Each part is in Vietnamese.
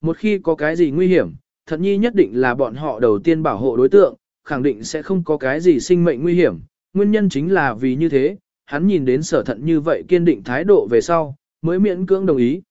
một khi có cái gì nguy hiểm, thận nhi nhất định là bọn họ đầu tiên bảo hộ đối tượng, khẳng định sẽ không có cái gì sinh mệnh nguy hiểm, nguyên nhân chính là vì như thế, hắn nhìn đến sở thận như vậy kiên định thái độ về sau, mới miễn cưỡng đồng ý.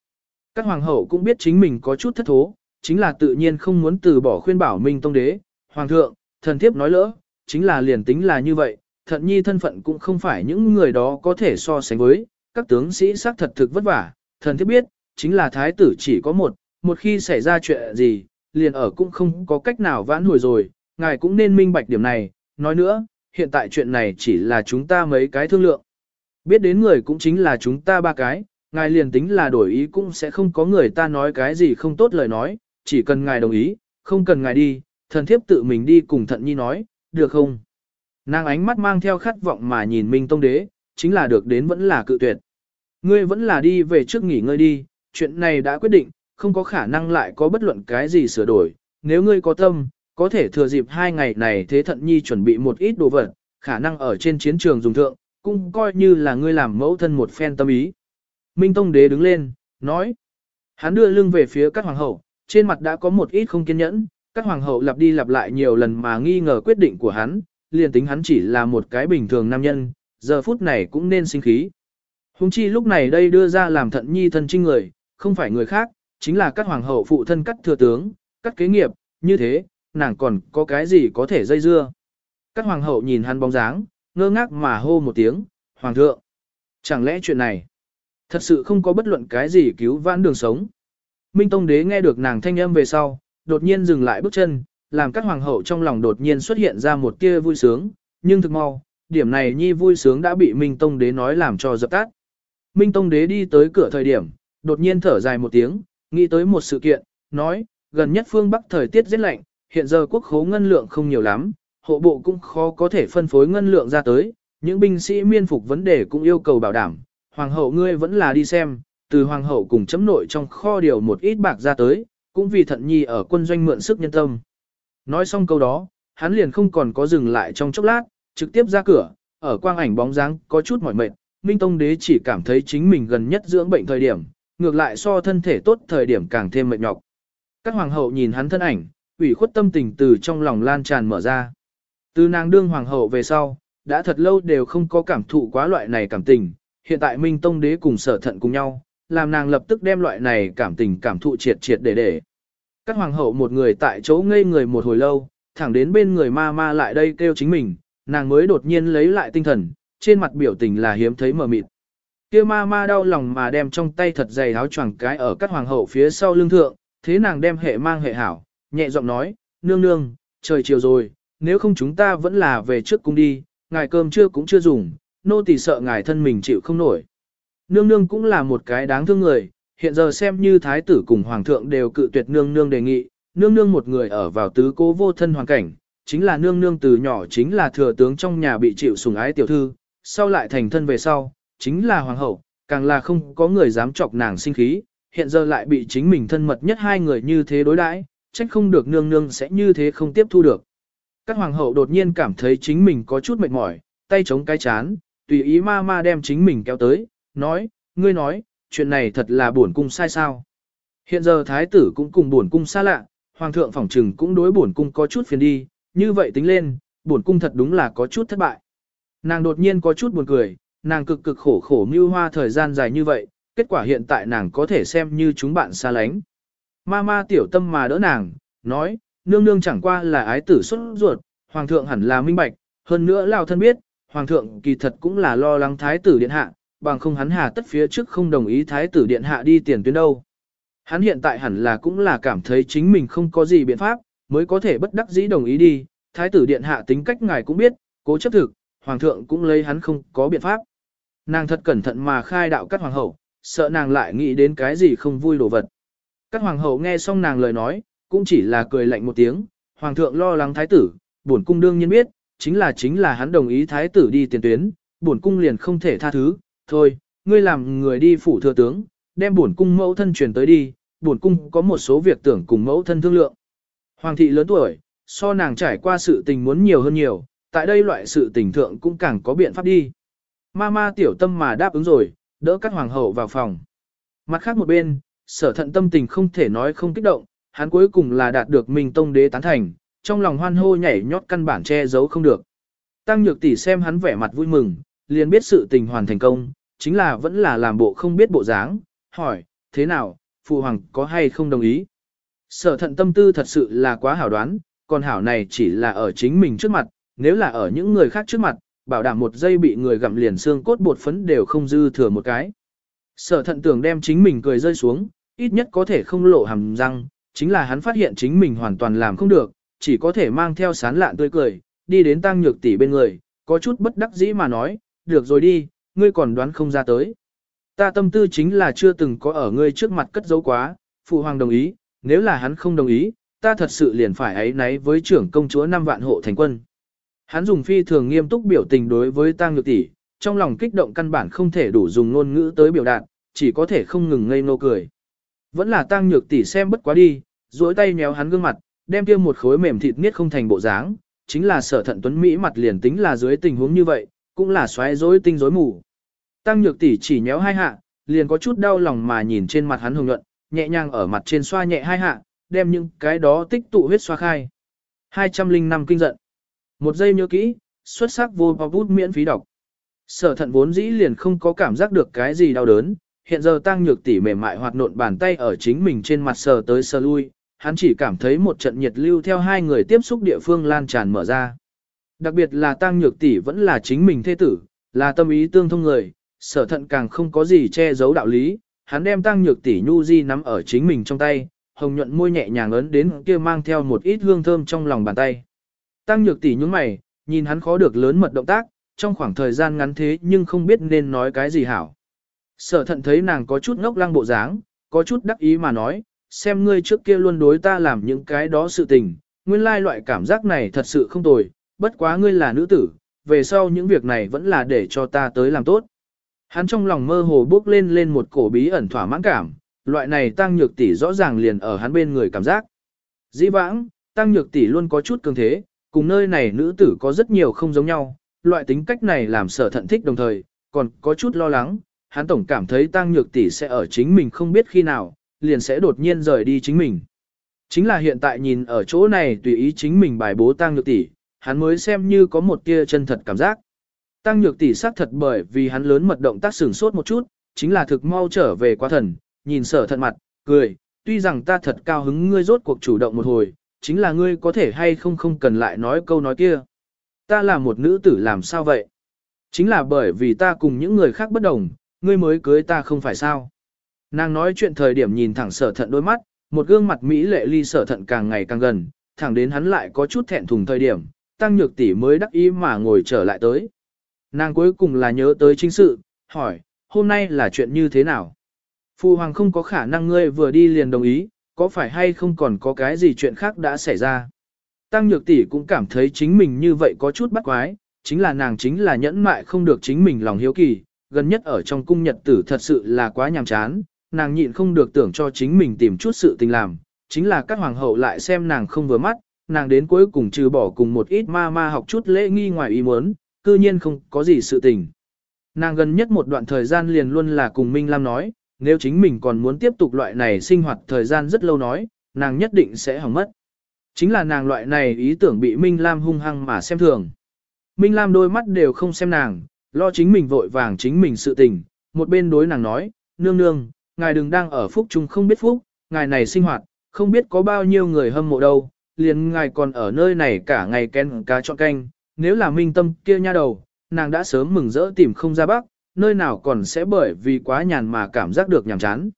Các hoàng hậu cũng biết chính mình có chút thất thố, chính là tự nhiên không muốn từ bỏ khuyên bảo Minh Tông Đế, Hoàng thượng, thần thiếp nói lỡ, chính là liền tính là như vậy, thận nhi thân phận cũng không phải những người đó có thể so sánh với, các tướng sĩ xác thật thực vất vả, thần thiếp biết, chính là thái tử chỉ có một, một khi xảy ra chuyện gì, liền ở cũng không có cách nào vãn hồi rồi, ngài cũng nên minh bạch điểm này, nói nữa, hiện tại chuyện này chỉ là chúng ta mấy cái thương lượng. Biết đến người cũng chính là chúng ta ba cái, ngài liền tính là đổi ý cũng sẽ không có người ta nói cái gì không tốt lời nói, chỉ cần ngài đồng ý, không cần ngài đi, thần thiếp tự mình đi cùng thận nhi nói, được không? Nàng ánh mắt mang theo khát vọng mà nhìn Minh Tông Đế, chính là được đến vẫn là cự tuyệt. Ngươi vẫn là đi về trước nghỉ ngơi đi, chuyện này đã quyết định, không có khả năng lại có bất luận cái gì sửa đổi. Nếu ngươi có tâm, có thể thừa dịp hai ngày này thế thận nhi chuẩn bị một ít đồ vật, khả năng ở trên chiến trường dùng thượng, cũng coi như là ngươi làm mẫu thân một phen tâm ý. Minh Tông Đế đứng lên, nói. Hắn đưa lưng về phía các hoàng hậu, trên mặt đã có một ít không kiên nhẫn, các hoàng hậu lặp đi lặp lại nhiều lần mà nghi ngờ quyết định của hắn, liền tính hắn chỉ là một cái bình thường nam nhân, giờ phút này cũng nên sinh khí. Hùng chi lúc này đây đưa ra làm thận nhi thân trinh người, không phải người khác, chính là các hoàng hậu phụ thân cắt thừa tướng, cắt kế nghiệp, như thế, nàng còn có cái gì có thể dây dưa. Các hoàng hậu nhìn hắn bóng dáng, ngơ ngác mà hô một tiếng, hoàng thượng. Chẳng lẽ chuyện này, thật sự không có bất luận cái gì cứu vãn đường sống. Minh Tông Đế nghe được nàng thanh âm về sau, đột nhiên dừng lại bước chân, làm các hoàng hậu trong lòng đột nhiên xuất hiện ra một tia vui sướng, nhưng thực mau, điểm này nhi vui sướng đã bị Minh Tông Đế nói làm cho dập tắt. Minh Tông Đế đi tới cửa thời điểm, đột nhiên thở dài một tiếng, nghĩ tới một sự kiện, nói, gần nhất phương Bắc thời tiết rất lạnh, hiện giờ quốc khố ngân lượng không nhiều lắm, hộ bộ cũng khó có thể phân phối ngân lượng ra tới, những binh sĩ miên phục vấn đề cũng yêu cầu bảo đảm, hoàng hậu ngươi vẫn là đi xem, từ hoàng hậu cùng chấm nội trong kho điều một ít bạc ra tới, cũng vì thận nhi ở quân doanh mượn sức nhân tâm. Nói xong câu đó, hắn liền không còn có dừng lại trong chốc lát, trực tiếp ra cửa, ở quang ảnh bóng dáng có chút mỏi mệt, Minh Tông Đế chỉ cảm thấy chính mình gần nhất dưỡng bệnh thời điểm, ngược lại so thân thể tốt thời điểm càng thêm mệt nhọc. Các hoàng hậu nhìn hắn thân ảnh, ủy khuất tâm tình từ trong lòng lan tràn mở ra. Từ nàng đương hoàng hậu về sau, đã thật lâu đều không có cảm thụ quá loại này cảm tình, hiện tại Minh Tông Đế cùng sở thận cùng nhau, làm nàng lập tức đem loại này cảm tình cảm thụ triệt triệt để để. Các hoàng hậu một người tại chỗ ngây người một hồi lâu, thẳng đến bên người ma ma lại đây kêu chính mình, nàng mới đột nhiên lấy lại tinh thần, trên mặt biểu tình là hiếm thấy mờ mịt. Kia ma ma đau lòng mà đem trong tay thật dày áo choàng cái ở các hoàng hậu phía sau lưng thượng, thế nàng đem hệ mang hệ hảo, nhẹ giọng nói, nương nương, trời chiều rồi, nếu không chúng ta vẫn là về trước cung đi, ngài cơm chưa cũng chưa dùng, nô tỳ sợ ngài thân mình chịu không nổi. Nương nương cũng là một cái đáng thương người, hiện giờ xem như thái tử cùng hoàng thượng đều cự tuyệt nương nương đề nghị, nương nương một người ở vào tứ cố vô thân hoàn cảnh, chính là nương nương từ nhỏ chính là thừa tướng trong nhà bị chịu sủng ái tiểu thư, sau lại thành thân về sau, chính là hoàng hậu, càng là không có người dám chọc nàng sinh khí, hiện giờ lại bị chính mình thân mật nhất hai người như thế đối đãi, trách không được nương nương sẽ như thế không tiếp thu được. Các hoàng hậu đột nhiên cảm thấy chính mình có chút mệt mỏi, tay chống cái chán, tùy ý ma ma đem chính mình kéo tới, nói, ngươi nói, chuyện này thật là buồn cung sai sao. Hiện giờ thái tử cũng cùng buồn cung xa lạ, hoàng thượng phỏng trừng cũng đối buồn cung có chút phiền đi, như vậy tính lên, buồn cung thật đúng là có chút thất bại. Nàng đột nhiên có chút buồn cười, nàng cực cực khổ khổ mưu hoa thời gian dài như vậy, kết quả hiện tại nàng có thể xem như chúng bạn xa lánh. mama tiểu tâm mà đỡ nàng, nói, nương nương chẳng qua là ái tử xuất ruột, hoàng thượng hẳn là minh bạch, hơn nữa lao thân biết, hoàng thượng kỳ thật cũng là lo lắng thái tử điện hạ, bằng không hắn hà tất phía trước không đồng ý thái tử điện hạ đi tiền tuyến đâu. Hắn hiện tại hẳn là cũng là cảm thấy chính mình không có gì biện pháp, mới có thể bất đắc dĩ đồng ý đi, thái tử điện hạ tính cách ngài cũng biết, cố chấp thực, hoàng thượng cũng lấy hắn không có biện pháp. Nàng thật cẩn thận mà khai đạo các hoàng hậu, sợ nàng lại nghĩ đến cái gì không vui đồ vật. Các hoàng hậu nghe xong nàng lời nói, cũng chỉ là cười lạnh một tiếng, hoàng thượng lo lắng thái tử, bổn cung đương nhiên biết, chính là chính là hắn đồng ý thái tử đi tiền tuyến, bổn cung liền không thể tha thứ, thôi, ngươi làm người đi phủ thừa tướng, đem bổn cung mẫu thân truyền tới đi, bổn cung có một số việc tưởng cùng mẫu thân thương lượng. Hoàng thị lớn tuổi, so nàng trải qua sự tình muốn nhiều hơn nhiều, tại đây loại sự tình thượng cũng càng có biện pháp đi. mama tiểu tâm mà đáp ứng rồi, đỡ các hoàng hậu vào phòng. Mặt khác một bên, sở thận tâm tình không thể nói không kích động, hắn cuối cùng là đạt được Minh Tông đế tán thành, trong lòng hoan hô nhảy nhót căn bản che giấu không được. Tăng nhược tỷ xem hắn vẻ mặt vui mừng, liền biết sự tình hoàn thành công, chính là vẫn là làm bộ không biết bộ dáng, hỏi, thế nào, phụ hoàng có hay không đồng ý. Sở thận tâm tư thật sự là quá hảo đoán, còn hảo này chỉ là ở chính mình trước mặt, nếu là ở những người khác trước mặt, bảo đảm một giây bị người gặm liền xương cốt bột phấn đều không dư thừa một cái. Sở thận tưởng đem chính mình cười rơi xuống, ít nhất có thể không lộ hàm răng, chính là hắn phát hiện chính mình hoàn toàn làm không được, chỉ có thể mang theo sán lạn tươi cười, đi đến tăng nhược tỷ bên người, có chút bất đắc dĩ mà nói, được rồi đi, ngươi còn đoán không ra tới. Ta tâm tư chính là chưa từng có ở ngươi trước mặt cất giấu quá, phụ hoàng đồng ý, nếu là hắn không đồng ý, ta thật sự liền phải ấy náy với trưởng công chúa năm vạn hộ thành quân. Hắn dùng phi thường nghiêm túc biểu tình đối với Tăng Nhược tỷ, trong lòng kích động căn bản không thể đủ dùng ngôn ngữ tới biểu đạt, chỉ có thể không ngừng ngây nô cười. Vẫn là Tăng Nhược tỷ xem bất quá đi, duỗi tay nhéo hắn gương mặt, đem kia một khối mềm thịt niết không thành bộ dáng, chính là Sở Thận Tuấn Mỹ mặt liền tính là dưới tình huống như vậy, cũng là xoáy rối tinh rối mù. Tăng Nhược tỷ chỉ nhéo hai hạ, liền có chút đau lòng mà nhìn trên mặt hắn hồng nhuận, nhẹ nhàng ở mặt trên xoa nhẹ hai hạ, đem những cái đó tích tụ huyết xoa khai. 205 kinh giận. Một giây nhớ kỹ, xuất sắc vô bao bút miễn phí đọc. Sở thận vốn dĩ liền không có cảm giác được cái gì đau đớn, hiện giờ tăng nhược tỉ mềm mại hoạt nộn bàn tay ở chính mình trên mặt sờ tới sờ lui, hắn chỉ cảm thấy một trận nhiệt lưu theo hai người tiếp xúc địa phương lan tràn mở ra. Đặc biệt là tăng nhược tỷ vẫn là chính mình thế tử, là tâm ý tương thông người, sở thận càng không có gì che giấu đạo lý, hắn đem tăng nhược tỷ nhu di nắm ở chính mình trong tay, hồng nhuận môi nhẹ nhàng ấn đến kia mang theo một ít hương thơm trong lòng bàn tay. Tăng nhược tỷ nhướng mày, nhìn hắn khó được lớn mật động tác, trong khoảng thời gian ngắn thế nhưng không biết nên nói cái gì hảo. Sở thận thấy nàng có chút ngốc lăng bộ dáng, có chút đắc ý mà nói, xem ngươi trước kia luôn đối ta làm những cái đó sự tình, nguyên lai loại cảm giác này thật sự không tồi, bất quá ngươi là nữ tử, về sau những việc này vẫn là để cho ta tới làm tốt. Hắn trong lòng mơ hồ bước lên lên một cổ bí ẩn thỏa mãn cảm, loại này tăng nhược tỷ rõ ràng liền ở hắn bên người cảm giác. Dĩ vãng, tăng nhược tỷ luôn có chút cường thế, cùng nơi này nữ tử có rất nhiều không giống nhau, loại tính cách này làm sở thận thích đồng thời, còn có chút lo lắng, hắn tổng cảm thấy tăng nhược tỷ sẽ ở chính mình không biết khi nào, liền sẽ đột nhiên rời đi chính mình. Chính là hiện tại nhìn ở chỗ này tùy ý chính mình bài bố tăng nhược tỷ, hắn mới xem như có một tia chân thật cảm giác. Tăng nhược tỷ xác thật bởi vì hắn lớn mật động tác sửng sốt một chút, chính là thực mau trở về quá thần, nhìn sở thận mặt, cười, tuy rằng ta thật cao hứng ngươi rốt cuộc chủ động một hồi, chính là ngươi có thể hay không không cần lại nói câu nói kia. Ta là một nữ tử làm sao vậy? Chính là bởi vì ta cùng những người khác bất đồng, ngươi mới cưới ta không phải sao? Nàng nói chuyện thời điểm nhìn thẳng sở thận đôi mắt, một gương mặt mỹ lệ ly sở thận càng ngày càng gần, thẳng đến hắn lại có chút thẹn thùng thời điểm, tăng nhược tỷ mới đắc ý mà ngồi trở lại tới. Nàng cuối cùng là nhớ tới chính sự, hỏi, hôm nay là chuyện như thế nào? Phu hoàng không có khả năng ngươi vừa đi liền đồng ý, có phải hay không còn có cái gì chuyện khác đã xảy ra? Tăng nhược tỷ cũng cảm thấy chính mình như vậy có chút bắt quái, chính là nàng chính là nhẫn mại không được chính mình lòng hiếu kỳ, gần nhất ở trong cung nhật tử thật sự là quá nhàm chán, nàng nhịn không được tưởng cho chính mình tìm chút sự tình làm, chính là các hoàng hậu lại xem nàng không vừa mắt, nàng đến cuối cùng trừ bỏ cùng một ít ma ma học chút lễ nghi ngoài ý muốn, cư nhiên không có gì sự tình. Nàng gần nhất một đoạn thời gian liền luôn là cùng Minh Lam nói, nếu chính mình còn muốn tiếp tục loại này sinh hoạt thời gian rất lâu nói, nàng nhất định sẽ hỏng mất. Chính là nàng loại này ý tưởng bị Minh Lam hung hăng mà xem thường. Minh Lam đôi mắt đều không xem nàng, lo chính mình vội vàng chính mình sự tình, một bên đối nàng nói, nương nương, ngài đừng đang ở phúc chung không biết phúc, ngài này sinh hoạt, không biết có bao nhiêu người hâm mộ đâu, liền ngài còn ở nơi này cả ngày ken cá chọn canh, nếu là minh tâm kia nha đầu, nàng đã sớm mừng rỡ tìm không ra bắc, nơi nào còn sẽ bởi vì quá nhàn mà cảm giác được nhàm chán.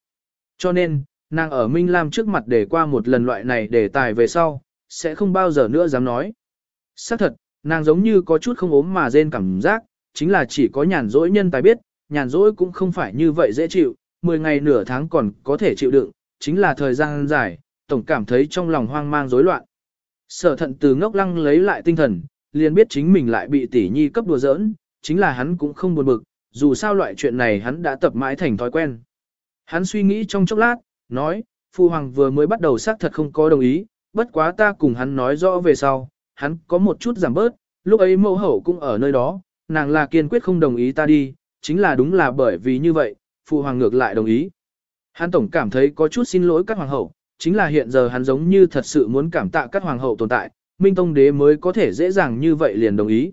Cho nên, nàng ở Minh Lam trước mặt để qua một lần loại này để tài về sau, sẽ không bao giờ nữa dám nói. Xác thật, nàng giống như có chút không ốm mà rên cảm giác, chính là chỉ có nhàn rỗi nhân tài biết, nhàn rỗi cũng không phải như vậy dễ chịu, 10 ngày nửa tháng còn có thể chịu đựng, chính là thời gian dài, tổng cảm thấy trong lòng hoang mang rối loạn. Sở thận từ ngốc lăng lấy lại tinh thần, liền biết chính mình lại bị tỷ nhi cấp đùa giỡn, chính là hắn cũng không buồn bực, dù sao loại chuyện này hắn đã tập mãi thành thói quen. Hắn suy nghĩ trong chốc lát, nói, Phu Hoàng vừa mới bắt đầu xác thật không có đồng ý, bất quá ta cùng hắn nói rõ về sau, hắn có một chút giảm bớt, lúc ấy mẫu hậu cũng ở nơi đó, nàng là kiên quyết không đồng ý ta đi, chính là đúng là bởi vì như vậy, Phu Hoàng ngược lại đồng ý. Hắn tổng cảm thấy có chút xin lỗi các hoàng hậu, chính là hiện giờ hắn giống như thật sự muốn cảm tạ các hoàng hậu tồn tại, Minh Tông đế mới có thể dễ dàng như vậy liền đồng ý.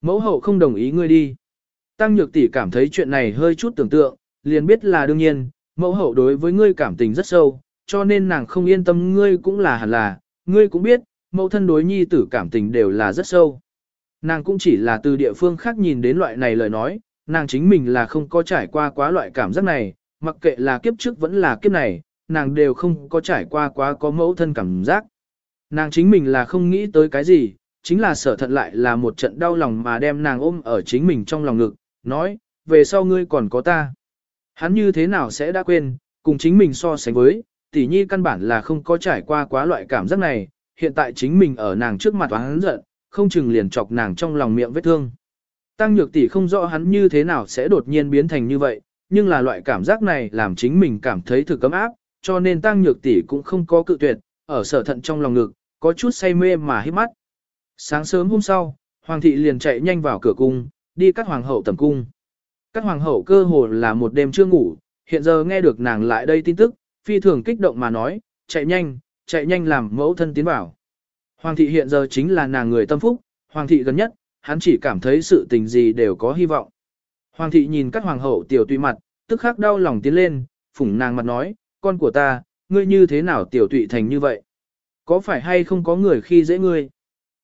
Mẫu hậu không đồng ý ngươi đi. Tăng Nhược tỷ cảm thấy chuyện này hơi chút tưởng tượng, liền biết là đương nhiên, mẫu hậu đối với ngươi cảm tình rất sâu, cho nên nàng không yên tâm ngươi cũng là hẳn là, ngươi cũng biết, mẫu thân đối nhi tử cảm tình đều là rất sâu. Nàng cũng chỉ là từ địa phương khác nhìn đến loại này lời nói, nàng chính mình là không có trải qua quá loại cảm giác này, mặc kệ là kiếp trước vẫn là kiếp này, nàng đều không có trải qua quá có mẫu thân cảm giác. Nàng chính mình là không nghĩ tới cái gì, chính là sở thận lại là một trận đau lòng mà đem nàng ôm ở chính mình trong lòng ngực, nói, về sau ngươi còn có ta. Hắn như thế nào sẽ đã quên, cùng chính mình so sánh với, tỷ nhi căn bản là không có trải qua quá loại cảm giác này, hiện tại chính mình ở nàng trước mặt hắn giận, không chừng liền chọc nàng trong lòng miệng vết thương. Tăng nhược tỷ không rõ hắn như thế nào sẽ đột nhiên biến thành như vậy, nhưng là loại cảm giác này làm chính mình cảm thấy thực cấm áp, cho nên tăng nhược tỷ cũng không có cự tuyệt, ở sở thận trong lòng ngực, có chút say mê mà hít mắt. Sáng sớm hôm sau, hoàng thị liền chạy nhanh vào cửa cung, đi các hoàng hậu tầm cung. Các hoàng hậu cơ hồ là một đêm chưa ngủ, hiện giờ nghe được nàng lại đây tin tức, phi thường kích động mà nói, chạy nhanh, chạy nhanh làm mẫu thân tiến vào. Hoàng thị hiện giờ chính là nàng người tâm phúc, hoàng thị gần nhất, hắn chỉ cảm thấy sự tình gì đều có hy vọng. Hoàng thị nhìn các hoàng hậu tiểu tụy mặt, tức khắc đau lòng tiến lên, phủng nàng mặt nói, con của ta, ngươi như thế nào tiểu tụy thành như vậy? Có phải hay không có người khi dễ ngươi?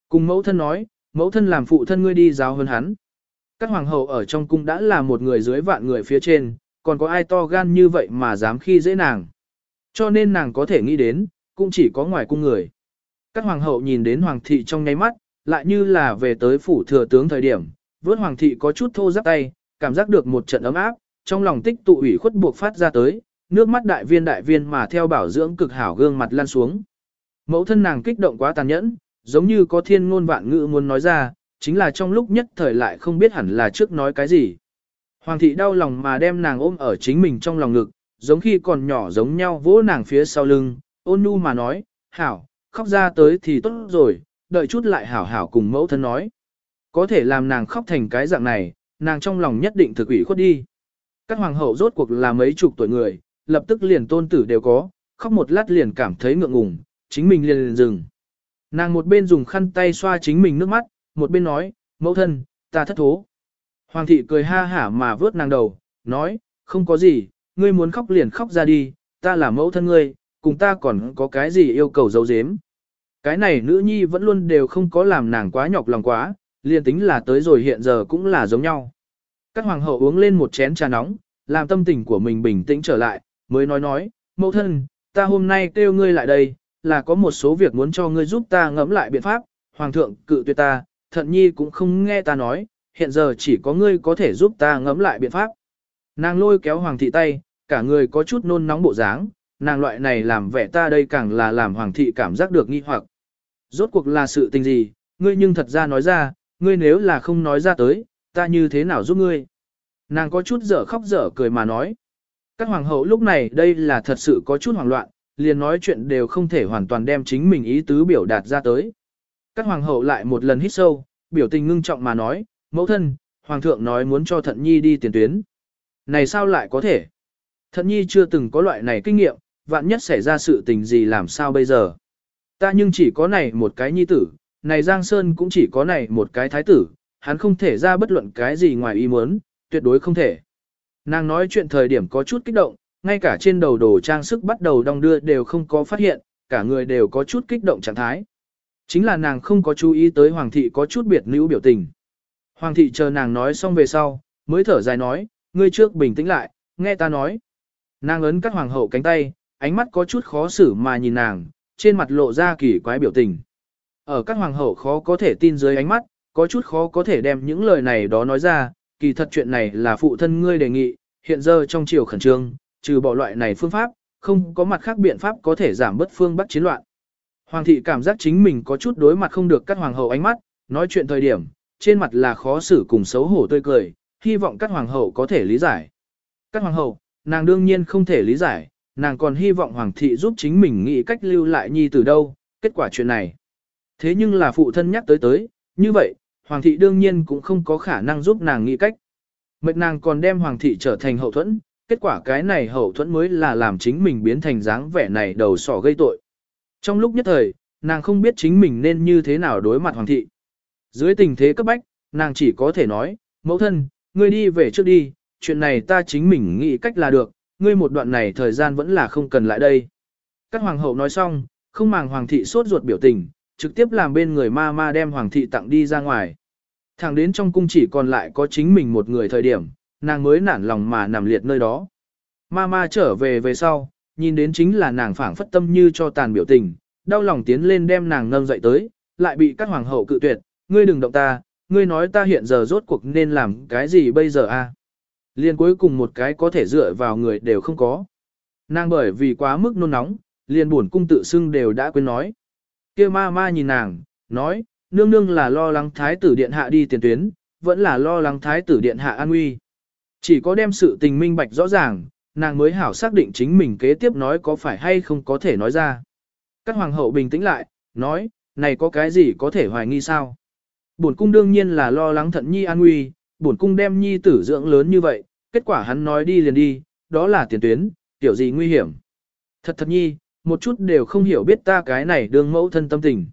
Cùng mẫu thân nói, mẫu thân làm phụ thân ngươi đi giáo hơn hắn. Các hoàng hậu ở trong cung đã là một người dưới vạn người phía trên, còn có ai to gan như vậy mà dám khi dễ nàng. Cho nên nàng có thể nghĩ đến, cũng chỉ có ngoài cung người. Các hoàng hậu nhìn đến hoàng thị trong nháy mắt, lại như là về tới phủ thừa tướng thời điểm, vớt hoàng thị có chút thô giáp tay, cảm giác được một trận ấm áp, trong lòng tích tụ ủy khuất buộc phát ra tới, nước mắt đại viên đại viên mà theo bảo dưỡng cực hảo gương mặt lan xuống. Mẫu thân nàng kích động quá tàn nhẫn, giống như có thiên ngôn vạn ngữ muốn nói ra, chính là trong lúc nhất thời lại không biết hẳn là trước nói cái gì. Hoàng thị đau lòng mà đem nàng ôm ở chính mình trong lòng ngực, giống khi còn nhỏ giống nhau vỗ nàng phía sau lưng, ôn nhu mà nói, hảo, khóc ra tới thì tốt rồi, đợi chút lại hảo hảo cùng mẫu thân nói. Có thể làm nàng khóc thành cái dạng này, nàng trong lòng nhất định thực ủy khuất đi. Các hoàng hậu rốt cuộc là mấy chục tuổi người, lập tức liền tôn tử đều có, khóc một lát liền cảm thấy ngượng ngùng, chính mình liền liền dừng. Nàng một bên dùng khăn tay xoa chính mình nước mắt, một bên nói, mẫu thân, ta thất thố. Hoàng thị cười ha hả mà vớt nàng đầu, nói, không có gì, ngươi muốn khóc liền khóc ra đi, ta là mẫu thân ngươi, cùng ta còn có cái gì yêu cầu giấu giếm. Cái này nữ nhi vẫn luôn đều không có làm nàng quá nhọc lòng quá, liền tính là tới rồi hiện giờ cũng là giống nhau. Các hoàng hậu uống lên một chén trà nóng, làm tâm tình của mình bình tĩnh trở lại, mới nói nói, mẫu thân, ta hôm nay kêu ngươi lại đây, là có một số việc muốn cho ngươi giúp ta ngẫm lại biện pháp, hoàng thượng cự tuyệt ta, thận nhi cũng không nghe ta nói, hiện giờ chỉ có ngươi có thể giúp ta ngẫm lại biện pháp. Nàng lôi kéo hoàng thị tay, cả người có chút nôn nóng bộ dáng, nàng loại này làm vẻ ta đây càng là làm hoàng thị cảm giác được nghi hoặc. Rốt cuộc là sự tình gì, ngươi nhưng thật ra nói ra, ngươi nếu là không nói ra tới, ta như thế nào giúp ngươi. Nàng có chút dở khóc dở cười mà nói. Các hoàng hậu lúc này đây là thật sự có chút hoảng loạn, liền nói chuyện đều không thể hoàn toàn đem chính mình ý tứ biểu đạt ra tới. Các hoàng hậu lại một lần hít sâu, biểu tình ngưng trọng mà nói, mẫu thân, hoàng thượng nói muốn cho thận nhi đi tiền tuyến. Này sao lại có thể? Thận nhi chưa từng có loại này kinh nghiệm, vạn nhất xảy ra sự tình gì làm sao bây giờ? Ta nhưng chỉ có này một cái nhi tử, này Giang Sơn cũng chỉ có này một cái thái tử, hắn không thể ra bất luận cái gì ngoài ý muốn, tuyệt đối không thể. Nàng nói chuyện thời điểm có chút kích động, ngay cả trên đầu đồ trang sức bắt đầu đong đưa đều không có phát hiện, cả người đều có chút kích động trạng thái. Chính là nàng không có chú ý tới Hoàng thị có chút biệt nữ biểu tình. Hoàng thị chờ nàng nói xong về sau, mới thở dài nói, ngươi trước bình tĩnh lại, nghe ta nói. Nàng ấn các hoàng hậu cánh tay, ánh mắt có chút khó xử mà nhìn nàng, trên mặt lộ ra kỳ quái biểu tình. Ở các hoàng hậu khó có thể tin dưới ánh mắt, có chút khó có thể đem những lời này đó nói ra, kỳ thật chuyện này là phụ thân ngươi đề nghị, hiện giờ trong triều khẩn trương, trừ bỏ loại này phương pháp, không có mặt khác biện pháp có thể giảm bất phương bắt chiến loạn. Hoàng thị cảm giác chính mình có chút đối mặt không được các hoàng hậu ánh mắt, nói chuyện thời điểm, trên mặt là khó xử cùng xấu hổ tươi cười, hy vọng các hoàng hậu có thể lý giải. Các hoàng hậu, nàng đương nhiên không thể lý giải, nàng còn hy vọng hoàng thị giúp chính mình nghĩ cách lưu lại nhi từ đâu, kết quả chuyện này. Thế nhưng là phụ thân nhắc tới tới, như vậy, hoàng thị đương nhiên cũng không có khả năng giúp nàng nghĩ cách. Mệnh nàng còn đem hoàng thị trở thành hậu thuẫn, kết quả cái này hậu thuẫn mới là làm chính mình biến thành dáng vẻ này đầu sỏ gây tội. Trong lúc nhất thời, nàng không biết chính mình nên như thế nào đối mặt hoàng thị. Dưới tình thế cấp bách, nàng chỉ có thể nói, mẫu thân, ngươi đi về trước đi, chuyện này ta chính mình nghĩ cách là được, ngươi một đoạn này thời gian vẫn là không cần lại đây. Các hoàng hậu nói xong, không màng hoàng thị sốt ruột biểu tình, trực tiếp làm bên người ma ma đem hoàng thị tặng đi ra ngoài. Thẳng đến trong cung chỉ còn lại có chính mình một người thời điểm, nàng mới nản lòng mà nằm liệt nơi đó. Ma ma trở về về sau, nhìn đến chính là nàng phảng phất tâm như cho tàn biểu tình, đau lòng tiến lên đem nàng nâng dậy tới, lại bị các hoàng hậu cự tuyệt, ngươi đừng động ta, ngươi nói ta hiện giờ rốt cuộc nên làm cái gì bây giờ a? Liên cuối cùng một cái có thể dựa vào người đều không có. Nàng bởi vì quá mức nôn nóng, liền buồn cung tự xưng đều đã quên nói. kia ma ma nhìn nàng, nói, nương nương là lo lắng thái tử điện hạ đi tiền tuyến, vẫn là lo lắng thái tử điện hạ an nguy. Chỉ có đem sự tình minh bạch rõ ràng, nàng mới hảo xác định chính mình kế tiếp nói có phải hay không có thể nói ra. Các hoàng hậu bình tĩnh lại, nói, này có cái gì có thể hoài nghi sao? Bổn cung đương nhiên là lo lắng thận nhi an nguy, bổn cung đem nhi tử dưỡng lớn như vậy, kết quả hắn nói đi liền đi, đó là tiền tuyến, tiểu gì nguy hiểm. Thật thật nhi, một chút đều không hiểu biết ta cái này đương mẫu thân tâm tình.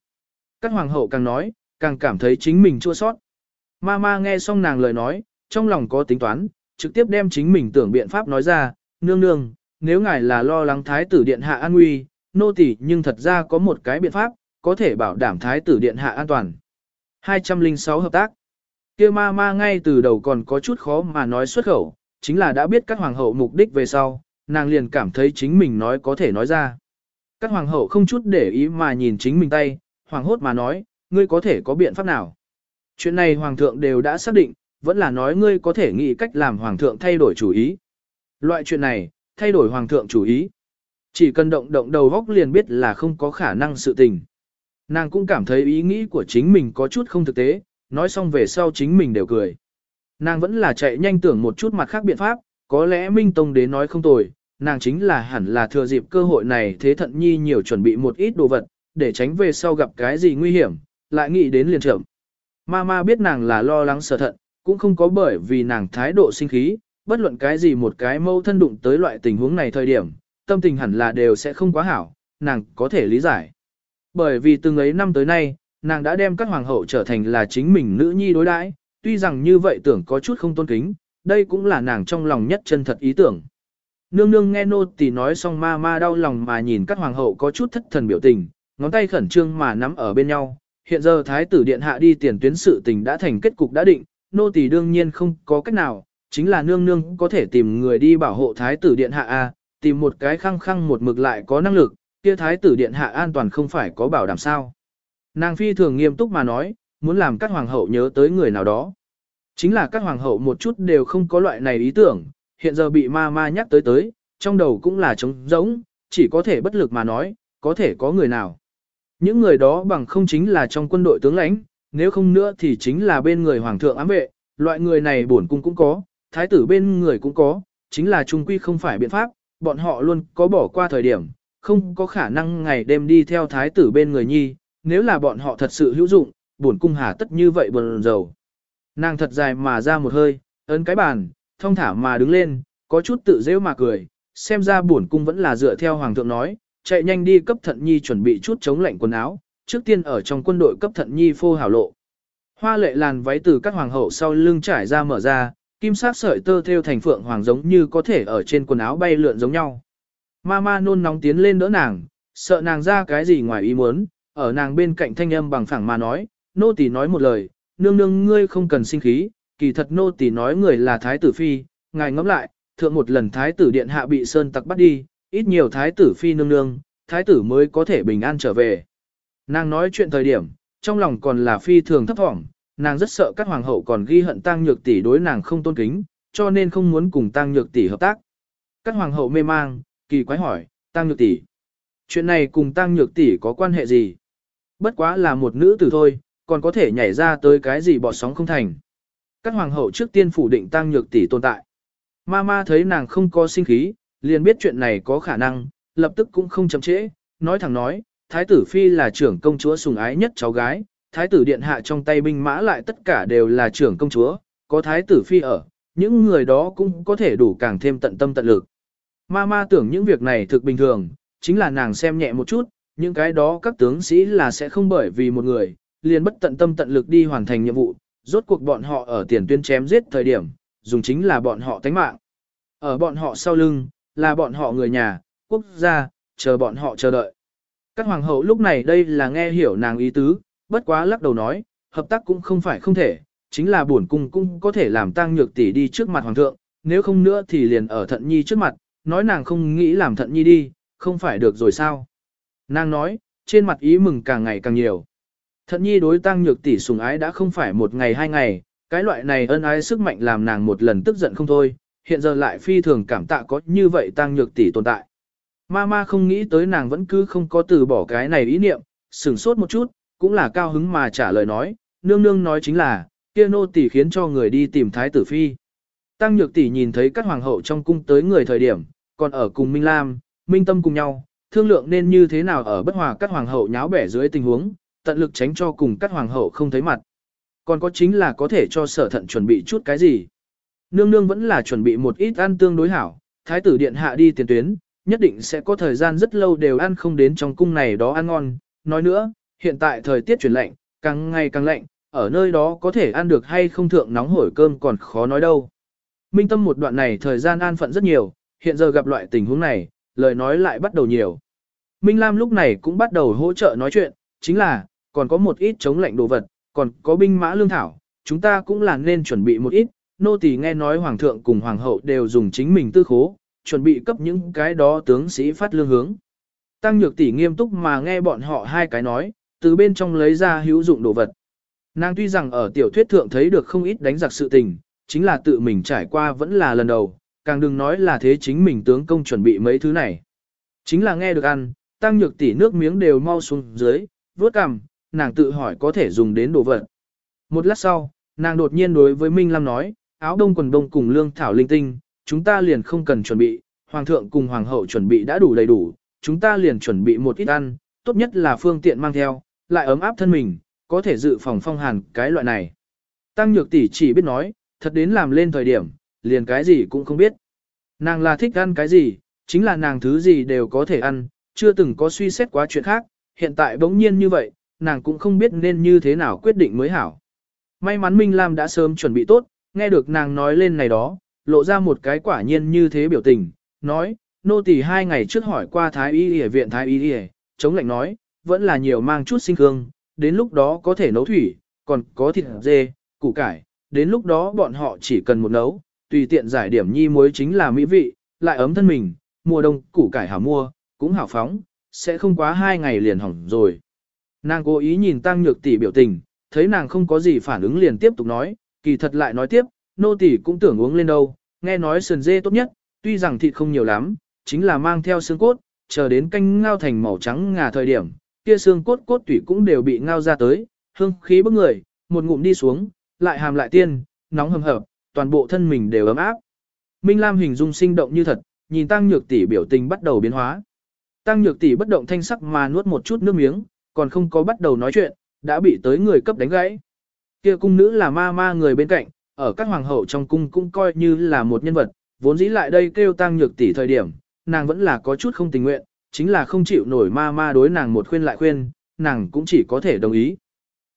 Các hoàng hậu càng nói, càng cảm thấy chính mình chua sót. Ma ma nghe xong nàng lời nói, trong lòng có tính toán, trực tiếp đem chính mình tưởng biện pháp nói ra, nương nương, nếu ngài là lo lắng thái tử điện hạ an nguy, nô tỳ nhưng thật ra có một cái biện pháp, có thể bảo đảm thái tử điện hạ an toàn. 206 hợp tác. Kia ma ma ngay từ đầu còn có chút khó mà nói xuất khẩu, chính là đã biết các hoàng hậu mục đích về sau, nàng liền cảm thấy chính mình nói có thể nói ra. Các hoàng hậu không chút để ý mà nhìn chính mình tay, hoàng hốt mà nói, ngươi có thể có biện pháp nào. Chuyện này hoàng thượng đều đã xác định, vẫn là nói ngươi có thể nghĩ cách làm hoàng thượng thay đổi chủ ý. Loại chuyện này, thay đổi hoàng thượng chủ ý. Chỉ cần động động đầu góc liền biết là không có khả năng sự tình. Nàng cũng cảm thấy ý nghĩ của chính mình có chút không thực tế, nói xong về sau chính mình đều cười. Nàng vẫn là chạy nhanh tưởng một chút mặt khác biện pháp, có lẽ Minh Tông đến nói không tồi, nàng chính là hẳn là thừa dịp cơ hội này thế thận nhi nhiều chuẩn bị một ít đồ vật, để tránh về sau gặp cái gì nguy hiểm, lại nghĩ đến liền trưởng. Mama biết nàng là lo lắng sợ thận, cũng không có bởi vì nàng thái độ sinh khí, bất luận cái gì một cái mâu thân đụng tới loại tình huống này thời điểm, tâm tình hẳn là đều sẽ không quá hảo, nàng có thể lý giải. Bởi vì từng ấy năm tới nay, nàng đã đem các hoàng hậu trở thành là chính mình nữ nhi đối đãi, tuy rằng như vậy tưởng có chút không tôn kính, đây cũng là nàng trong lòng nhất chân thật ý tưởng. Nương nương nghe nô tỳ nói xong ma ma đau lòng mà nhìn các hoàng hậu có chút thất thần biểu tình, ngón tay khẩn trương mà nắm ở bên nhau. Hiện giờ thái tử điện hạ đi tiền tuyến sự tình đã thành kết cục đã định, nô tỳ đương nhiên không có cách nào, chính là nương nương có thể tìm người đi bảo hộ thái tử điện hạ a, tìm một cái khăng khăng một mực lại có năng lực, kia thái tử điện hạ an toàn không phải có bảo đảm sao. Nàng phi thường nghiêm túc mà nói, muốn làm các hoàng hậu nhớ tới người nào đó. Chính là các hoàng hậu một chút đều không có loại này ý tưởng, hiện giờ bị ma ma nhắc tới tới, trong đầu cũng là trống rỗng, chỉ có thể bất lực mà nói, có thể có người nào. Những người đó bằng không chính là trong quân đội tướng lãnh, nếu không nữa thì chính là bên người hoàng thượng ám vệ, loại người này bổn cung cũng có, thái tử bên người cũng có, chính là trung quy không phải biện pháp, bọn họ luôn có bỏ qua thời điểm, không có khả năng ngày đêm đi theo thái tử bên người nhi, nếu là bọn họ thật sự hữu dụng, bổn cung hà tất như vậy buồn rầu. Nàng thật dài mà ra một hơi, ấn cái bàn, thông thả mà đứng lên, có chút tự dễ mà cười, xem ra bổn cung vẫn là dựa theo hoàng thượng nói, chạy nhanh đi cấp thận nhi chuẩn bị chút chống lạnh quần áo, trước tiên ở trong quân đội cấp thận nhi phô hảo lộ. Hoa lệ làn váy từ các hoàng hậu sau lưng trải ra mở ra, kim sắc sợi tơ theo thành phượng hoàng giống như có thể ở trên quần áo bay lượn giống nhau. Mama nôn nóng tiến lên đỡ nàng, sợ nàng ra cái gì ngoài ý muốn, ở nàng bên cạnh thanh âm bằng phẳng mà nói, nô tỳ nói một lời, nương nương ngươi không cần sinh khí, kỳ thật nô tỳ nói người là thái tử phi, ngài ngẫm lại, thượng một lần thái tử điện hạ bị sơn tặc bắt đi, ít nhiều thái tử phi nương nương, thái tử mới có thể bình an trở về. Nàng nói chuyện thời điểm, trong lòng còn là phi thường thấp thỏm, nàng rất sợ các hoàng hậu còn ghi hận tăng nhược tỷ đối nàng không tôn kính, cho nên không muốn cùng tăng nhược tỷ hợp tác. Các hoàng hậu mê mang, kỳ quái hỏi, tăng nhược tỷ, chuyện này cùng tăng nhược tỷ có quan hệ gì? Bất quá là một nữ tử thôi, còn có thể nhảy ra tới cái gì bỏ sóng không thành. Các hoàng hậu trước tiên phủ định tăng nhược tỷ tồn tại. Mama thấy nàng không có sinh khí, liền biết chuyện này có khả năng, lập tức cũng không chậm trễ, nói thẳng nói, thái tử phi là trưởng công chúa sùng ái nhất cháu gái, thái tử điện hạ trong tay binh mã lại tất cả đều là trưởng công chúa, có thái tử phi ở, những người đó cũng có thể đủ càng thêm tận tâm tận lực. Ma ma tưởng những việc này thực bình thường, chính là nàng xem nhẹ một chút, những cái đó các tướng sĩ là sẽ không bởi vì một người, liền bất tận tâm tận lực đi hoàn thành nhiệm vụ, rốt cuộc bọn họ ở tiền tuyến chém giết thời điểm, dùng chính là bọn họ tánh mạng. Ở bọn họ sau lưng, là bọn họ người nhà, quốc gia, chờ bọn họ chờ đợi. Các hoàng hậu lúc này đây là nghe hiểu nàng ý tứ, bất quá lắc đầu nói, hợp tác cũng không phải không thể, chính là bổn cung cũng có thể làm tăng nhược tỷ đi trước mặt hoàng thượng, nếu không nữa thì liền ở thận nhi trước mặt, nói nàng không nghĩ làm thận nhi đi, không phải được rồi sao. Nàng nói, trên mặt ý mừng càng ngày càng nhiều. Thận nhi đối tăng nhược tỷ sùng ái đã không phải một ngày hai ngày, cái loại này ân ái sức mạnh làm nàng một lần tức giận không thôi, hiện giờ lại phi thường cảm tạ có như vậy tăng nhược tỷ tồn tại. Mama không nghĩ tới nàng vẫn cứ không có từ bỏ cái này ý niệm, sửng sốt một chút, cũng là cao hứng mà trả lời nói, nương nương nói chính là, kia nô tỷ khiến cho người đi tìm thái tử phi. Tăng nhược tỷ nhìn thấy các hoàng hậu trong cung tới người thời điểm, còn ở cùng Minh Lam, Minh Tâm cùng nhau, thương lượng nên như thế nào ở bất hòa các hoàng hậu nháo bẻ dưới tình huống, tận lực tránh cho cùng các hoàng hậu không thấy mặt. Còn có chính là có thể cho sở thận chuẩn bị chút cái gì. Nương nương vẫn là chuẩn bị một ít ăn tương đối hảo, thái tử điện hạ đi tiền tuyến, nhất định sẽ có thời gian rất lâu đều ăn không đến trong cung này đó ăn ngon. Nói nữa, hiện tại thời tiết chuyển lạnh, càng ngày càng lạnh, ở nơi đó có thể ăn được hay không thượng nóng hổi cơm còn khó nói đâu. Minh tâm một đoạn này thời gian an phận rất nhiều, hiện giờ gặp loại tình huống này, lời nói lại bắt đầu nhiều. Minh Lam lúc này cũng bắt đầu hỗ trợ nói chuyện, chính là, còn có một ít chống lạnh đồ vật, còn có binh mã lương thảo, chúng ta cũng là nên chuẩn bị một ít, nô tỳ nghe nói hoàng thượng cùng hoàng hậu đều dùng chính mình tư khố, chuẩn bị cấp những cái đó tướng sĩ phát lương hướng. Tăng nhược tỷ nghiêm túc mà nghe bọn họ hai cái nói, từ bên trong lấy ra hữu dụng đồ vật. Nàng tuy rằng ở tiểu thuyết thượng thấy được không ít đánh giặc sự tình, chính là tự mình trải qua vẫn là lần đầu, càng đừng nói là thế chính mình tướng công chuẩn bị mấy thứ này. Chính là nghe được ăn, tăng nhược tỷ nước miếng đều mau xuống dưới, vuốt cằm, nàng tự hỏi có thể dùng đến đồ vật. Một lát sau, nàng đột nhiên đối với Minh Lam nói, áo đông quần đông cùng lương thảo linh tinh, chúng ta liền không cần chuẩn bị, hoàng thượng cùng hoàng hậu chuẩn bị đã đủ đầy đủ, chúng ta liền chuẩn bị một ít ăn, tốt nhất là phương tiện mang theo, lại ấm áp thân mình, có thể dự phòng phong hàn cái loại này. Tăng nhược tỷ chỉ biết nói, thật đến làm lên thời điểm, liền cái gì cũng không biết. Nàng là thích ăn cái gì, chính là nàng thứ gì đều có thể ăn, chưa từng có suy xét quá chuyện khác, hiện tại bỗng nhiên như vậy, nàng cũng không biết nên như thế nào quyết định mới hảo. May mắn Minh Lam đã sớm chuẩn bị tốt, nghe được nàng nói lên này đó, lộ ra một cái quả nhiên như thế biểu tình, nói, nô tỳ hai ngày trước hỏi qua Thái Y Y viện Thái Y Y, chống lạnh nói, vẫn là nhiều mang chút sinh hương, đến lúc đó có thể nấu thủy, còn có thịt dê, củ cải, đến lúc đó bọn họ chỉ cần một nấu, tùy tiện giải điểm nhi muối chính là mỹ vị, lại ấm thân mình, mùa đông củ cải hảo mua, cũng hảo phóng, sẽ không quá hai ngày liền hỏng rồi. Nàng cố ý nhìn tăng nhược tỷ biểu tình, thấy nàng không có gì phản ứng liền tiếp tục nói, kỳ thật lại nói tiếp, nô tỷ cũng tưởng uống lên đâu, nghe nói sườn dê tốt nhất, tuy rằng thịt không nhiều lắm, chính là mang theo xương cốt, chờ đến canh ngao thành màu trắng ngà thời điểm, kia xương cốt cốt tủy cũng đều bị ngao ra tới, hương khí bức người, một ngụm đi xuống, lại hàm lại tiên, nóng hầm hập, toàn bộ thân mình đều ấm áp. Minh Lam hình dung sinh động như thật, nhìn Tăng Nhược tỷ biểu tình bắt đầu biến hóa. Tăng Nhược tỷ bất động thanh sắc mà nuốt một chút nước miếng, còn không có bắt đầu nói chuyện, đã bị tới người cấp đánh gãy. Kia cung nữ là ma ma người bên cạnh, ở các hoàng hậu trong cung cũng coi như là một nhân vật, vốn dĩ lại đây kêu Tăng Nhược tỷ thời điểm, nàng vẫn là có chút không tình nguyện, chính là không chịu nổi ma ma đối nàng một khuyên lại khuyên, nàng cũng chỉ có thể đồng ý.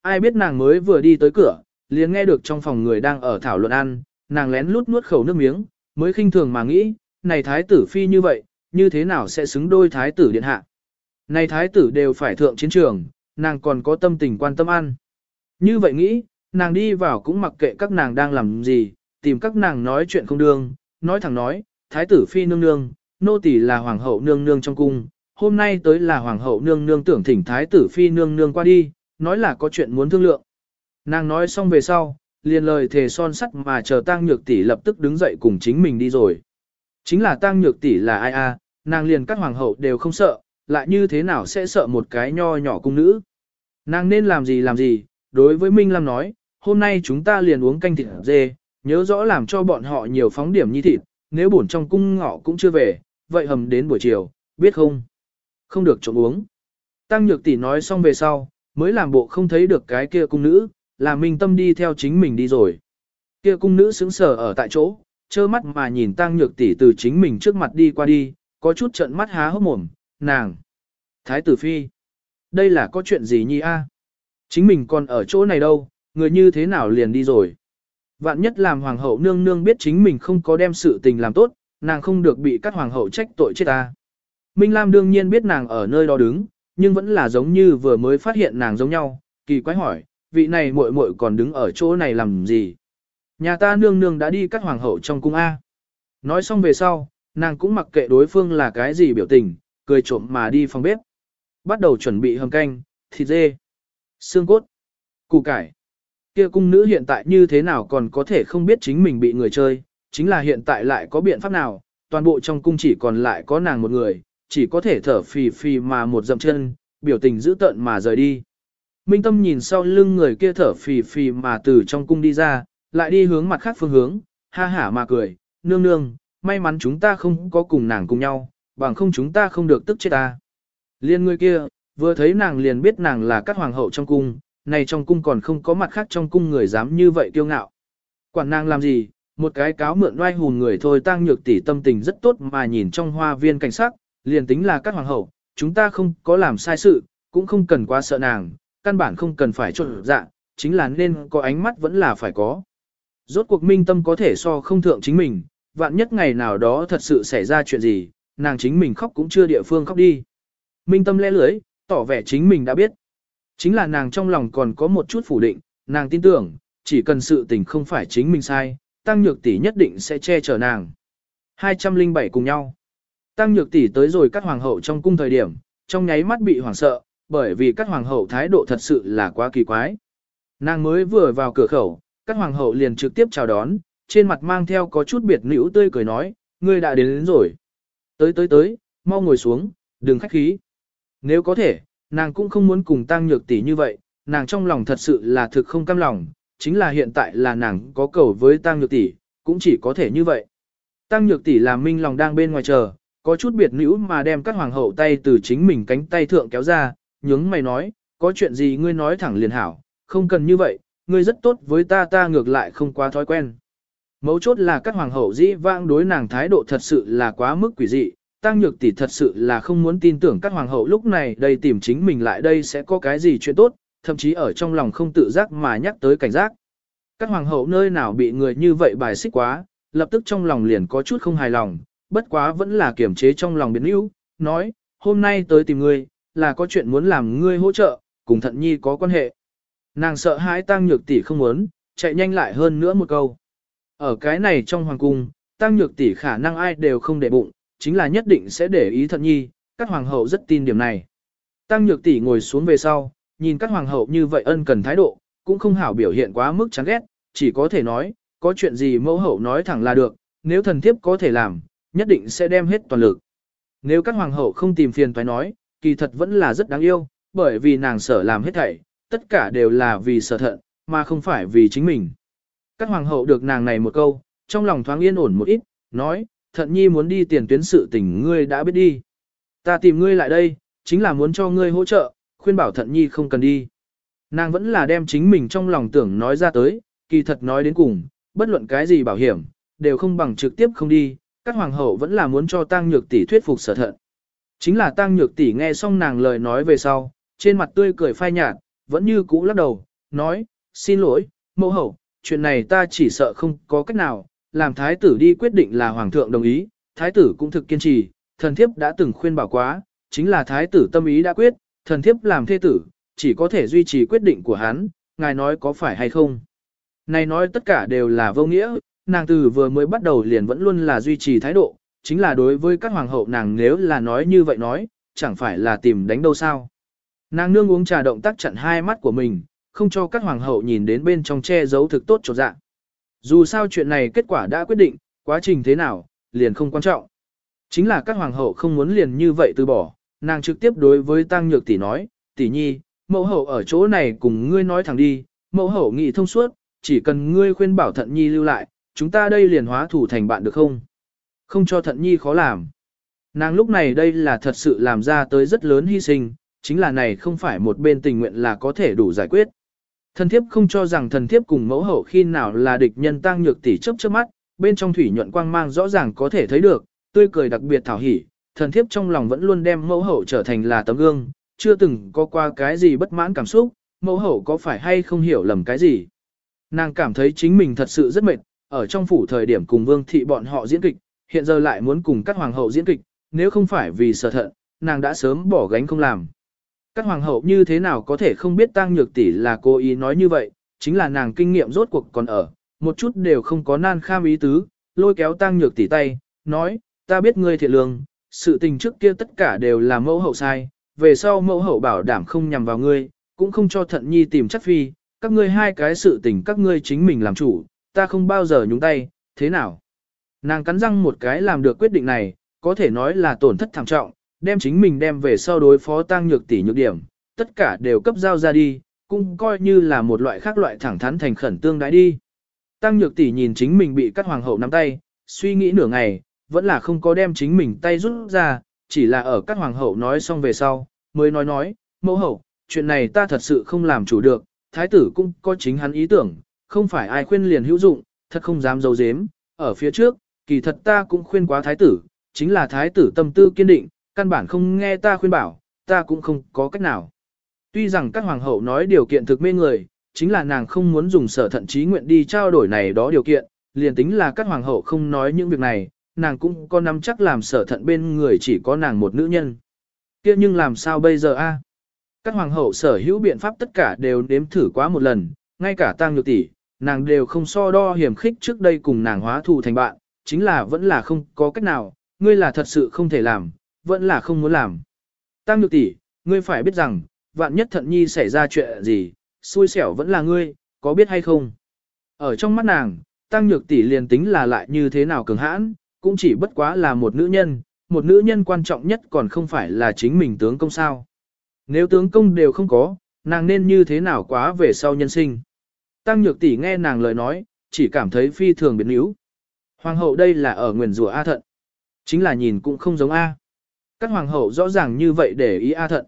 Ai biết nàng mới vừa đi tới cửa, liền nghe được trong phòng người đang ở thảo luận ăn, nàng lén lút nuốt khẩu nước miếng, mới khinh thường mà nghĩ, này thái tử phi như vậy, như thế nào sẽ xứng đôi thái tử điện hạ. Này thái tử đều phải thượng chiến trường, nàng còn có tâm tình quan tâm ăn. Như vậy nghĩ, nàng đi vào cũng mặc kệ các nàng đang làm gì, tìm các nàng nói chuyện không đương, nói thẳng nói, thái tử phi nương nương, nô tỳ là hoàng hậu nương nương trong cung, hôm nay tới là hoàng hậu nương nương tưởng thỉnh thái tử phi nương nương qua đi, nói là có chuyện muốn thương lượng. Nàng nói xong về sau, liền lời thề son sắt mà chờ tăng nhược tỷ lập tức đứng dậy cùng chính mình đi rồi. Chính là tăng nhược tỷ là ai a, nàng liền các hoàng hậu đều không sợ, lại như thế nào sẽ sợ một cái nho nhỏ cung nữ. Nàng nên làm gì làm gì, đối với Minh Lam nói, hôm nay chúng ta liền uống canh thịt dê, nhớ rõ làm cho bọn họ nhiều phóng điểm như thịt, nếu bổn trong cung ngọ cũng chưa về, vậy hầm đến buổi chiều, biết không? Không được trộm uống. Tăng nhược tỷ nói xong về sau, mới làm bộ không thấy được cái kia cung nữ, là minh tâm đi theo chính mình đi rồi. Kia cung nữ sững sờ ở tại chỗ, trơ mắt mà nhìn tăng nhược tỷ từ chính mình trước mặt đi qua đi, có chút trận mắt há hốc mồm, nàng. Thái tử phi. Đây là có chuyện gì nhi a? Chính mình còn ở chỗ này đâu, người như thế nào liền đi rồi. Vạn nhất làm hoàng hậu nương nương biết chính mình không có đem sự tình làm tốt, nàng không được bị các hoàng hậu trách tội chết ta. Minh Lam đương nhiên biết nàng ở nơi đó đứng, nhưng vẫn là giống như vừa mới phát hiện nàng giống nhau, kỳ quái hỏi, vị này muội muội còn đứng ở chỗ này làm gì? Nhà ta nương nương đã đi cắt hoàng hậu trong cung A. Nói xong về sau, nàng cũng mặc kệ đối phương là cái gì biểu tình, cười trộm mà đi phòng bếp. Bắt đầu chuẩn bị hầm canh, thịt dê, xương cốt, củ cải. Kia cung nữ hiện tại như thế nào còn có thể không biết chính mình bị người chơi, chính là hiện tại lại có biện pháp nào, toàn bộ trong cung chỉ còn lại có nàng một người, chỉ có thể thở phì phì mà một dậm chân, biểu tình dữ tợn mà rời đi. Minh Tâm nhìn sau lưng người kia thở phì phì mà từ trong cung đi ra, lại đi hướng mặt khác phương hướng, ha hả mà cười, nương nương, may mắn chúng ta không có cùng nàng cùng nhau, bằng không chúng ta không được tức chết ta. Liên người kia, vừa thấy nàng liền biết nàng là các hoàng hậu trong cung, này trong cung còn không có mặt khác trong cung người dám như vậy kiêu ngạo. Quản nàng làm gì, một cái cáo mượn oai hùn người thôi tăng nhược tỷ tâm tình rất tốt mà nhìn trong hoa viên cảnh sắc, liền tính là các hoàng hậu, chúng ta không có làm sai sự, cũng không cần quá sợ nàng, căn bản không cần phải trộn dạ, chính là nên có ánh mắt vẫn là phải có. Rốt cuộc minh tâm có thể so không thượng chính mình, vạn nhất ngày nào đó thật sự xảy ra chuyện gì, nàng chính mình khóc cũng chưa địa phương khóc đi. Minh tâm lẽ lưới, tỏ vẻ chính mình đã biết. Chính là nàng trong lòng còn có một chút phủ định, nàng tin tưởng, chỉ cần sự tình không phải chính mình sai, tăng nhược tỷ nhất định sẽ che chở nàng. 207 cùng nhau. Tăng nhược tỷ tới rồi các hoàng hậu trong cung thời điểm, trong nháy mắt bị hoảng sợ, bởi vì các hoàng hậu thái độ thật sự là quá kỳ quái. Nàng mới vừa vào cửa khẩu, các hoàng hậu liền trực tiếp chào đón, trên mặt mang theo có chút biệt nữ tươi cười nói, ngươi đã đến, đến rồi. Tới tới tới, mau ngồi xuống, đừng khách khí. Nếu có thể, nàng cũng không muốn cùng tăng nhược tỷ như vậy, nàng trong lòng thật sự là thực không cam lòng, chính là hiện tại là nàng có cầu với tăng nhược tỷ, cũng chỉ có thể như vậy. Tăng nhược tỷ làm minh lòng đang bên ngoài chờ, có chút biệt nữ mà đem các hoàng hậu tay từ chính mình cánh tay thượng kéo ra, nhướng mày nói, có chuyện gì ngươi nói thẳng liền hảo, không cần như vậy, ngươi rất tốt với ta ta ngược lại không quá thói quen. Mấu chốt là các hoàng hậu dĩ vãng đối nàng thái độ thật sự là quá mức quỷ dị, tăng nhược tỷ thật sự là không muốn tin tưởng các hoàng hậu lúc này đây tìm chính mình lại đây sẽ có cái gì chuyện tốt, thậm chí ở trong lòng không tự giác mà nhắc tới cảnh giác. Các hoàng hậu nơi nào bị người như vậy bài xích quá, lập tức trong lòng liền có chút không hài lòng, bất quá vẫn là kiềm chế trong lòng biến yếu, nói, hôm nay tới tìm ngươi, là có chuyện muốn làm ngươi hỗ trợ, cùng thận nhi có quan hệ. Nàng sợ hãi tăng nhược tỷ không muốn, chạy nhanh lại hơn nữa một câu. Ở cái này trong hoàng cung, tăng nhược tỷ khả năng ai đều không để bụng, chính là nhất định sẽ để ý thận nhi, các hoàng hậu rất tin điểm này. Tăng nhược tỷ ngồi xuống về sau, nhìn các hoàng hậu như vậy ân cần thái độ, cũng không hảo biểu hiện quá mức chán ghét, chỉ có thể nói, có chuyện gì mẫu hậu nói thẳng là được, nếu thần thiếp có thể làm, nhất định sẽ đem hết toàn lực. Nếu các hoàng hậu không tìm phiền toái nói, kỳ thật vẫn là rất đáng yêu, bởi vì nàng sở làm hết thảy, tất cả đều là vì sở thận, mà không phải vì chính mình. Các hoàng hậu được nàng này một câu, trong lòng thoáng yên ổn một ít, nói, thận nhi muốn đi tiền tuyến sự tình ngươi đã biết đi. Ta tìm ngươi lại đây, chính là muốn cho ngươi hỗ trợ, khuyên bảo thận nhi không cần đi. Nàng vẫn là đem chính mình trong lòng tưởng nói ra tới, kỳ thật nói đến cùng, bất luận cái gì bảo hiểm, đều không bằng trực tiếp không đi, các hoàng hậu vẫn là muốn cho tăng nhược tỷ thuyết phục sở thận. Chính là tăng nhược tỷ nghe xong nàng lời nói về sau, trên mặt tươi cười phai nhạt, vẫn như cũ lắc đầu, nói, xin lỗi, mẫu hậu, chuyện này ta chỉ sợ không có cách nào, làm thái tử đi quyết định là hoàng thượng đồng ý, thái tử cũng thực kiên trì, thần thiếp đã từng khuyên bảo quá, chính là thái tử tâm ý đã quyết, thần thiếp làm thê tử, chỉ có thể duy trì quyết định của hắn, ngài nói có phải hay không. Này nói tất cả đều là vô nghĩa, nàng từ vừa mới bắt đầu liền vẫn luôn là duy trì thái độ, chính là đối với các hoàng hậu nàng nếu là nói như vậy nói, chẳng phải là tìm đánh đâu sao. Nàng nương uống trà động tác chặn hai mắt của mình, không cho các hoàng hậu nhìn đến bên trong che giấu thực tốt cho dạng. Dù sao chuyện này kết quả đã quyết định, quá trình thế nào, liền không quan trọng. Chính là các hoàng hậu không muốn liền như vậy từ bỏ, nàng trực tiếp đối với tăng nhược tỷ nói, tỷ nhi, mẫu hậu ở chỗ này cùng ngươi nói thẳng đi, mẫu hậu nghị thông suốt, chỉ cần ngươi khuyên bảo thận nhi lưu lại, chúng ta đây liền hóa thủ thành bạn được không? Không cho thận nhi khó làm. Nàng lúc này đây là thật sự làm ra tới rất lớn hy sinh, chính là này không phải một bên tình nguyện là có thể đủ giải quyết. Thần thiếp không cho rằng thần thiếp cùng mẫu hậu khi nào là địch nhân tăng nhược tỷ chớp chớp mắt, bên trong thủy nhuận quang mang rõ ràng có thể thấy được, tươi cười đặc biệt thảo hỉ, thần thiếp trong lòng vẫn luôn đem mẫu hậu trở thành là tấm gương, chưa từng có qua cái gì bất mãn cảm xúc, mẫu hậu có phải hay không hiểu lầm cái gì. Nàng cảm thấy chính mình thật sự rất mệt, ở trong phủ thời điểm cùng vương thị bọn họ diễn kịch, hiện giờ lại muốn cùng các hoàng hậu diễn kịch, nếu không phải vì sợ thận, nàng đã sớm bỏ gánh không làm. Các hoàng hậu như thế nào có thể không biết tăng nhược tỷ là cố ý nói như vậy, chính là nàng kinh nghiệm rốt cuộc còn ở, một chút đều không có nan kham ý tứ, lôi kéo tăng nhược tỷ tay, nói, ta biết ngươi thiệt lương, sự tình trước kia tất cả đều là mẫu hậu sai, về sau mẫu hậu bảo đảm không nhằm vào ngươi, cũng không cho thận nhi tìm chắc phi, các ngươi hai cái sự tình các ngươi chính mình làm chủ, ta không bao giờ nhúng tay, thế nào? Nàng cắn răng một cái làm được quyết định này, có thể nói là tổn thất thảm trọng, đem chính mình đem về sau đối phó tăng nhược tỷ nhược điểm, tất cả đều cấp giao ra đi, cũng coi như là một loại khác loại thẳng thắn thành khẩn tương đái đi. Tăng nhược tỷ nhìn chính mình bị các hoàng hậu nắm tay, suy nghĩ nửa ngày, vẫn là không có đem chính mình tay rút ra, chỉ là ở các hoàng hậu nói xong về sau, mới nói nói, mẫu hậu, chuyện này ta thật sự không làm chủ được, thái tử cũng có chính hắn ý tưởng, không phải ai khuyên liền hữu dụng, thật không dám giấu giếm, ở phía trước, kỳ thật ta cũng khuyên quá thái tử, chính là thái tử tâm tư kiên định, căn bản không nghe ta khuyên bảo, ta cũng không có cách nào. Tuy rằng các hoàng hậu nói điều kiện thực mê người, chính là nàng không muốn dùng sở thận trí nguyện đi trao đổi này đó điều kiện, liền tính là các hoàng hậu không nói những việc này, nàng cũng có nắm chắc làm sở thận bên người chỉ có nàng một nữ nhân. kia nhưng làm sao bây giờ a? Các hoàng hậu sở hữu biện pháp tất cả đều đếm thử quá một lần, ngay cả tăng nhược tỷ, nàng đều không so đo hiểm khích trước đây cùng nàng hóa thù thành bạn, chính là vẫn là không có cách nào, ngươi là thật sự không thể làm, vẫn là không muốn làm. Tăng nhược tỷ, ngươi phải biết rằng, vạn nhất thận nhi xảy ra chuyện gì, xui xẻo vẫn là ngươi, có biết hay không? Ở trong mắt nàng, tăng nhược tỷ liền tính là lại như thế nào cường hãn, cũng chỉ bất quá là một nữ nhân, một nữ nhân quan trọng nhất còn không phải là chính mình tướng công sao. Nếu tướng công đều không có, nàng nên như thế nào quá về sau nhân sinh. Tăng nhược tỷ nghe nàng lời nói, chỉ cảm thấy phi thường biến yếu. Hoàng hậu đây là ở nguyền rủa A thận. Chính là nhìn cũng không giống A. Các hoàng hậu rõ ràng như vậy để ý A thận.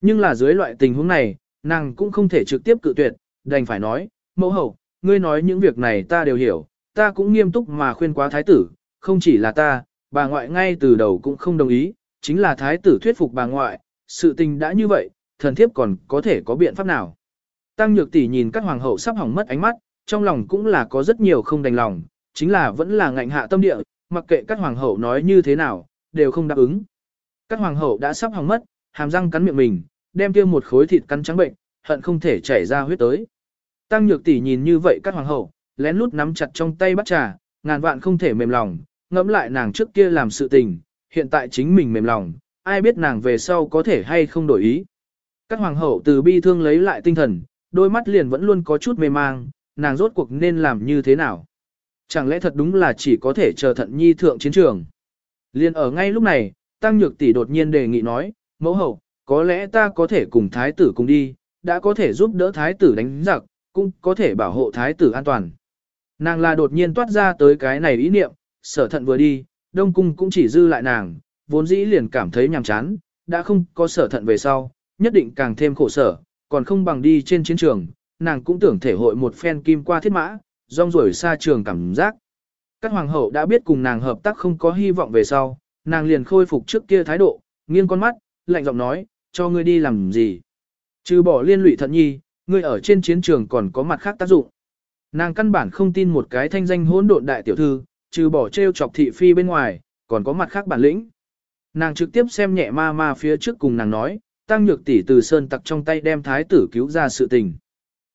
Nhưng là dưới loại tình huống này, nàng cũng không thể trực tiếp cự tuyệt, đành phải nói, mẫu hậu, ngươi nói những việc này ta đều hiểu, ta cũng nghiêm túc mà khuyên quá thái tử, không chỉ là ta, bà ngoại ngay từ đầu cũng không đồng ý, chính là thái tử thuyết phục bà ngoại, sự tình đã như vậy, thần thiếp còn có thể có biện pháp nào. Tăng nhược tỷ nhìn các hoàng hậu sắp hỏng mất ánh mắt, trong lòng cũng là có rất nhiều không đành lòng, chính là vẫn là ngạnh hạ tâm địa, mặc kệ các hoàng hậu nói như thế nào, đều không đáp ứng. Các hoàng hậu đã sắp hỏng mất, hàm răng cắn miệng mình, đem kia một khối thịt cắn trắng bệnh, hận không thể chảy ra huyết tới. Tăng nhược tỷ nhìn như vậy các hoàng hậu, lén lút nắm chặt trong tay bắt trà, ngàn vạn không thể mềm lòng, ngẫm lại nàng trước kia làm sự tình, hiện tại chính mình mềm lòng, ai biết nàng về sau có thể hay không đổi ý. Các hoàng hậu từ bi thương lấy lại tinh thần, đôi mắt liền vẫn luôn có chút mê mang, nàng rốt cuộc nên làm như thế nào. Chẳng lẽ thật đúng là chỉ có thể chờ thận nhi thượng chiến trường. Liên ở ngay lúc này, Tăng Nhược Tỷ đột nhiên đề nghị nói, mẫu hậu, có lẽ ta có thể cùng thái tử cùng đi, đã có thể giúp đỡ thái tử đánh giặc, cũng có thể bảo hộ thái tử an toàn. Nàng là đột nhiên toát ra tới cái này ý niệm, sở thận vừa đi, đông cung cũng chỉ dư lại nàng, vốn dĩ liền cảm thấy nhàm chán, đã không có sở thận về sau, nhất định càng thêm khổ sở, còn không bằng đi trên chiến trường, nàng cũng tưởng thể hội một phen kim qua thiết mã, rong rổi xa trường cảm giác. Các hoàng hậu đã biết cùng nàng hợp tác không có hy vọng về sau, nàng liền khôi phục trước kia thái độ, nghiêng con mắt, lạnh giọng nói, cho ngươi đi làm gì. Trừ bỏ liên lụy thận nhi, ngươi ở trên chiến trường còn có mặt khác tác dụng. Nàng căn bản không tin một cái thanh danh hỗn độn đại tiểu thư, trừ bỏ treo chọc thị phi bên ngoài, còn có mặt khác bản lĩnh. Nàng trực tiếp xem nhẹ ma ma phía trước cùng nàng nói, tăng nhược tỷ từ sơn tặc trong tay đem thái tử cứu ra sự tình.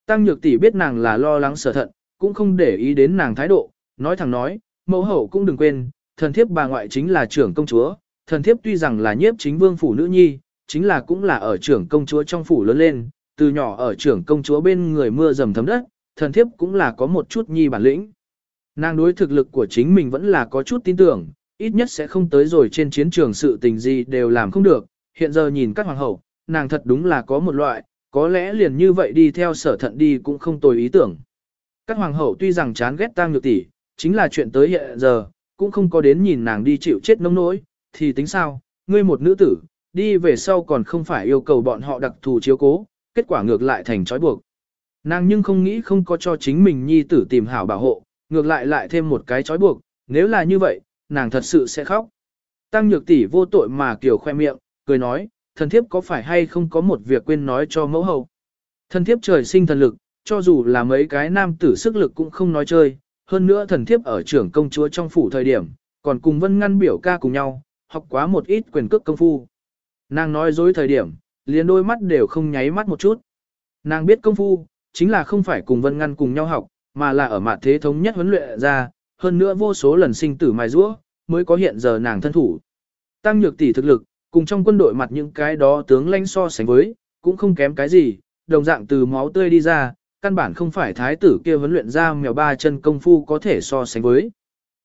Tăng nhược tỷ biết nàng là lo lắng sở thận, cũng không để ý đến nàng thái độ, nói thẳng nói, mẫu hậu cũng đừng quên, thần thiếp bà ngoại chính là trưởng công chúa, thần thiếp tuy rằng là nhiếp chính vương phủ nữ nhi, chính là cũng là ở trưởng công chúa trong phủ lớn lên, từ nhỏ ở trưởng công chúa bên người mưa dầm thấm đất, thần thiếp cũng là có một chút nhi bản lĩnh. Nàng đối thực lực của chính mình vẫn là có chút tin tưởng, ít nhất sẽ không tới rồi trên chiến trường sự tình gì đều làm không được, hiện giờ nhìn các hoàng hậu, nàng thật đúng là có một loại, có lẽ liền như vậy đi theo sở thận đi cũng không tồi ý tưởng. Các hoàng hậu tuy rằng chán ghét tang nhược tỷ, chính là chuyện tới hiện giờ, cũng không có đến nhìn nàng đi chịu chết nông nỗi, thì tính sao, ngươi một nữ tử, đi về sau còn không phải yêu cầu bọn họ đặc thù chiếu cố, kết quả ngược lại thành trói buộc. Nàng nhưng không nghĩ không có cho chính mình nhi tử tìm hảo bảo hộ, ngược lại lại thêm một cái trói buộc, nếu là như vậy, nàng thật sự sẽ khóc. Tăng nhược tỷ vô tội mà kiểu khoe miệng, cười nói, thần thiếp có phải hay không có một việc quên nói cho mẫu hậu. Thần thiếp trời sinh thần lực, cho dù là mấy cái nam tử sức lực cũng không nói chơi, hơn nữa thần thiếp ở trưởng công chúa trong phủ thời điểm, còn cùng vân ngăn biểu ca cùng nhau, học quá một ít quyền cước công phu. Nàng nói dối thời điểm, liền đôi mắt đều không nháy mắt một chút. Nàng biết công phu, chính là không phải cùng vân ngăn cùng nhau học, mà là ở mặt thế thống nhất huấn luyện ra, hơn nữa vô số lần sinh tử mài rũa, mới có hiện giờ nàng thân thủ. Tăng nhược tỷ thực lực, cùng trong quân đội mặt những cái đó tướng lãnh so sánh với, cũng không kém cái gì, đồng dạng từ máu tươi đi ra, căn bản không phải thái tử kia huấn luyện ra mèo ba chân công phu có thể so sánh với.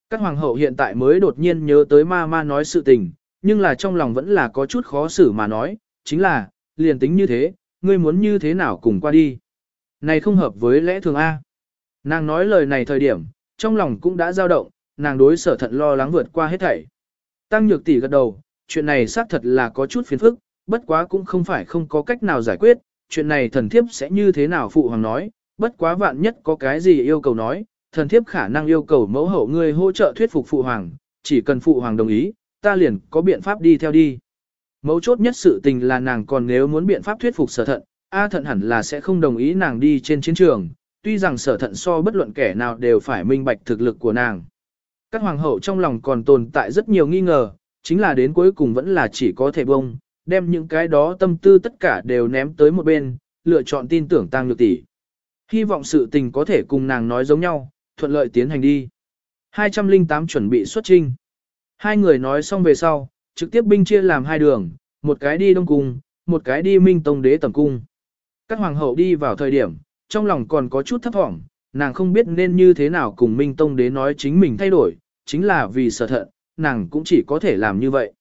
Các hoàng hậu hiện tại mới đột nhiên nhớ tới ma ma nói sự tình, nhưng là trong lòng vẫn là có chút khó xử mà nói, chính là, liền tính như thế, ngươi muốn như thế nào cùng qua đi. Này không hợp với lẽ thường A. Nàng nói lời này thời điểm, trong lòng cũng đã dao động, nàng đối sở thận lo lắng vượt qua hết thảy. Tăng nhược tỷ gật đầu, chuyện này xác thật là có chút phiền phức, bất quá cũng không phải không có cách nào giải quyết, chuyện này thần thiếp sẽ như thế nào phụ hoàng nói, bất quá vạn nhất có cái gì yêu cầu nói, thần thiếp khả năng yêu cầu mẫu hậu ngươi hỗ trợ thuyết phục phụ hoàng, chỉ cần phụ hoàng đồng ý, ta liền có biện pháp đi theo đi. Mấu chốt nhất sự tình là nàng còn nếu muốn biện pháp thuyết phục sở thận, A thận hẳn là sẽ không đồng ý nàng đi trên chiến trường, tuy rằng sở thận so bất luận kẻ nào đều phải minh bạch thực lực của nàng. Các hoàng hậu trong lòng còn tồn tại rất nhiều nghi ngờ, chính là đến cuối cùng vẫn là chỉ có thể bông, đem những cái đó tâm tư tất cả đều ném tới một bên, lựa chọn tin tưởng tăng nhược tỷ. Hy vọng sự tình có thể cùng nàng nói giống nhau, thuận lợi tiến hành đi. 208 chuẩn bị xuất trinh. Hai người nói xong về sau, trực tiếp binh chia làm hai đường, một cái đi Đông Cung, một cái đi Minh Tông Đế Tầm Cung. Các hoàng hậu đi vào thời điểm, trong lòng còn có chút thấp thỏm, nàng không biết nên như thế nào cùng Minh Tông Đế nói chính mình thay đổi, chính là vì sợ thận, nàng cũng chỉ có thể làm như vậy.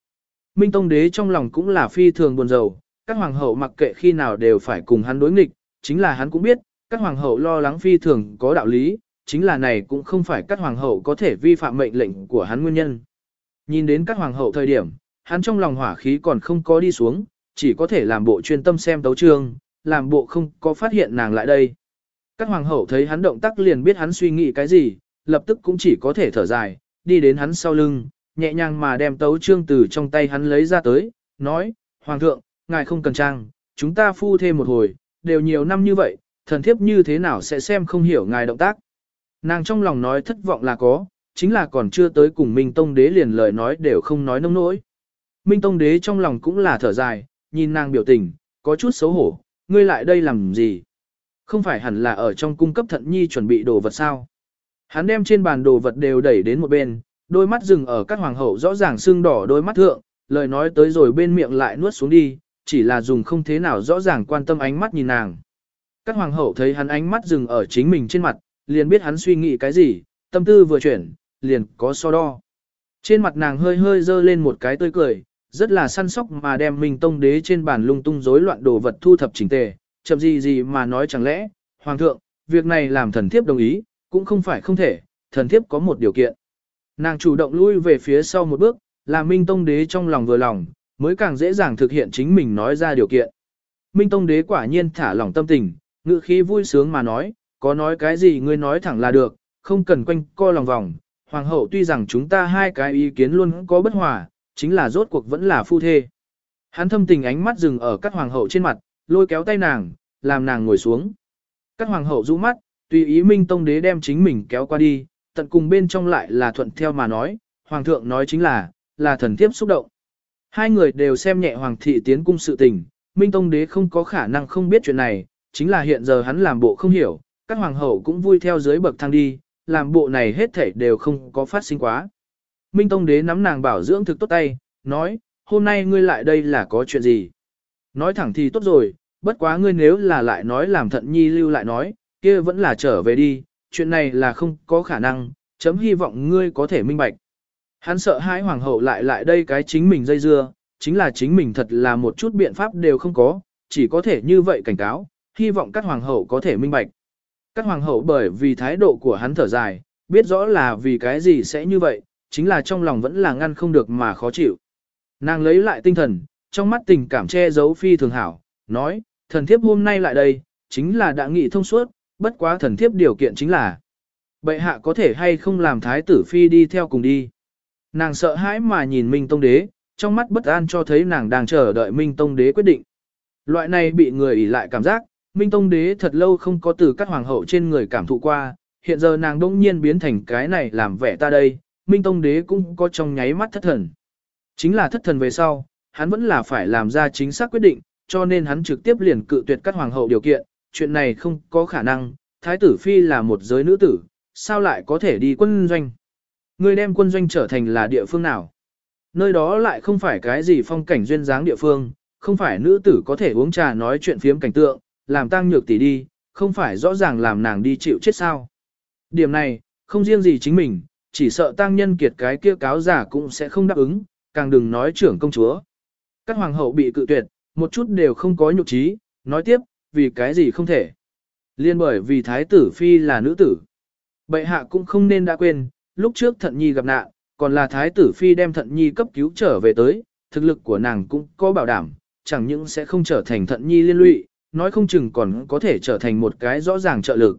Minh Tông Đế trong lòng cũng là phi thường buồn rầu, các hoàng hậu mặc kệ khi nào đều phải cùng hắn đối nghịch, chính là hắn cũng biết, các hoàng hậu lo lắng phi thường có đạo lý, chính là này cũng không phải các hoàng hậu có thể vi phạm mệnh lệnh của hắn nguyên nhân. Nhìn đến các hoàng hậu thời điểm, hắn trong lòng hỏa khí còn không có đi xuống, chỉ có thể làm bộ chuyên tâm xem tấu trường làm bộ không có phát hiện nàng lại đây. Các hoàng hậu thấy hắn động tác liền biết hắn suy nghĩ cái gì, lập tức cũng chỉ có thể thở dài, đi đến hắn sau lưng, nhẹ nhàng mà đem tấu trương từ trong tay hắn lấy ra tới, nói, Hoàng thượng, ngài không cần trang, chúng ta phu thêm một hồi, đều nhiều năm như vậy, thần thiếp như thế nào sẽ xem không hiểu ngài động tác. Nàng trong lòng nói thất vọng là có, chính là còn chưa tới cùng Minh Tông Đế liền lời nói đều không nói nông nỗi. Minh Tông Đế trong lòng cũng là thở dài, nhìn nàng biểu tình, có chút xấu hổ, ngươi lại đây làm gì? Không phải hẳn là ở trong cung cấp thận nhi chuẩn bị đồ vật sao? Hắn đem trên bàn đồ vật đều đẩy đến một bên, đôi mắt dừng ở các hoàng hậu rõ ràng sưng đỏ đôi mắt thượng, lời nói tới rồi bên miệng lại nuốt xuống đi, chỉ là dùng không thế nào rõ ràng quan tâm ánh mắt nhìn nàng. Các hoàng hậu thấy hắn ánh mắt dừng ở chính mình trên mặt, liền biết hắn suy nghĩ cái gì, tâm tư vừa chuyển, liền có so đo. Trên mặt nàng hơi hơi dơ lên một cái tươi cười, rất là săn sóc mà đem Minh Tông đế trên bàn lung tung rối loạn đồ vật thu thập chỉnh tề, chậm gì gì mà nói chẳng lẽ, Hoàng thượng, việc này làm thần thiếp đồng ý, cũng không phải không thể, thần thiếp có một điều kiện. Nàng chủ động lui về phía sau một bước, làm Minh Tông đế trong lòng vừa lòng, mới càng dễ dàng thực hiện chính mình nói ra điều kiện. Minh Tông đế quả nhiên thả lỏng tâm tình, ngự khí vui sướng mà nói, có nói cái gì ngươi nói thẳng là được, không cần quanh co lòng vòng. Hoàng hậu tuy rằng chúng ta hai cái ý kiến luôn có bất hòa, chính là rốt cuộc vẫn là phu thê. Hắn thâm tình ánh mắt dừng ở các hoàng hậu trên mặt, lôi kéo tay nàng, làm nàng ngồi xuống. Các hoàng hậu rũ mắt, tùy ý Minh Tông đế đem chính mình kéo qua đi, tận cùng bên trong lại là thuận theo mà nói, hoàng thượng nói chính là, là thần thiếp xúc động. Hai người đều xem nhẹ hoàng thị tiến cung sự tình, Minh Tông đế không có khả năng không biết chuyện này, chính là hiện giờ hắn làm bộ không hiểu, các hoàng hậu cũng vui theo dưới bậc thang đi, làm bộ này hết thảy đều không có phát sinh quá. Minh Tông đế nắm nàng bảo dưỡng thực tốt tay, nói, hôm nay ngươi lại đây là có chuyện gì? Nói thẳng thì tốt rồi, bất quá ngươi nếu là lại nói làm thận nhi lưu lại nói, kia vẫn là trở về đi, chuyện này là không có khả năng, chấm hy vọng ngươi có thể minh bạch. Hắn sợ hai hoàng hậu lại lại đây cái chính mình dây dưa, chính là chính mình thật là một chút biện pháp đều không có, chỉ có thể như vậy cảnh cáo, hy vọng các hoàng hậu có thể minh bạch. Các hoàng hậu bởi vì thái độ của hắn thở dài, biết rõ là vì cái gì sẽ như vậy, chính là trong lòng vẫn là ngăn không được mà khó chịu. Nàng lấy lại tinh thần, trong mắt tình cảm che giấu phi thường hảo, nói, thần thiếp hôm nay lại đây, chính là đã nghị thông suốt, bất quá thần thiếp điều kiện chính là bệ hạ có thể hay không làm thái tử phi đi theo cùng đi. Nàng sợ hãi mà nhìn Minh Tông Đế, trong mắt bất an cho thấy nàng đang chờ đợi Minh Tông Đế quyết định. Loại này bị người ỉ lại cảm giác, Minh Tông Đế thật lâu không có từ các hoàng hậu trên người cảm thụ qua, hiện giờ nàng đông nhiên biến thành cái này làm vẻ ta đây, Minh Tông Đế cũng có trong nháy mắt thất thần. Chính là thất thần về sau, hắn vẫn là phải làm ra chính xác quyết định, cho nên hắn trực tiếp liền cự tuyệt các hoàng hậu điều kiện, chuyện này không có khả năng, Thái tử Phi là một giới nữ tử, sao lại có thể đi quân doanh. Người đem quân doanh trở thành là địa phương nào? Nơi đó lại không phải cái gì phong cảnh duyên dáng địa phương, không phải nữ tử có thể uống trà nói chuyện phiếm cảnh tượng, làm tăng nhược tỷ đi, không phải rõ ràng làm nàng đi chịu chết sao. Điểm này, không riêng gì chính mình, chỉ sợ tăng nhân kiệt cái kia cáo giả cũng sẽ không đáp ứng, càng đừng nói trưởng công chúa. Các hoàng hậu bị cự tuyệt, một chút đều không có nhục trí, nói tiếp, vì cái gì không thể. Liên bởi vì thái tử phi là nữ tử. Bệ hạ cũng không nên đã quên, lúc trước thận nhi gặp nạn, còn là thái tử phi đem thận nhi cấp cứu trở về tới, thực lực của nàng cũng có bảo đảm, chẳng những sẽ không trở thành thận nhi liên lụy, nói không chừng còn có thể trở thành một cái rõ ràng trợ lực.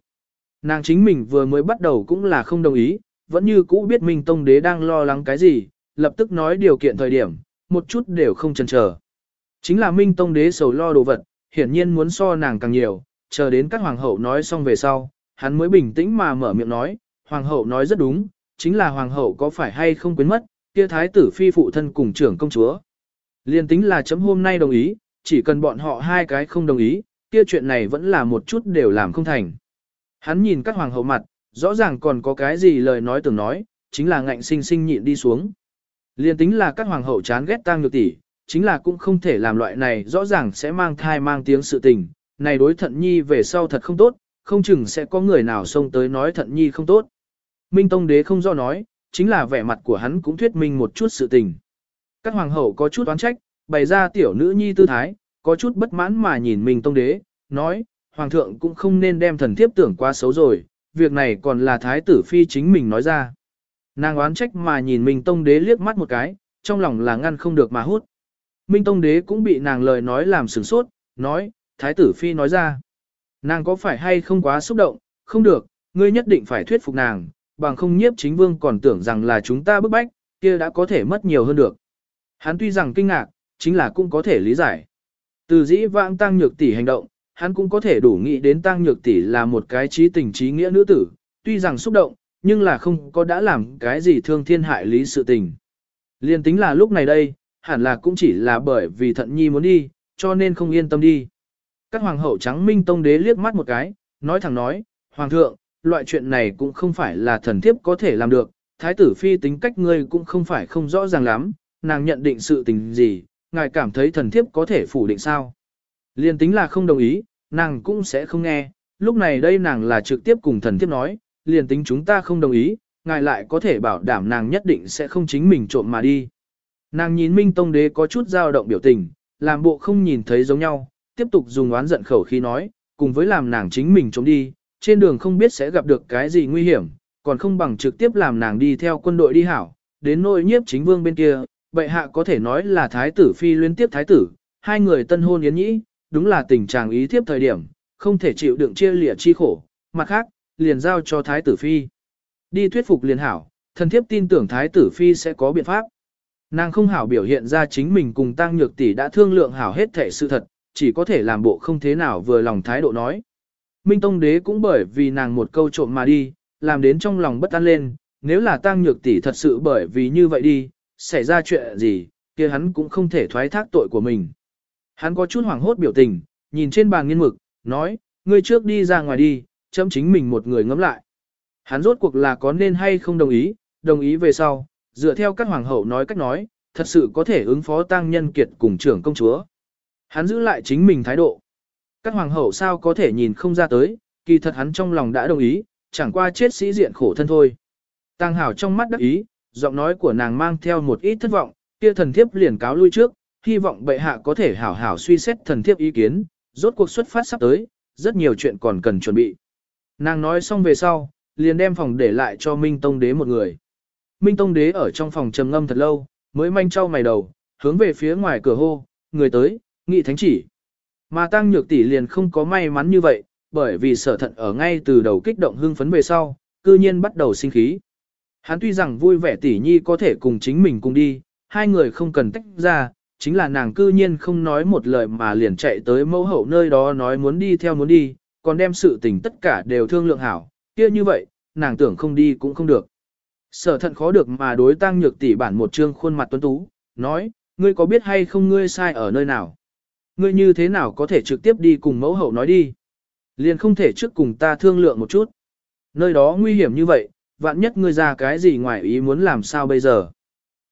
Nàng chính mình vừa mới bắt đầu cũng là không đồng ý, vẫn như cũ biết Minh Tông Đế đang lo lắng cái gì, lập tức nói điều kiện thời điểm, một chút đều không chần chờ. Chính là Minh Tông Đế sầu lo đồ vật, hiển nhiên muốn so nàng càng nhiều, chờ đến các hoàng hậu nói xong về sau, hắn mới bình tĩnh mà mở miệng nói, hoàng hậu nói rất đúng, chính là hoàng hậu có phải hay không quên mất, kia thái tử phi phụ thân cùng trưởng công chúa. Liên tính là chấm hôm nay đồng ý, chỉ cần bọn họ hai cái không đồng ý, kia chuyện này vẫn là một chút đều làm không thành. Hắn nhìn các hoàng hậu mặt, rõ ràng còn có cái gì lời nói tưởng nói, chính là ngạnh sinh sinh nhịn đi xuống. Liên tính là các hoàng hậu chán ghét tang nhược tỷ, chính là cũng không thể làm loại này rõ ràng sẽ mang thai mang tiếng sự tình, này đối thận nhi về sau thật không tốt, không chừng sẽ có người nào xông tới nói thận nhi không tốt. Minh Tông Đế không do nói, chính là vẻ mặt của hắn cũng thuyết minh một chút sự tình. Các hoàng hậu có chút oán trách, bày ra tiểu nữ nhi tư thái, có chút bất mãn mà nhìn Minh Tông Đế, nói, hoàng thượng cũng không nên đem thần thiếp tưởng quá xấu rồi, việc này còn là thái tử phi chính mình nói ra. Nàng oán trách mà nhìn Minh Tông Đế liếc mắt một cái, trong lòng là ngăn không được mà hút. Minh Tông Đế cũng bị nàng lời nói làm sửng sốt, nói, thái tử phi nói ra. Nàng có phải hay không quá xúc động, không được, ngươi nhất định phải thuyết phục nàng, bằng không nhiếp chính vương còn tưởng rằng là chúng ta bức bách, kia đã có thể mất nhiều hơn được. Hắn tuy rằng kinh ngạc, chính là cũng có thể lý giải. Từ dĩ vãng tăng nhược tỷ hành động, hắn cũng có thể đủ nghĩ đến tăng nhược tỷ là một cái trí tình trí nghĩa nữ tử, tuy rằng xúc động, nhưng là không có đã làm cái gì thương thiên hại lý sự tình. Liên tính là lúc này đây, hẳn là cũng chỉ là bởi vì thận nhi muốn đi, cho nên không yên tâm đi. Các hoàng hậu trắng minh tông đế liếc mắt một cái, nói thẳng nói, Hoàng thượng, loại chuyện này cũng không phải là thần thiếp có thể làm được, thái tử phi tính cách ngươi cũng không phải không rõ ràng lắm, nàng nhận định sự tình gì, ngài cảm thấy thần thiếp có thể phủ định sao. Liên tính là không đồng ý, nàng cũng sẽ không nghe, lúc này đây nàng là trực tiếp cùng thần thiếp nói, liền tính chúng ta không đồng ý, ngài lại có thể bảo đảm nàng nhất định sẽ không chính mình trộm mà đi. Nàng nhìn Minh Tông Đế có chút dao động biểu tình, làm bộ không nhìn thấy giống nhau, tiếp tục dùng oán giận khẩu khi nói, cùng với làm nàng chính mình trốn đi, trên đường không biết sẽ gặp được cái gì nguy hiểm, còn không bằng trực tiếp làm nàng đi theo quân đội đi hảo, đến nội nhiếp chính vương bên kia, bệ hạ có thể nói là thái tử phi liên tiếp thái tử, hai người tân hôn yến nhĩ, đúng là tình trạng ý thiếp thời điểm, không thể chịu đựng chia lìa chi khổ, mặt khác, liền giao cho thái tử phi. Đi thuyết phục liền hảo, thần thiếp tin tưởng thái tử phi sẽ có biện pháp. Nàng không hảo biểu hiện ra chính mình cùng tăng nhược tỷ đã thương lượng hảo hết thể sự thật, chỉ có thể làm bộ không thế nào vừa lòng thái độ nói. Minh Tông Đế cũng bởi vì nàng một câu trộm mà đi, làm đến trong lòng bất an lên, nếu là tăng nhược tỷ thật sự bởi vì như vậy đi, xảy ra chuyện gì, kia hắn cũng không thể thoái thác tội của mình. Hắn có chút hoảng hốt biểu tình, nhìn trên bàn nghiên mực, nói, ngươi trước đi ra ngoài đi, chấm chính mình một người ngẫm lại. Hắn rốt cuộc là có nên hay không đồng ý, đồng ý về sau, dựa theo các hoàng hậu nói cách nói, thật sự có thể ứng phó tăng nhân kiệt cùng trưởng công chúa. Hắn giữ lại chính mình thái độ. Các hoàng hậu sao có thể nhìn không ra tới, kỳ thật hắn trong lòng đã đồng ý, chẳng qua chết sĩ diện khổ thân thôi. Tăng hảo trong mắt đắc ý, giọng nói của nàng mang theo một ít thất vọng, kia thần thiếp liền cáo lui trước, hy vọng bệ hạ có thể hảo hảo suy xét thần thiếp ý kiến, rốt cuộc xuất phát sắp tới, rất nhiều chuyện còn cần chuẩn bị. Nàng nói xong về sau, liền đem phòng để lại cho Minh Tông Đế một người. Minh Tông Đế ở trong phòng trầm ngâm thật lâu, mới manh trao mày đầu, hướng về phía ngoài cửa hô, người tới, nghị thánh chỉ. Mà tăng nhược tỷ liền không có may mắn như vậy, bởi vì sở thận ở ngay từ đầu kích động hưng phấn về sau, cư nhiên bắt đầu sinh khí. Hắn tuy rằng vui vẻ tỷ nhi có thể cùng chính mình cùng đi, hai người không cần tách ra, chính là nàng cư nhiên không nói một lời mà liền chạy tới mẫu hậu nơi đó nói muốn đi theo muốn đi, còn đem sự tình tất cả đều thương lượng hảo, kia như vậy, nàng tưởng không đi cũng không được. Sở thận khó được mà đối tăng nhược tỷ bản một trương khuôn mặt tuấn tú, nói, ngươi có biết hay không ngươi sai ở nơi nào? Ngươi như thế nào có thể trực tiếp đi cùng mẫu hậu nói đi? Liền không thể trước cùng ta thương lượng một chút. Nơi đó nguy hiểm như vậy, vạn nhất ngươi ra cái gì ngoài ý muốn làm sao bây giờ?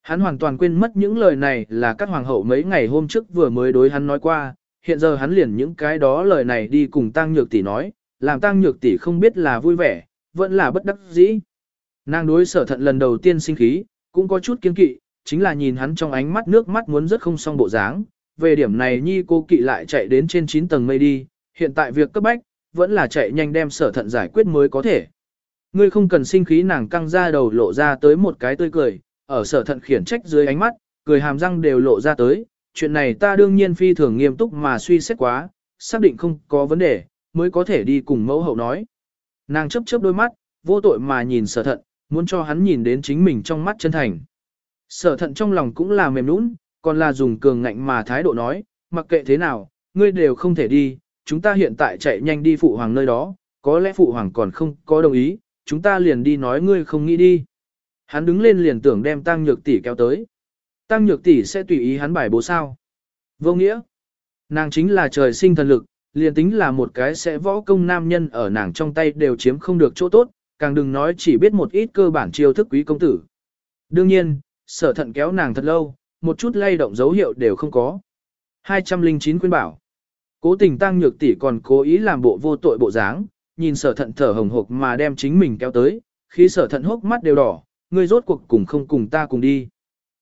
Hắn hoàn toàn quên mất những lời này là các hoàng hậu mấy ngày hôm trước vừa mới đối hắn nói qua, hiện giờ hắn liền những cái đó lời này đi cùng tăng nhược tỷ nói, làm tăng nhược tỷ không biết là vui vẻ, vẫn là bất đắc dĩ. Nàng đối sở thận lần đầu tiên sinh khí, cũng có chút kiên kỵ, chính là nhìn hắn trong ánh mắt nước mắt muốn rất không xong bộ dáng. Về điểm này nhi cô kỵ lại chạy đến trên 9 tầng mây đi, hiện tại việc cấp bách, vẫn là chạy nhanh đem sở thận giải quyết mới có thể. Ngươi không cần sinh khí nàng căng ra đầu lộ ra tới một cái tươi cười, ở sở thận khiển trách dưới ánh mắt, cười hàm răng đều lộ ra tới, chuyện này ta đương nhiên phi thường nghiêm túc mà suy xét quá, xác định không có vấn đề, mới có thể đi cùng mẫu hậu nói. Nàng chấp chớp đôi mắt, vô tội mà nhìn sở thận, muốn cho hắn nhìn đến chính mình trong mắt chân thành. Sở thận trong lòng cũng là mềm nũng, còn là dùng cường ngạnh mà thái độ nói, mặc kệ thế nào, ngươi đều không thể đi, chúng ta hiện tại chạy nhanh đi phụ hoàng nơi đó, có lẽ phụ hoàng còn không có đồng ý, chúng ta liền đi nói ngươi không nghĩ đi. Hắn đứng lên liền tưởng đem tăng nhược tỷ kéo tới. Tăng nhược tỷ sẽ tùy ý hắn bài bố sao. Vô nghĩa. Nàng chính là trời sinh thần lực, liền tính là một cái sẽ võ công nam nhân ở nàng trong tay đều chiếm không được chỗ tốt, càng đừng nói chỉ biết một ít cơ bản chiêu thức quý công tử. Đương nhiên, sở thận kéo nàng thật lâu, một chút lay động dấu hiệu đều không có. 209 quyên bảo. Cố tình tăng nhược tỷ còn cố ý làm bộ vô tội bộ dáng, nhìn sở thận thở hồng hộc mà đem chính mình kéo tới, khi sở thận hốc mắt đều đỏ, ngươi rốt cuộc cùng không cùng ta cùng đi.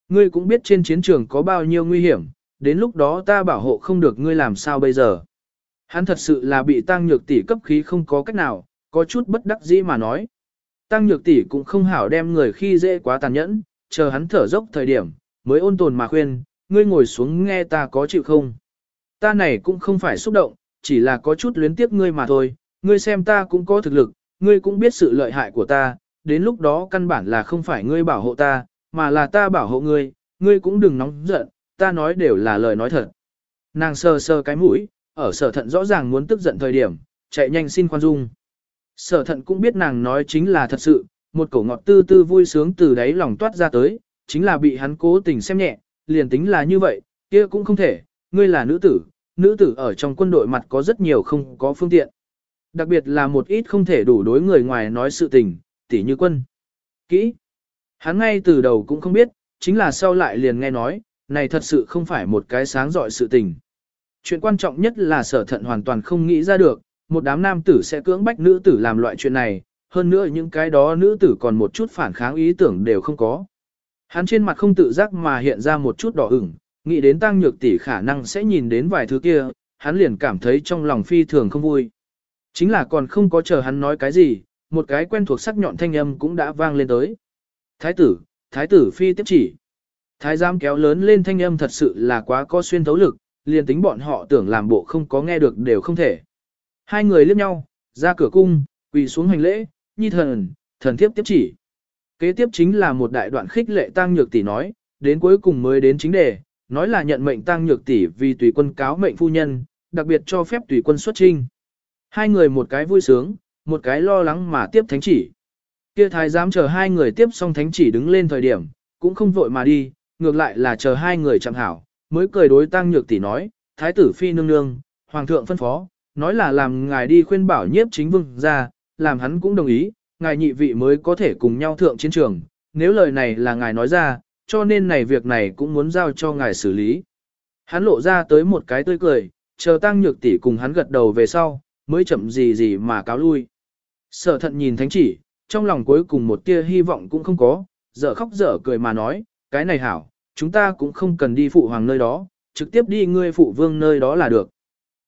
Ngươi cũng biết trên chiến trường có bao nhiêu nguy hiểm, đến lúc đó ta bảo hộ không được ngươi làm sao bây giờ. Hắn thật sự là bị tăng nhược tỷ cấp khí không có cách nào, có chút bất đắc dĩ mà nói. Tăng nhược tỷ cũng không hảo đem người khi dễ quá tàn nhẫn, chờ hắn thở dốc thời điểm, mới ôn tồn mà khuyên, ngươi ngồi xuống nghe ta có chịu không. Ta này cũng không phải xúc động, chỉ là có chút luyến tiếc ngươi mà thôi, ngươi xem ta cũng có thực lực, ngươi cũng biết sự lợi hại của ta, đến lúc đó căn bản là không phải ngươi bảo hộ ta, mà là ta bảo hộ ngươi, ngươi cũng đừng nóng giận, ta nói đều là lời nói thật. Nàng sờ sờ cái mũi, ở sở thận rõ ràng muốn tức giận thời điểm, chạy nhanh xin khoan dung. Sở thận cũng biết nàng nói chính là thật sự, một cổ ngọt tư tư vui sướng từ đáy lòng toát ra tới, chính là bị hắn cố tình xem nhẹ, liền tính là như vậy, kia cũng không thể, ngươi là nữ tử, nữ tử ở trong quân đội mặt có rất nhiều không có phương tiện. Đặc biệt là một ít không thể đủ đối người ngoài nói sự tình, tỷ như quân. Kỹ. Hắn ngay từ đầu cũng không biết, chính là sau lại liền nghe nói, này thật sự không phải một cái sáng dọi sự tình. Chuyện quan trọng nhất là sở thận hoàn toàn không nghĩ ra được, một đám nam tử sẽ cưỡng bách nữ tử làm loại chuyện này, hơn nữa những cái đó nữ tử còn một chút phản kháng ý tưởng đều không có. Hắn trên mặt không tự giác mà hiện ra một chút đỏ ửng, nghĩ đến tăng nhược tỷ khả năng sẽ nhìn đến vài thứ kia, hắn liền cảm thấy trong lòng phi thường không vui. Chính là còn không có chờ hắn nói cái gì, một cái quen thuộc sắc nhọn thanh âm cũng đã vang lên tới. Thái tử, thái tử phi tiếp chỉ. Thái giám kéo lớn lên thanh âm thật sự là quá có xuyên thấu lực, liền tính bọn họ tưởng làm bộ không có nghe được đều không thể. Hai người liếc nhau, ra cửa cung, quỳ xuống hành lễ, nhi thần, thần thiếp tiếp chỉ. Kế tiếp chính là một đại đoạn khích lệ tăng nhược tỷ nói, đến cuối cùng mới đến chính đề, nói là nhận mệnh tăng nhược tỷ vì tùy quân cáo mệnh phu nhân, đặc biệt cho phép tùy quân xuất trinh. Hai người một cái vui sướng, một cái lo lắng mà tiếp thánh chỉ. Kia thái giám chờ hai người tiếp xong thánh chỉ đứng lên thời điểm, cũng không vội mà đi, ngược lại là chờ hai người chẳng hảo, mới cười đối tăng nhược tỷ nói, thái tử phi nương nương, hoàng thượng phân phó, nói là làm ngài đi khuyên bảo nhiếp chính vương ra, làm hắn cũng đồng ý, ngài nhị vị mới có thể cùng nhau thượng chiến trường, nếu lời này là ngài nói ra, cho nên này việc này cũng muốn giao cho ngài xử lý. Hắn lộ ra tới một cái tươi cười, chờ tăng nhược tỷ cùng hắn gật đầu về sau, mới chậm gì gì mà cáo lui. Sở thận nhìn thánh chỉ, trong lòng cuối cùng một tia hy vọng cũng không có, dở khóc dở cười mà nói, cái này hảo, chúng ta cũng không cần đi phụ hoàng nơi đó, trực tiếp đi ngươi phụ vương nơi đó là được.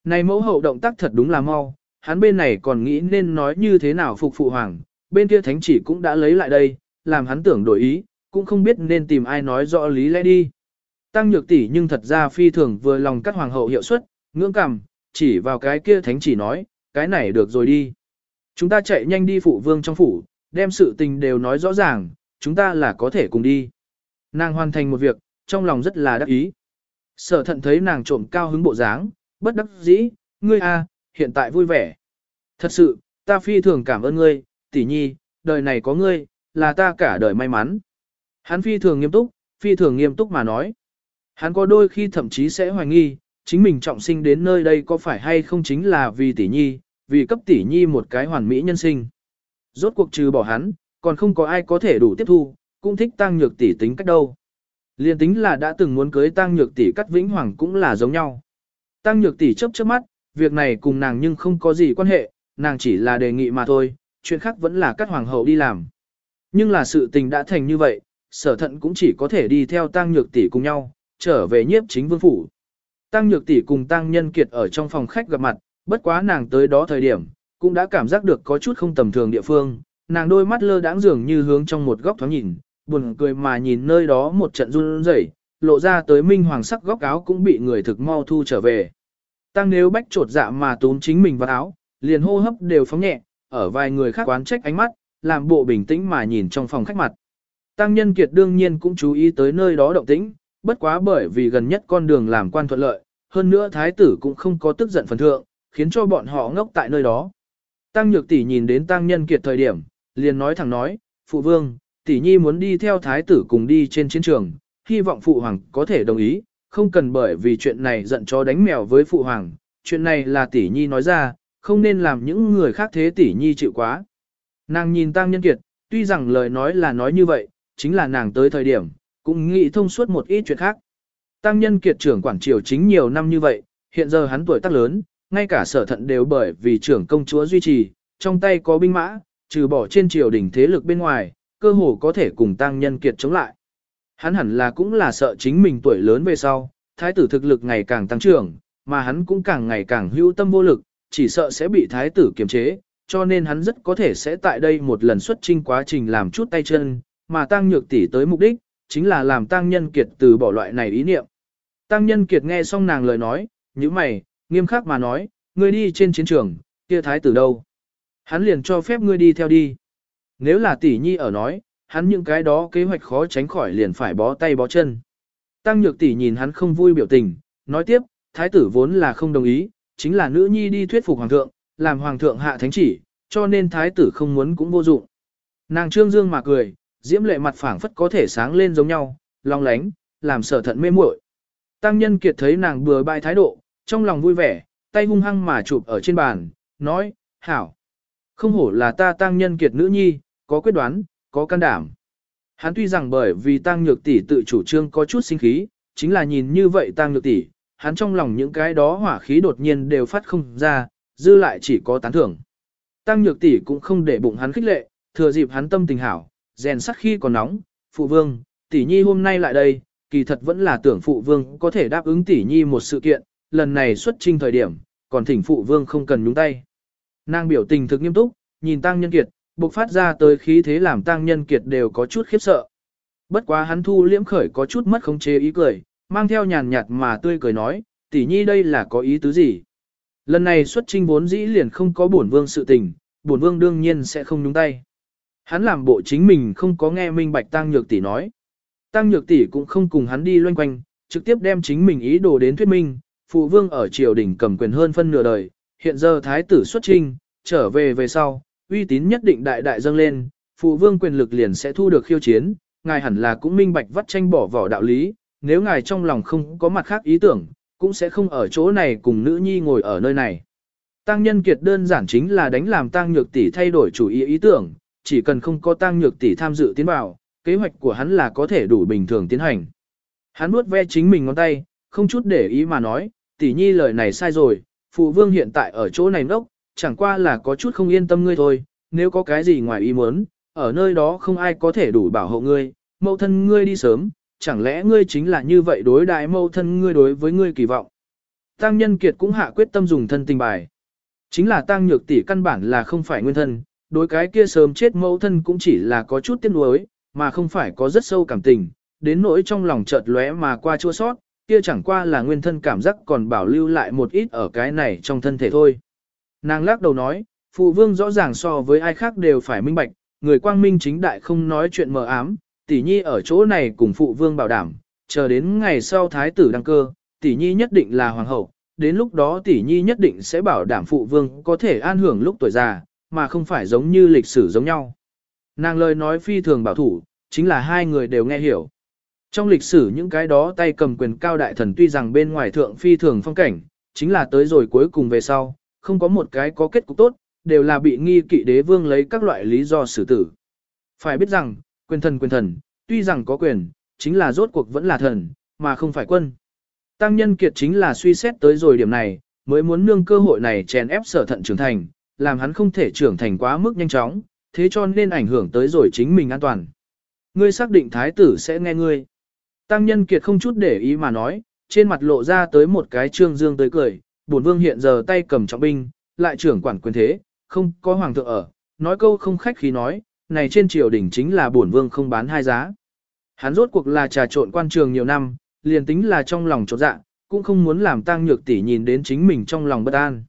Này mẫu hậu động tác thật đúng là mau, hắn bên này còn nghĩ nên nói như thế nào phục phụ hoàng, bên kia thánh chỉ cũng đã lấy lại đây, làm hắn tưởng đổi ý, cũng không biết nên tìm ai nói rõ lý lẽ đi. Tăng nhược tỷ nhưng thật ra phi thường vừa lòng các hoàng hậu hiệu suất, ngưỡng cảm, chỉ vào cái kia thánh chỉ nói, cái này được rồi đi. Chúng ta chạy nhanh đi phụ vương trong phủ, đem sự tình đều nói rõ ràng, chúng ta là có thể cùng đi. Nàng hoàn thành một việc, trong lòng rất là đắc ý. Sở thận thấy nàng trộm cao hứng bộ dáng, bất đắc dĩ, ngươi a, hiện tại vui vẻ. Thật sự, ta phi thường cảm ơn ngươi, tỷ nhi, đời này có ngươi, là ta cả đời may mắn. Hắn phi thường nghiêm túc, phi thường nghiêm túc mà nói. Hắn có đôi khi thậm chí sẽ hoài nghi, chính mình trọng sinh đến nơi đây có phải hay không chính là vì tỷ nhi, vì cấp tỷ nhi một cái hoàn mỹ nhân sinh. Rốt cuộc trừ bỏ hắn, còn không có ai có thể đủ tiếp thu, cũng thích tăng nhược tỷ tính cách đâu. Liên tính là đã từng muốn cưới tăng nhược tỷ cắt vĩnh hoàng cũng là giống nhau. Tăng nhược tỷ chớp chớp mắt, việc này cùng nàng nhưng không có gì quan hệ, nàng chỉ là đề nghị mà thôi, chuyện khác vẫn là cắt hoàng hậu đi làm. Nhưng là sự tình đã thành như vậy, sở thận cũng chỉ có thể đi theo tăng nhược tỷ cùng nhau, trở về nhiếp chính vương phủ. Tăng nhược tỷ cùng tăng nhân kiệt ở trong phòng khách gặp mặt, bất quá nàng tới đó thời điểm, cũng đã cảm giác được có chút không tầm thường địa phương, nàng đôi mắt lơ đãng dường như hướng trong một góc thoáng nhìn, buồn cười mà nhìn nơi đó một trận run rẩy, lộ ra tới minh hoàng sắc góc áo cũng bị người thực mau thu trở về. Tăng nếu bách trột dạ mà túm chính mình vào áo, liền hô hấp đều phóng nhẹ, ở vài người khác quán trách ánh mắt, làm bộ bình tĩnh mà nhìn trong phòng khách mặt. Tăng nhân kiệt đương nhiên cũng chú ý tới nơi đó động tĩnh, bất quá bởi vì gần nhất con đường làm quan thuận lợi, hơn nữa thái tử cũng không có tức giận phần thượng, khiến cho bọn họ ngốc tại nơi đó. Tăng nhược tỷ nhìn đến tăng nhân kiệt thời điểm, liền nói thẳng nói, phụ vương, tỷ nhi muốn đi theo thái tử cùng đi trên chiến trường, hy vọng phụ hoàng có thể đồng ý, không cần bởi vì chuyện này giận cho đánh mèo với phụ hoàng, chuyện này là tỷ nhi nói ra, không nên làm những người khác thế tỷ nhi chịu quá. Nàng nhìn tăng nhân kiệt, tuy rằng lời nói là nói như vậy, chính là nàng tới thời điểm, cũng nghĩ thông suốt một ít chuyện khác. Tăng nhân kiệt trưởng quản triều chính nhiều năm như vậy, hiện giờ hắn tuổi tác lớn, ngay cả sở thận đều bởi vì trưởng công chúa duy trì, trong tay có binh mã, trừ bỏ trên triều đình thế lực bên ngoài, cơ hồ có thể cùng tăng nhân kiệt chống lại. Hắn hẳn là cũng là sợ chính mình tuổi lớn về sau, thái tử thực lực ngày càng tăng trưởng, mà hắn cũng càng ngày càng hữu tâm vô lực, chỉ sợ sẽ bị thái tử kiềm chế, cho nên hắn rất có thể sẽ tại đây một lần xuất trinh quá trình làm chút tay chân, mà tăng nhược tỷ tới mục đích, chính là làm tăng nhân kiệt từ bỏ loại này ý niệm. Tăng nhân kiệt nghe xong nàng lời nói, như mày, nghiêm khắc mà nói, ngươi đi trên chiến trường, kia thái tử đâu? Hắn liền cho phép ngươi đi theo đi. Nếu là tỷ nhi ở nói, hắn những cái đó kế hoạch khó tránh khỏi liền phải bó tay bó chân. Tăng nhược tỷ nhìn hắn không vui biểu tình, nói tiếp, thái tử vốn là không đồng ý, chính là nữ nhi đi thuyết phục hoàng thượng, làm hoàng thượng hạ thánh chỉ, cho nên thái tử không muốn cũng vô dụng. Nàng trương dương mà cười, diễm lệ mặt phảng phất có thể sáng lên giống nhau, long lánh, làm sở thận mê muội. Tăng nhân kiệt thấy nàng bừa bãi thái độ, trong lòng vui vẻ, tay hung hăng mà chụp ở trên bàn, nói, hảo. Không hổ là ta tăng nhân kiệt nữ nhi, có quyết đoán, có can đảm. Hắn tuy rằng bởi vì tăng nhược tỷ tự chủ trương có chút sinh khí, chính là nhìn như vậy tăng nhược tỷ, hắn trong lòng những cái đó hỏa khí đột nhiên đều phát không ra, dư lại chỉ có tán thưởng. Tăng nhược tỷ cũng không để bụng hắn khích lệ, thừa dịp hắn tâm tình hảo, rèn sắc khi còn nóng, phụ vương, tỷ nhi hôm nay lại đây, kỳ thật vẫn là tưởng phụ vương có thể đáp ứng tỷ nhi một sự kiện, lần này xuất trinh thời điểm, còn thỉnh phụ vương không cần nhúng tay. Nàng biểu tình thực nghiêm túc, nhìn tăng nhân kiệt, bộc phát ra tới khí thế làm tăng nhân kiệt đều có chút khiếp sợ. Bất quá hắn thu liễm khởi có chút mất khống chế ý cười, mang theo nhàn nhạt mà tươi cười nói, tỷ nhi đây là có ý tứ gì. Lần này xuất trinh vốn dĩ liền không có bổn vương sự tình, bổn vương đương nhiên sẽ không nhúng tay. Hắn làm bộ chính mình không có nghe minh bạch tăng nhược tỷ nói. Tăng nhược tỷ cũng không cùng hắn đi loanh quanh, trực tiếp đem chính mình ý đồ đến thuyết minh, phụ vương ở triều đình cầm quyền hơn phân nửa đời, hiện giờ thái tử xuất trinh, trở về về sau, uy tín nhất định đại đại dâng lên, phụ vương quyền lực liền sẽ thu được khiêu chiến, ngài hẳn là cũng minh bạch vắt tranh bỏ vỏ đạo lý, nếu ngài trong lòng không có mặt khác ý tưởng, cũng sẽ không ở chỗ này cùng nữ nhi ngồi ở nơi này. Tăng nhân kiệt đơn giản chính là đánh làm tăng nhược tỷ thay đổi chủ ý ý tưởng, chỉ cần không có tăng nhược tỷ tham dự tiến vào, kế hoạch của hắn là có thể đủ bình thường tiến hành. Hắn nuốt ve chính mình ngón tay, không chút để ý mà nói, tỷ nhi lời này sai rồi, phụ vương hiện tại ở chỗ này nốc, chẳng qua là có chút không yên tâm ngươi thôi, nếu có cái gì ngoài ý muốn, ở nơi đó không ai có thể đủ bảo hộ ngươi, mẫu thân ngươi đi sớm, chẳng lẽ ngươi chính là như vậy đối đại mẫu thân ngươi đối với ngươi kỳ vọng. Tăng nhân kiệt cũng hạ quyết tâm dùng thân tình bài. Chính là tăng nhược tỷ căn bản là không phải nguyên thân, đối cái kia sớm chết mẫu thân cũng chỉ là có chút tiếc nuối, mà không phải có rất sâu cảm tình, đến nỗi trong lòng chợt lóe mà qua chua sót, kia chẳng qua là nguyên thân cảm giác còn bảo lưu lại một ít ở cái này trong thân thể thôi. Nàng lắc đầu nói, phụ vương rõ ràng so với ai khác đều phải minh bạch, người quang minh chính đại không nói chuyện mờ ám, tỷ nhi ở chỗ này cùng phụ vương bảo đảm, chờ đến ngày sau thái tử đăng cơ, tỷ nhi nhất định là hoàng hậu, đến lúc đó tỷ nhi nhất định sẽ bảo đảm phụ vương có thể an hưởng lúc tuổi già, mà không phải giống như lịch sử giống nhau. Nàng lời nói phi thường bảo thủ, chính là hai người đều nghe hiểu. Trong lịch sử những cái đó tay cầm quyền cao đại thần tuy rằng bên ngoài thượng phi thường phong cảnh, chính là tới rồi cuối cùng về sau, không có một cái có kết cục tốt, đều là bị nghi kỵ đế vương lấy các loại lý do xử tử. Phải biết rằng, quyền thần quyền thần, tuy rằng có quyền, chính là rốt cuộc vẫn là thần, mà không phải quân. Tăng nhân kiệt chính là suy xét tới rồi điểm này, mới muốn nương cơ hội này chèn ép sở thận trưởng thành, làm hắn không thể trưởng thành quá mức nhanh chóng, thế cho nên ảnh hưởng tới rồi chính mình an toàn. Ngươi xác định thái tử sẽ nghe ngươi. Tăng nhân kiệt không chút để ý mà nói, trên mặt lộ ra tới một cái trương dương tới cười, bổn vương hiện giờ tay cầm trọng binh, lại trưởng quản quyền thế, không có hoàng thượng ở, nói câu không khách khí nói, này trên triều đình chính là bổn vương không bán hai giá. Hắn rốt cuộc là trà trộn quan trường nhiều năm, liền tính là trong lòng trột dạ, cũng không muốn làm tăng nhược tỷ nhìn đến chính mình trong lòng bất an.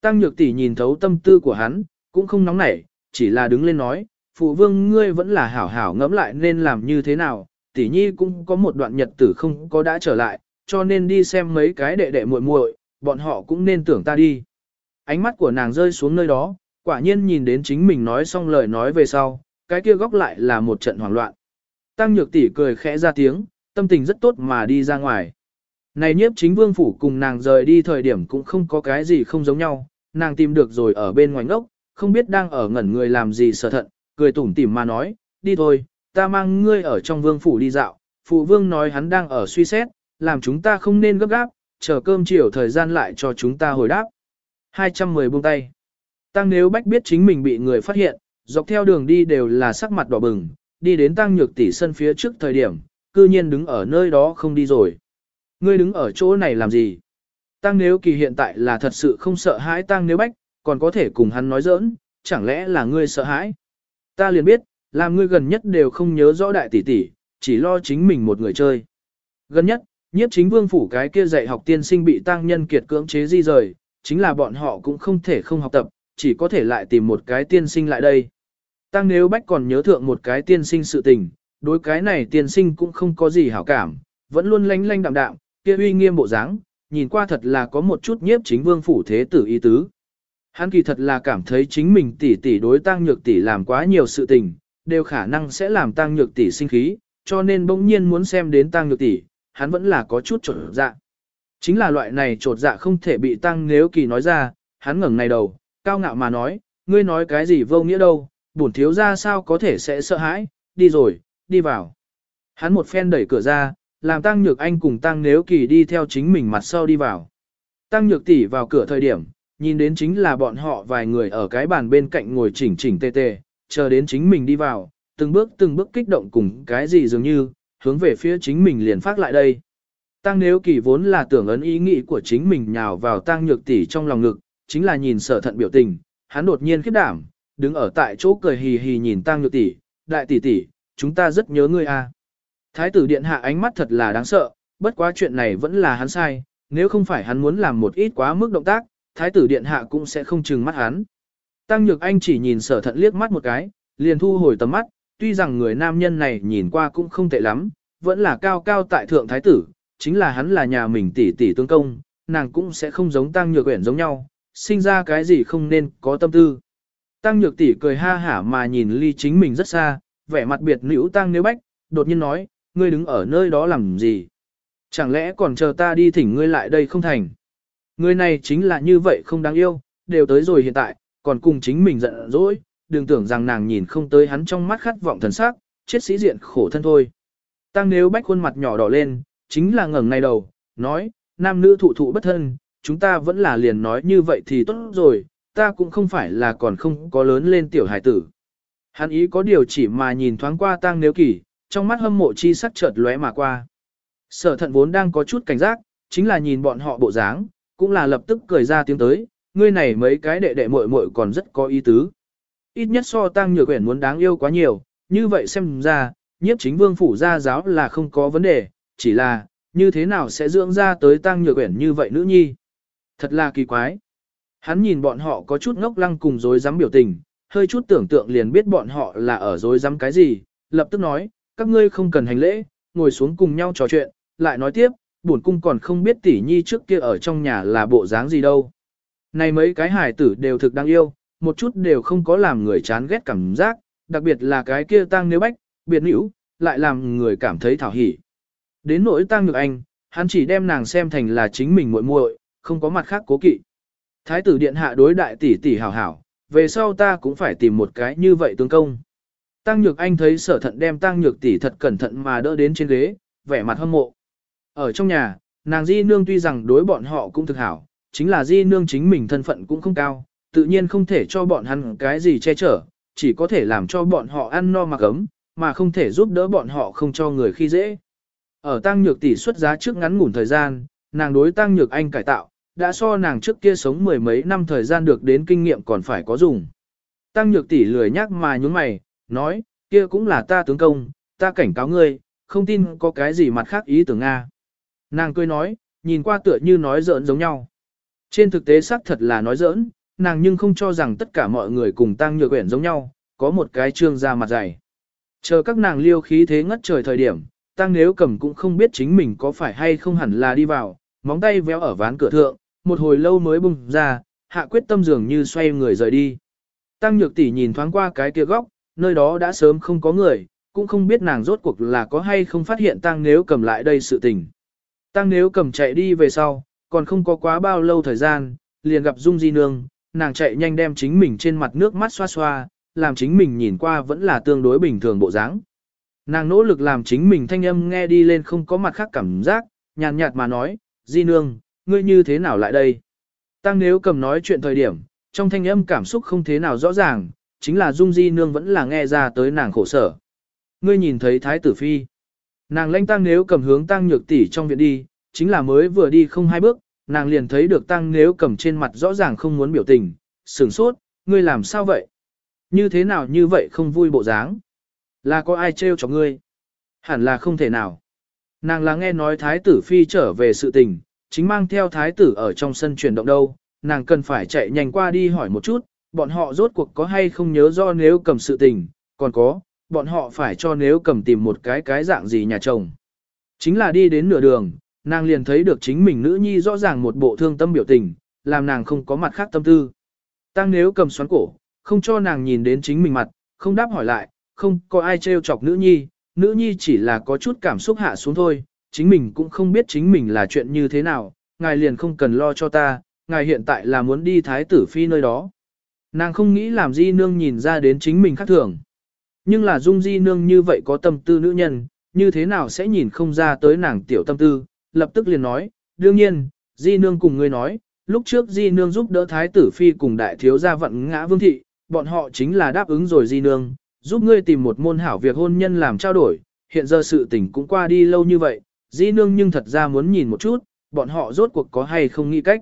Tăng nhược tỷ nhìn thấu tâm tư của hắn, cũng không nóng nảy, chỉ là đứng lên nói, phụ vương ngươi vẫn là hảo hảo ngẫm lại nên làm như thế nào, tỷ nhi cũng có một đoạn nhật tử không có đã trở lại, cho nên đi xem mấy cái đệ đệ muội muội, bọn họ cũng nên tưởng ta đi. Ánh mắt của nàng rơi xuống nơi đó, quả nhiên nhìn đến chính mình nói xong lời nói về sau, cái kia góc lại là một trận hoảng loạn. Tăng nhược tỷ cười khẽ ra tiếng, tâm tình rất tốt mà đi ra ngoài. Này nhiếp chính vương phủ cùng nàng rời đi thời điểm cũng không có cái gì không giống nhau, nàng tìm được rồi ở bên ngoài ngốc, không biết đang ở ngẩn người làm gì sở thận, cười tủm tỉm mà nói, đi thôi, ta mang ngươi ở trong vương phủ đi dạo, phụ vương nói hắn đang ở suy xét, làm chúng ta không nên gấp gáp, chờ cơm chiều thời gian lại cho chúng ta hồi đáp. 210 buông tay. Tăng nếu bách biết chính mình bị người phát hiện, dọc theo đường đi đều là sắc mặt đỏ bừng, đi đến tăng nhược tỷ sân phía trước thời điểm, cư nhiên đứng ở nơi đó không đi rồi. Ngươi đứng ở chỗ này làm gì? Tăng nếu kỳ hiện tại là thật sự không sợ hãi tăng nếu bách, còn có thể cùng hắn nói giỡn, chẳng lẽ là ngươi sợ hãi? Ta liền biết, làm ngươi gần nhất đều không nhớ rõ đại tỷ tỷ, chỉ lo chính mình một người chơi. Gần nhất, nhiếp chính vương phủ cái kia dạy học tiên sinh bị tăng nhân kiệt cưỡng chế di rời, chính là bọn họ cũng không thể không học tập, chỉ có thể lại tìm một cái tiên sinh lại đây. Tăng nếu bách còn nhớ thượng một cái tiên sinh sự tình, đối cái này tiên sinh cũng không có gì hảo cảm, vẫn luôn lanh lanh đạm đạm, kia uy nghiêm bộ dáng, nhìn qua thật là có một chút nhiếp chính vương phủ thế tử ý tứ. Hắn kỳ thật là cảm thấy chính mình tỷ tỷ đối tăng nhược tỷ làm quá nhiều sự tình, đều khả năng sẽ làm tăng nhược tỷ sinh khí, cho nên bỗng nhiên muốn xem đến tăng nhược tỷ, hắn vẫn là có chút trột dạ. Chính là loại này trột dạ không thể bị tăng nếu kỳ nói ra, hắn ngẩng này đầu, cao ngạo mà nói, ngươi nói cái gì vô nghĩa đâu, bổn thiếu ra sao có thể sẽ sợ hãi, đi rồi, đi vào. Hắn một phen đẩy cửa ra, làm tăng nhược anh cùng tăng nếu kỳ đi theo chính mình mặt sau đi vào. Tăng nhược tỷ vào cửa thời điểm, nhìn đến chính là bọn họ vài người ở cái bàn bên cạnh ngồi chỉnh chỉnh tê tê, chờ đến chính mình đi vào, từng bước từng bước kích động cùng cái gì dường như, hướng về phía chính mình liền phát lại đây. Tăng nếu kỳ vốn là tưởng ấn ý nghĩ của chính mình nhào vào tăng nhược tỷ trong lòng ngực, chính là nhìn sở thận biểu tình, hắn đột nhiên khiếp đảm, đứng ở tại chỗ cười hì hì nhìn tăng nhược tỷ, đại tỷ tỷ, chúng ta rất nhớ ngươi a. Thái tử điện hạ ánh mắt thật là đáng sợ, bất quá chuyện này vẫn là hắn sai, nếu không phải hắn muốn làm một ít quá mức động tác, thái tử điện hạ cũng sẽ không trừng mắt hắn. Tăng Nhược Anh chỉ nhìn sở thận liếc mắt một cái, liền thu hồi tầm mắt, tuy rằng người nam nhân này nhìn qua cũng không tệ lắm, vẫn là cao cao tại thượng thái tử, chính là hắn là nhà mình tỷ tỷ tương công, nàng cũng sẽ không giống Tăng Nhược Uyển giống nhau, sinh ra cái gì không nên có tâm tư. Tăng Nhược tỷ cười ha hả mà nhìn ly chính mình rất xa, vẻ mặt biệt nữ Tăng Nếu Bách, đột nhiên nói, ngươi đứng ở nơi đó làm gì? Chẳng lẽ còn chờ ta đi thỉnh ngươi lại đây không thành? Người này chính là như vậy không đáng yêu, đều tới rồi hiện tại, còn cùng chính mình giận dỗi, đừng tưởng rằng nàng nhìn không tới hắn trong mắt khát vọng thần sắc, chết sĩ diện khổ thân thôi. Tăng nếu bách khuôn mặt nhỏ đỏ lên, chính là ngẩng ngay đầu, nói, nam nữ thụ thụ bất thân, chúng ta vẫn là liền nói như vậy thì tốt rồi, ta cũng không phải là còn không có lớn lên tiểu hải tử. Hắn ý có điều chỉ mà nhìn thoáng qua tăng nếu kỳ, trong mắt hâm mộ chi sắc chợt lóe mà qua. Sở thận vốn đang có chút cảnh giác, chính là nhìn bọn họ bộ dáng, cũng là lập tức cười ra tiếng tới, ngươi này mấy cái đệ đệ muội muội còn rất có ý tứ. Ít nhất so tăng nhược quyển muốn đáng yêu quá nhiều, như vậy xem ra, nhiếp chính vương phủ gia giáo là không có vấn đề, chỉ là, như thế nào sẽ dưỡng ra tới tăng nhược quyển như vậy nữ nhi. Thật là kỳ quái. Hắn nhìn bọn họ có chút ngốc lăng cùng dối dám biểu tình, hơi chút tưởng tượng liền biết bọn họ là ở dối dám cái gì, lập tức nói, các ngươi không cần hành lễ, ngồi xuống cùng nhau trò chuyện, lại nói tiếp, bổn cung còn không biết tỷ nhi trước kia ở trong nhà là bộ dáng gì đâu. Này mấy cái hải tử đều thực đáng yêu, một chút đều không có làm người chán ghét cảm giác, đặc biệt là cái kia tăng nếu bách, biệt nữ, lại làm người cảm thấy thảo hỉ. Đến nỗi tăng nhược anh, hắn chỉ đem nàng xem thành là chính mình muội muội, không có mặt khác cố kỵ. Thái tử điện hạ đối đại tỷ tỷ hảo hảo, về sau ta cũng phải tìm một cái như vậy tương công. Tăng Nhược Anh thấy sở thận đem Tăng Nhược tỷ thật cẩn thận mà đỡ đến trên ghế, vẻ mặt hâm mộ. Ở trong nhà, nàng Di Nương tuy rằng đối bọn họ cũng thực hảo, chính là Di Nương chính mình thân phận cũng không cao, tự nhiên không thể cho bọn hắn cái gì che chở, chỉ có thể làm cho bọn họ ăn no mặc ấm, mà không thể giúp đỡ bọn họ không cho người khi dễ. Ở Tăng Nhược tỷ xuất giá trước ngắn ngủn thời gian, nàng đối Tăng Nhược Anh cải tạo, đã so nàng trước kia sống mười mấy năm thời gian được đến kinh nghiệm còn phải có dùng. Tăng Nhược tỷ lười nhắc mà nhún mày, nói, kia cũng là ta tướng công, ta cảnh cáo ngươi, không tin có cái gì mặt khác ý tưởng Nga. Nàng cười nói, nhìn qua tựa như nói giỡn giống nhau. Trên thực tế xác thật là nói giỡn, nàng nhưng không cho rằng tất cả mọi người cùng tăng nhược quyển giống nhau, có một cái trương ra mặt dày. Chờ các nàng liêu khí thế ngất trời thời điểm, tăng nếu cầm cũng không biết chính mình có phải hay không hẳn là đi vào, móng tay véo ở ván cửa thượng, một hồi lâu mới bung ra, hạ quyết tâm dường như xoay người rời đi. Tăng nhược tỷ nhìn thoáng qua cái kia góc, nơi đó đã sớm không có người, cũng không biết nàng rốt cuộc là có hay không phát hiện tăng nếu cầm lại đây sự tình. Tăng nếu cầm chạy đi về sau, còn không có quá bao lâu thời gian, liền gặp Dung Di Nương, nàng chạy nhanh đem chính mình trên mặt nước mắt xoa xoa, làm chính mình nhìn qua vẫn là tương đối bình thường bộ dáng. Nàng nỗ lực làm chính mình thanh âm nghe đi lên không có mặt khác cảm giác, nhàn nhạt mà nói, Di Nương, ngươi như thế nào lại đây? Tăng nếu cầm nói chuyện thời điểm, trong thanh âm cảm xúc không thế nào rõ ràng, chính là Dung Di Nương vẫn là nghe ra tới nàng khổ sở. Ngươi nhìn thấy Thái tử Phi. Nàng lãnh tăng nếu cầm hướng tăng nhược tỷ trong viện đi, chính là mới vừa đi không hai bước, nàng liền thấy được tăng nếu cầm trên mặt rõ ràng không muốn biểu tình, sửng sốt, ngươi làm sao vậy? Như thế nào như vậy không vui bộ dáng? Là có ai trêu cho ngươi? Hẳn là không thể nào. Nàng là nghe nói thái tử phi trở về sự tình, chính mang theo thái tử ở trong sân chuyển động đâu, nàng cần phải chạy nhanh qua đi hỏi một chút, bọn họ rốt cuộc có hay không nhớ do nếu cầm sự tình, còn có, bọn họ phải cho nếu cầm tìm một cái cái dạng gì nhà chồng. Chính là đi đến nửa đường, nàng liền thấy được chính mình nữ nhi rõ ràng một bộ thương tâm biểu tình, làm nàng không có mặt khác tâm tư. Tăng nếu cầm xoắn cổ, không cho nàng nhìn đến chính mình mặt, không đáp hỏi lại, không có ai trêu chọc nữ nhi, nữ nhi chỉ là có chút cảm xúc hạ xuống thôi, chính mình cũng không biết chính mình là chuyện như thế nào, ngài liền không cần lo cho ta, ngài hiện tại là muốn đi thái tử phi nơi đó. Nàng không nghĩ làm di nương nhìn ra đến chính mình khác thường. Nhưng là dung di nương như vậy có tâm tư nữ nhân, như thế nào sẽ nhìn không ra tới nàng tiểu tâm tư, lập tức liền nói, đương nhiên, di nương cùng ngươi nói, lúc trước di nương giúp đỡ thái tử phi cùng đại thiếu gia vận ngã vương thị, bọn họ chính là đáp ứng rồi di nương, giúp ngươi tìm một môn hảo việc hôn nhân làm trao đổi, hiện giờ sự tình cũng qua đi lâu như vậy, di nương nhưng thật ra muốn nhìn một chút, bọn họ rốt cuộc có hay không nghĩ cách.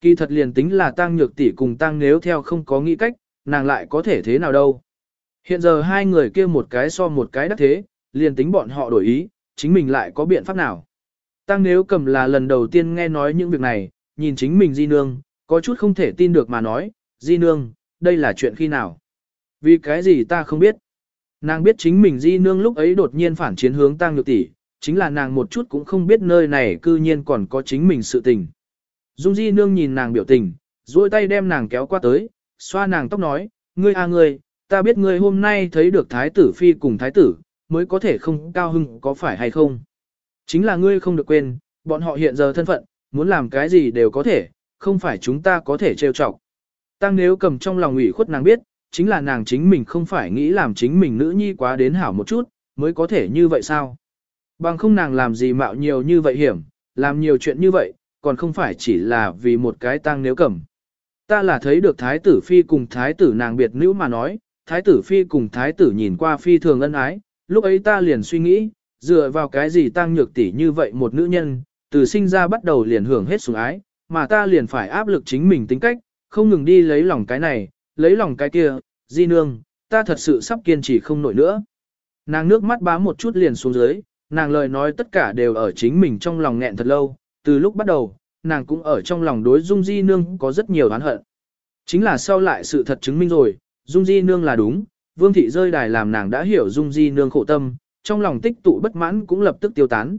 Kỳ thật liền tính là tăng nhược tỷ cùng tăng nếu theo không có nghĩ cách, nàng lại có thể thế nào đâu. Hiện giờ hai người kia một cái so một cái đắc thế, liền tính bọn họ đổi ý, chính mình lại có biện pháp nào. Tăng nếu cầm là lần đầu tiên nghe nói những việc này, nhìn chính mình di nương, có chút không thể tin được mà nói, di nương, đây là chuyện khi nào. Vì cái gì ta không biết. Nàng biết chính mình di nương lúc ấy đột nhiên phản chiến hướng tăng nhược tỷ, chính là nàng một chút cũng không biết nơi này cư nhiên còn có chính mình sự tình. Dung di nương nhìn nàng biểu tình, duỗi tay đem nàng kéo qua tới, xoa nàng tóc nói, ngươi à ngươi, ta biết ngươi hôm nay thấy được thái tử phi cùng thái tử, mới có thể không cao hưng có phải hay không. Chính là ngươi không được quên, bọn họ hiện giờ thân phận, muốn làm cái gì đều có thể, không phải chúng ta có thể trêu chọc. Tăng nếu cầm trong lòng ủy khuất nàng biết, chính là nàng chính mình không phải nghĩ làm chính mình nữ nhi quá đến hảo một chút, mới có thể như vậy sao? Bằng không nàng làm gì mạo nhiều như vậy hiểm, làm nhiều chuyện như vậy, còn không phải chỉ là vì một cái tăng nếu cầm. Ta là thấy được thái tử phi cùng thái tử nàng biệt nữ mà nói, thái tử phi cùng thái tử nhìn qua phi thường ân ái, lúc ấy ta liền suy nghĩ, dựa vào cái gì tăng nhược tỷ như vậy một nữ nhân, từ sinh ra bắt đầu liền hưởng hết sủng ái, mà ta liền phải áp lực chính mình tính cách, không ngừng đi lấy lòng cái này, lấy lòng cái kia, di nương, ta thật sự sắp kiên trì không nổi nữa. Nàng nước mắt bám một chút liền xuống dưới, nàng lời nói tất cả đều ở chính mình trong lòng nghẹn thật lâu, từ lúc bắt đầu, nàng cũng ở trong lòng đối Dung Di Nương có rất nhiều oán hận. Chính là sau lại sự thật chứng minh rồi, Dung Di Nương là đúng, Vương Thị rơi đài làm nàng đã hiểu Dung Di Nương khổ tâm, trong lòng tích tụ bất mãn cũng lập tức tiêu tán.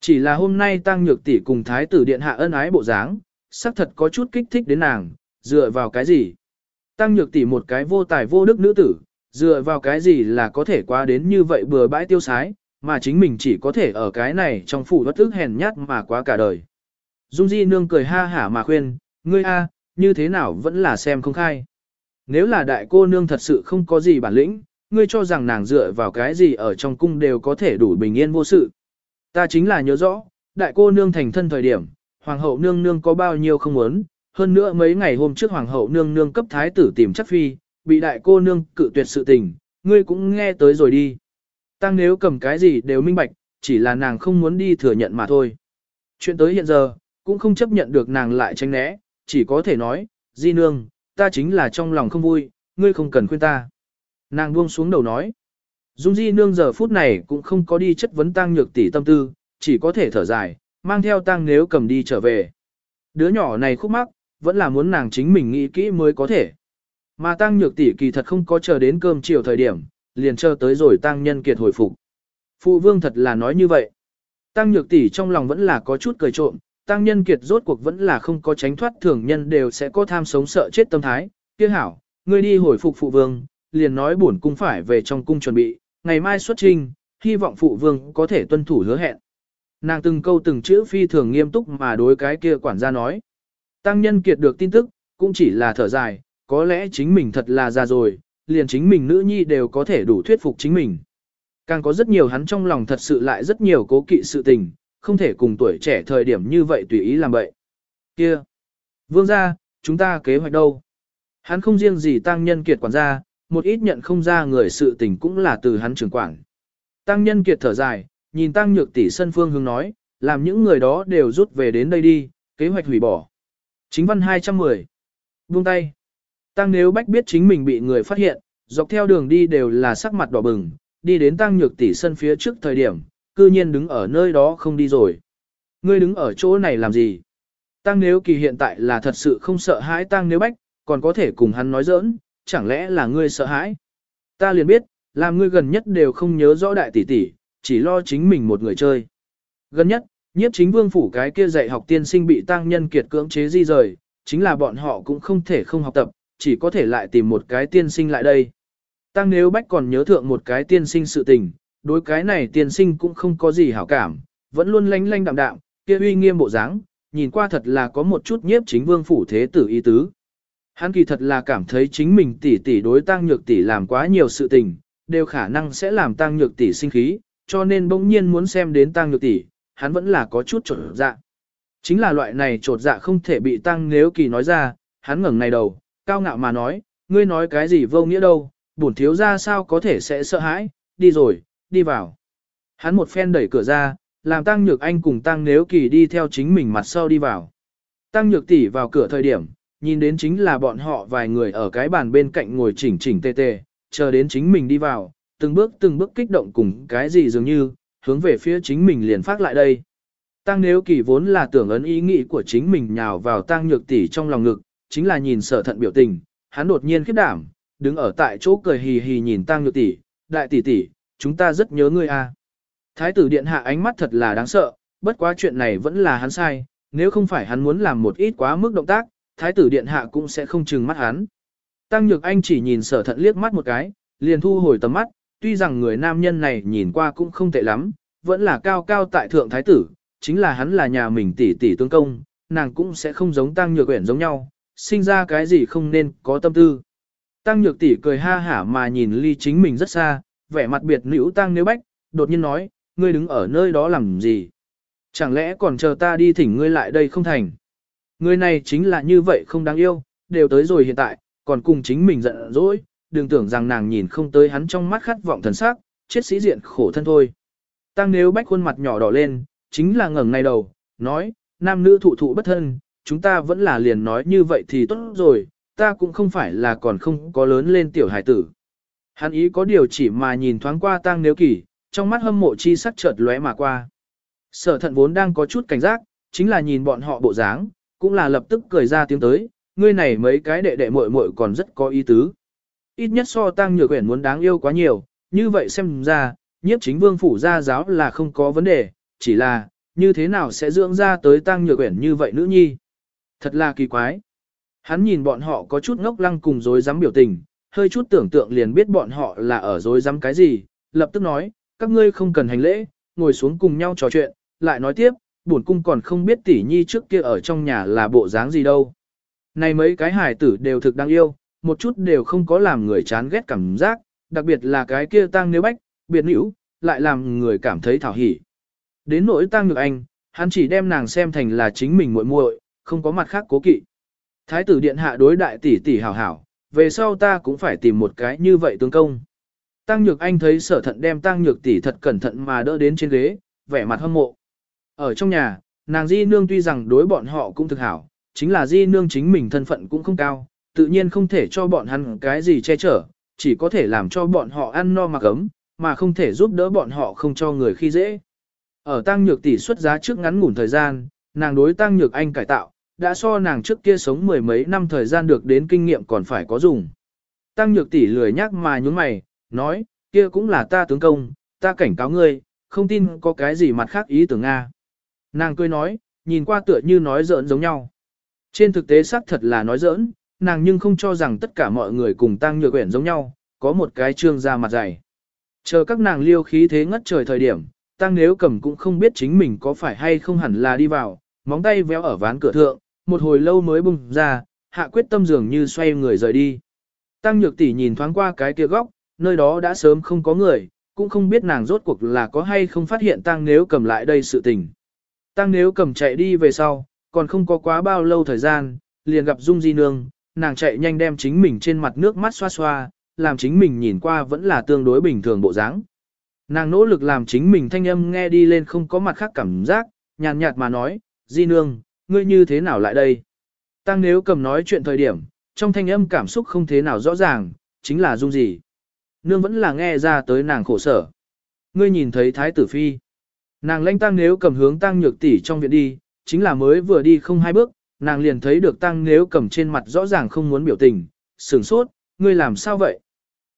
Chỉ là hôm nay Tăng Nhược Tỷ cùng Thái tử Điện Hạ ân ái bộ dáng, xác thật có chút kích thích đến nàng, dựa vào cái gì? Tăng Nhược Tỷ một cái vô tài vô đức nữ tử, dựa vào cái gì là có thể qua đến như vậy bừa bãi tiêu sái, mà chính mình chỉ có thể ở cái này trong phủ bất tức hèn nhát mà quá cả đời. Dung Di Nương cười ha hả mà khuyên, ngươi a, như thế nào vẫn là xem không khai. Nếu là đại cô nương thật sự không có gì bản lĩnh, ngươi cho rằng nàng dựa vào cái gì ở trong cung đều có thể đủ bình yên vô sự. Ta chính là nhớ rõ, đại cô nương thành thân thời điểm, hoàng hậu nương nương có bao nhiêu không muốn, hơn nữa mấy ngày hôm trước hoàng hậu nương nương cấp thái tử tìm chắc phi, bị đại cô nương cự tuyệt sự tình, ngươi cũng nghe tới rồi đi. Tăng nếu cầm cái gì đều minh bạch, chỉ là nàng không muốn đi thừa nhận mà thôi. Chuyện tới hiện giờ, cũng không chấp nhận được nàng lại tránh né, chỉ có thể nói, di nương, ta chính là trong lòng không vui, ngươi không cần khuyên ta. Nàng buông xuống đầu nói. Dung di nương giờ phút này cũng không có đi chất vấn tăng nhược tỷ tâm tư, chỉ có thể thở dài, mang theo tăng nếu cầm đi trở về. Đứa nhỏ này khúc mắc, vẫn là muốn nàng chính mình nghĩ kỹ mới có thể. Mà tăng nhược tỷ kỳ thật không có chờ đến cơm chiều thời điểm, liền chờ tới rồi tăng nhân kiệt hồi phục. Phụ vương thật là nói như vậy. Tăng nhược tỷ trong lòng vẫn là có chút cười trộm, tăng nhân kiệt rốt cuộc vẫn là không có tránh thoát thường nhân đều sẽ có tham sống sợ chết tâm thái. kia hảo, ngươi đi hồi phục phụ vương, liền nói bổn cung phải về trong cung chuẩn bị, ngày mai xuất trình, hy vọng phụ vương có thể tuân thủ hứa hẹn. Nàng từng câu từng chữ phi thường nghiêm túc mà đối cái kia quản gia nói. Tăng nhân kiệt được tin tức, cũng chỉ là thở dài, có lẽ chính mình thật là già rồi, liền chính mình nữ nhi đều có thể đủ thuyết phục chính mình. Càng có rất nhiều hắn trong lòng thật sự lại rất nhiều cố kỵ sự tình, không thể cùng tuổi trẻ thời điểm như vậy tùy ý làm vậy. Kia! Vương gia, chúng ta kế hoạch đâu? Hắn không riêng gì tăng nhân kiệt quản gia, một ít nhận không ra người sự tình cũng là từ hắn trưởng quản. Tăng nhân kiệt thở dài, nhìn tăng nhược tỷ sân phương hướng nói, làm những người đó đều rút về đến đây đi, kế hoạch hủy bỏ. Chính văn 210. Buông tay. Tăng nếu bách biết chính mình bị người phát hiện, dọc theo đường đi đều là sắc mặt đỏ bừng, đi đến tăng nhược tỷ sân phía trước thời điểm, cư nhiên đứng ở nơi đó không đi rồi. Ngươi đứng ở chỗ này làm gì? Tăng nếu kỳ hiện tại là thật sự không sợ hãi tăng nếu bách, còn có thể cùng hắn nói giỡn, chẳng lẽ là ngươi sợ hãi? Ta liền biết, làm ngươi gần nhất đều không nhớ rõ đại tỷ tỷ, chỉ lo chính mình một người chơi. Gần nhất, nhiếp chính vương phủ cái kia dạy học tiên sinh bị tăng nhân kiệt cưỡng chế di rời, chính là bọn họ cũng không thể không học tập, chỉ có thể lại tìm một cái tiên sinh lại đây. Tăng nếu bách còn nhớ thượng một cái tiên sinh sự tình, đối cái này tiên sinh cũng không có gì hảo cảm, vẫn luôn lanh lanh đạm đạm, kia uy nghiêm bộ dáng, nhìn qua thật là có một chút nhiếp chính vương phủ thế tử y tứ. Hắn kỳ thật là cảm thấy chính mình tỷ tỷ đối tăng nhược tỷ làm quá nhiều sự tình, đều khả năng sẽ làm tăng nhược tỷ sinh khí, cho nên bỗng nhiên muốn xem đến tăng nhược tỷ, hắn vẫn là có chút trột dạ. Chính là loại này trột dạ không thể bị tăng nếu kỳ nói ra, hắn ngẩng này đầu, cao ngạo mà nói, ngươi nói cái gì vô nghĩa đâu, bổn thiếu ra sao có thể sẽ sợ hãi, đi rồi, đi vào. Hắn một phen đẩy cửa ra, làm tăng nhược anh cùng tăng nếu kỳ đi theo chính mình mặt sau đi vào. Tăng nhược tỷ vào cửa thời điểm, nhìn đến chính là bọn họ vài người ở cái bàn bên cạnh ngồi chỉnh chỉnh tê tê, chờ đến chính mình đi vào, từng bước từng bước kích động cùng cái gì dường như, hướng về phía chính mình liền phát lại đây. Tăng nếu kỳ vốn là tưởng ấn ý nghĩ của chính mình nhào vào tăng nhược tỷ trong lòng ngực, chính là nhìn sở thận biểu tình, hắn đột nhiên khiếp đảm, đứng ở tại chỗ cười hì hì nhìn tăng nhược tỷ, đại tỷ tỷ, chúng ta rất nhớ ngươi a. Thái tử điện hạ ánh mắt thật là đáng sợ, bất quá chuyện này vẫn là hắn sai, nếu không phải hắn muốn làm một ít quá mức động tác, thái tử điện hạ cũng sẽ không chừng mắt hắn. Tăng Nhược Anh chỉ nhìn sở thận liếc mắt một cái, liền thu hồi tầm mắt, tuy rằng người nam nhân này nhìn qua cũng không tệ lắm, vẫn là cao cao tại thượng thái tử, chính là hắn là nhà mình tỷ tỷ tương công, nàng cũng sẽ không giống Tăng Nhược Uyển giống nhau, sinh ra cái gì không nên có tâm tư. Tăng Nhược tỷ cười ha hả mà nhìn ly chính mình rất xa, vẻ mặt biệt nữ Tăng Nếu Bách, đột nhiên nói, ngươi đứng ở nơi đó làm gì? Chẳng lẽ còn chờ ta đi thỉnh ngươi lại đây không thành? Người này chính là như vậy không đáng yêu, đều tới rồi hiện tại, còn cùng chính mình giận dỗi, đừng tưởng rằng nàng nhìn không tới hắn trong mắt khát vọng thần sắc, chết sĩ diện khổ thân thôi. Tăng nếu bách khuôn mặt nhỏ đỏ lên, chính là ngẩng ngay đầu, nói, nam nữ thụ thụ bất thân, chúng ta vẫn là liền nói như vậy thì tốt rồi, ta cũng không phải là còn không có lớn lên tiểu hải tử. Hắn ý có điều chỉ mà nhìn thoáng qua tăng nếu kỳ, trong mắt hâm mộ chi sắc chợt lóe mà qua. Sở thận vốn đang có chút cảnh giác, chính là nhìn bọn họ bộ dáng, cũng là lập tức cười ra tiếng tới, ngươi này mấy cái đệ đệ muội muội còn rất có ý tứ. Ít nhất so tăng nhược quyển muốn đáng yêu quá nhiều, như vậy xem ra, nhiếp chính vương phủ gia giáo là không có vấn đề, chỉ là, như thế nào sẽ dưỡng ra tới tăng nhược quyển như vậy nữ nhi. Thật là kỳ quái. Hắn nhìn bọn họ có chút ngốc lăng cùng dối dám biểu tình, hơi chút tưởng tượng liền biết bọn họ là ở dối dám cái gì, lập tức nói, các ngươi không cần hành lễ, ngồi xuống cùng nhau trò chuyện, lại nói tiếp, bổn cung còn không biết tỷ nhi trước kia ở trong nhà là bộ dáng gì đâu. Này mấy cái hải tử đều thực đáng yêu, một chút đều không có làm người chán ghét cảm giác, đặc biệt là cái kia tăng nếu bách, biệt nữ, lại làm người cảm thấy thảo hỉ. Đến nỗi tăng nhược anh, hắn chỉ đem nàng xem thành là chính mình muội muội, không có mặt khác cố kỵ. Thái tử điện hạ đối đại tỷ tỷ hảo hảo, về sau ta cũng phải tìm một cái như vậy tương công. Tăng Nhược Anh thấy sở thận đem Tăng Nhược tỷ thật cẩn thận mà đỡ đến trên ghế, vẻ mặt hâm mộ. Ở trong nhà, nàng Di Nương tuy rằng đối bọn họ cũng thực hảo, chính là Di Nương chính mình thân phận cũng không cao, tự nhiên không thể cho bọn hắn cái gì che chở, chỉ có thể làm cho bọn họ ăn no mặc ấm, mà không thể giúp đỡ bọn họ không cho người khi dễ. Ở Tăng Nhược tỷ xuất giá trước ngắn ngủn thời gian, nàng đối Tăng Nhược Anh cải tạo, đã so nàng trước kia sống mười mấy năm thời gian được đến kinh nghiệm còn phải có dùng. Tăng Nhược tỷ lười nhắc mà nhún mày, nói, kia cũng là ta tướng công, ta cảnh cáo ngươi, không tin có cái gì mặt khác ý tưởng Nga. Nàng cười nói, nhìn qua tựa như nói giỡn giống nhau. Trên thực tế xác thật là nói giỡn, nàng nhưng không cho rằng tất cả mọi người cùng tăng nhược quyển giống nhau, có một cái trương ra mặt dày. Chờ các nàng liêu khí thế ngất trời thời điểm, tăng nếu cầm cũng không biết chính mình có phải hay không hẳn là đi vào, móng tay véo ở ván cửa thượng, một hồi lâu mới bùng ra, hạ quyết tâm dường như xoay người rời đi. Tăng nhược tỷ nhìn thoáng qua cái kia góc, nơi đó đã sớm không có người, cũng không biết nàng rốt cuộc là có hay không phát hiện tăng nếu cầm lại đây sự tình. Tăng nếu cầm chạy đi về sau, còn không có quá bao lâu thời gian, liền gặp Dung Di Nương, nàng chạy nhanh đem chính mình trên mặt nước mắt xoa xoa, làm chính mình nhìn qua vẫn là tương đối bình thường bộ dáng. Nàng nỗ lực làm chính mình thanh âm nghe đi lên không có mặt khác cảm giác, nhàn nhạt mà nói, Di Nương, ngươi như thế nào lại đây? Tăng nếu cầm nói chuyện thời điểm, trong thanh âm cảm xúc không thế nào rõ ràng, chính là Dung gì? Nương vẫn là nghe ra tới nàng khổ sở. Ngươi nhìn thấy Thái tử Phi. Nàng lãnh tăng nếu cầm hướng tăng nhược tỷ trong viện đi, chính là mới vừa đi không hai bước, nàng liền thấy được tăng nếu cầm trên mặt rõ ràng không muốn biểu tình, sửng sốt, ngươi làm sao vậy?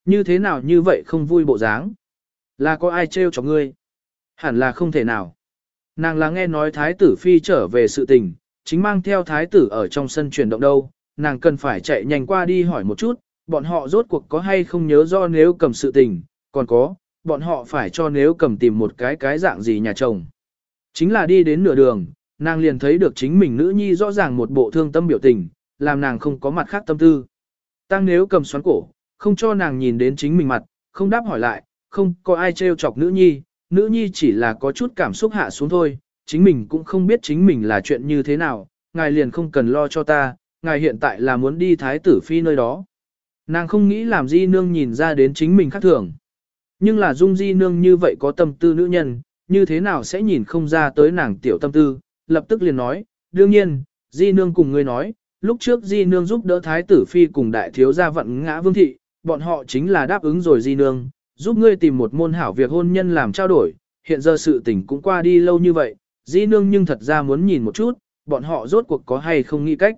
Như thế nào như vậy không vui bộ dáng? Là có ai trêu cho ngươi? Hẳn là không thể nào. Nàng là nghe nói thái tử phi trở về sự tình, chính mang theo thái tử ở trong sân chuyển động đâu, nàng cần phải chạy nhanh qua đi hỏi một chút, bọn họ rốt cuộc có hay không nhớ do nếu cầm sự tình, còn có, bọn họ phải cho nếu cầm tìm một cái cái dạng gì nhà chồng. Chính là đi đến nửa đường, nàng liền thấy được chính mình nữ nhi rõ ràng một bộ thương tâm biểu tình, làm nàng không có mặt khác tâm tư. Tăng nếu cầm xoắn cổ, không cho nàng nhìn đến chính mình mặt, không đáp hỏi lại, không có ai trêu chọc nữ nhi, nữ nhi chỉ là có chút cảm xúc hạ xuống thôi, chính mình cũng không biết chính mình là chuyện như thế nào, ngài liền không cần lo cho ta, ngài hiện tại là muốn đi thái tử phi nơi đó. Nàng không nghĩ làm di nương nhìn ra đến chính mình khác thường. Nhưng là dung di nương như vậy có tâm tư nữ nhân, như thế nào sẽ nhìn không ra tới nàng tiểu tâm tư, lập tức liền nói, đương nhiên, di nương cùng ngươi nói, lúc trước di nương giúp đỡ thái tử phi cùng đại thiếu gia vận ngã vương thị, bọn họ chính là đáp ứng rồi di nương, giúp ngươi tìm một môn hảo việc hôn nhân làm trao đổi, hiện giờ sự tình cũng qua đi lâu như vậy, di nương nhưng thật ra muốn nhìn một chút, bọn họ rốt cuộc có hay không nghĩ cách.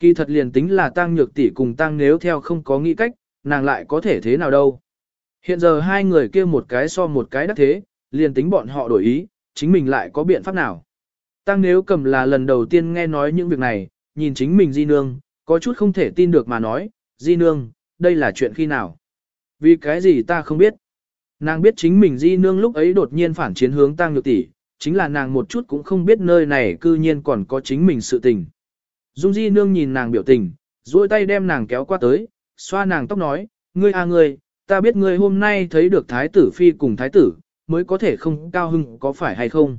Kỳ thật liền tính là tăng nhược tỷ cùng tăng nếu theo không có nghĩ cách, nàng lại có thể thế nào đâu. Hiện giờ hai người kia một cái so một cái đắc thế, liền tính bọn họ đổi ý, chính mình lại có biện pháp nào. Tăng nếu cầm là lần đầu tiên nghe nói những việc này, nhìn chính mình di nương, có chút không thể tin được mà nói, di nương, đây là chuyện khi nào. Vì cái gì ta không biết. Nàng biết chính mình di nương lúc ấy đột nhiên phản chiến hướng tăng nhược tỷ, chính là nàng một chút cũng không biết nơi này cư nhiên còn có chính mình sự tình. Dung di nương nhìn nàng biểu tình, duỗi tay đem nàng kéo qua tới, xoa nàng tóc nói, ngươi à ngươi, ta biết ngươi hôm nay thấy được thái tử phi cùng thái tử, mới có thể không cao hưng có phải hay không.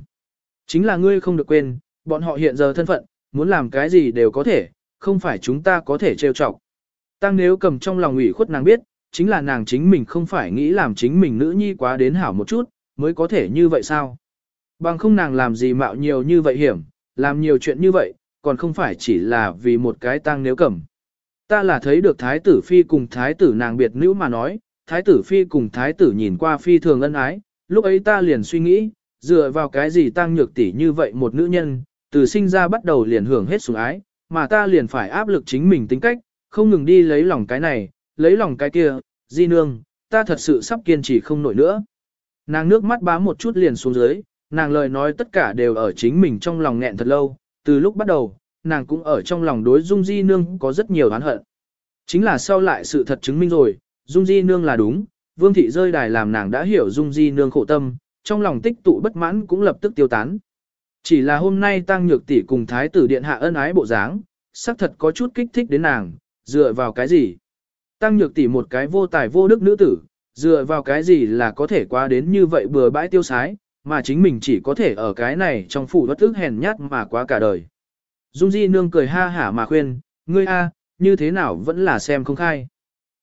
Chính là ngươi không được quên, bọn họ hiện giờ thân phận, muốn làm cái gì đều có thể, không phải chúng ta có thể trêu chọc. Tăng nếu cầm trong lòng ủy khuất nàng biết, chính là nàng chính mình không phải nghĩ làm chính mình nữ nhi quá đến hảo một chút, mới có thể như vậy sao? Bằng không nàng làm gì mạo nhiều như vậy hiểm, làm nhiều chuyện như vậy, còn không phải chỉ là vì một cái tăng nếu cầm. Ta là thấy được thái tử phi cùng thái tử nàng biệt nữ mà nói, thái tử phi cùng thái tử nhìn qua phi thường ân ái, lúc ấy ta liền suy nghĩ, dựa vào cái gì tăng nhược tỷ như vậy một nữ nhân, từ sinh ra bắt đầu liền hưởng hết sủng ái, mà ta liền phải áp lực chính mình tính cách, không ngừng đi lấy lòng cái này, lấy lòng cái kia, di nương, ta thật sự sắp kiên trì không nổi nữa. Nàng nước mắt bám một chút liền xuống dưới, nàng lời nói tất cả đều ở chính mình trong lòng nghẹn thật lâu, từ lúc bắt đầu, nàng cũng ở trong lòng đối Dung Di Nương có rất nhiều oán hận. Chính là sau lại sự thật chứng minh rồi, Dung Di Nương là đúng, Vương Thị rơi đài làm nàng đã hiểu Dung Di Nương khổ tâm, trong lòng tích tụ bất mãn cũng lập tức tiêu tán. Chỉ là hôm nay Tăng Nhược Tỷ cùng Thái tử Điện Hạ ân ái bộ dáng, xác thật có chút kích thích đến nàng, dựa vào cái gì? Tăng Nhược Tỷ một cái vô tài vô đức nữ tử, dựa vào cái gì là có thể qua đến như vậy bừa bãi tiêu sái, mà chính mình chỉ có thể ở cái này trong phủ bất ức hèn nhát mà quá cả đời. Dung Di Nương cười ha hả mà khuyên, ngươi a, như thế nào vẫn là xem không khai.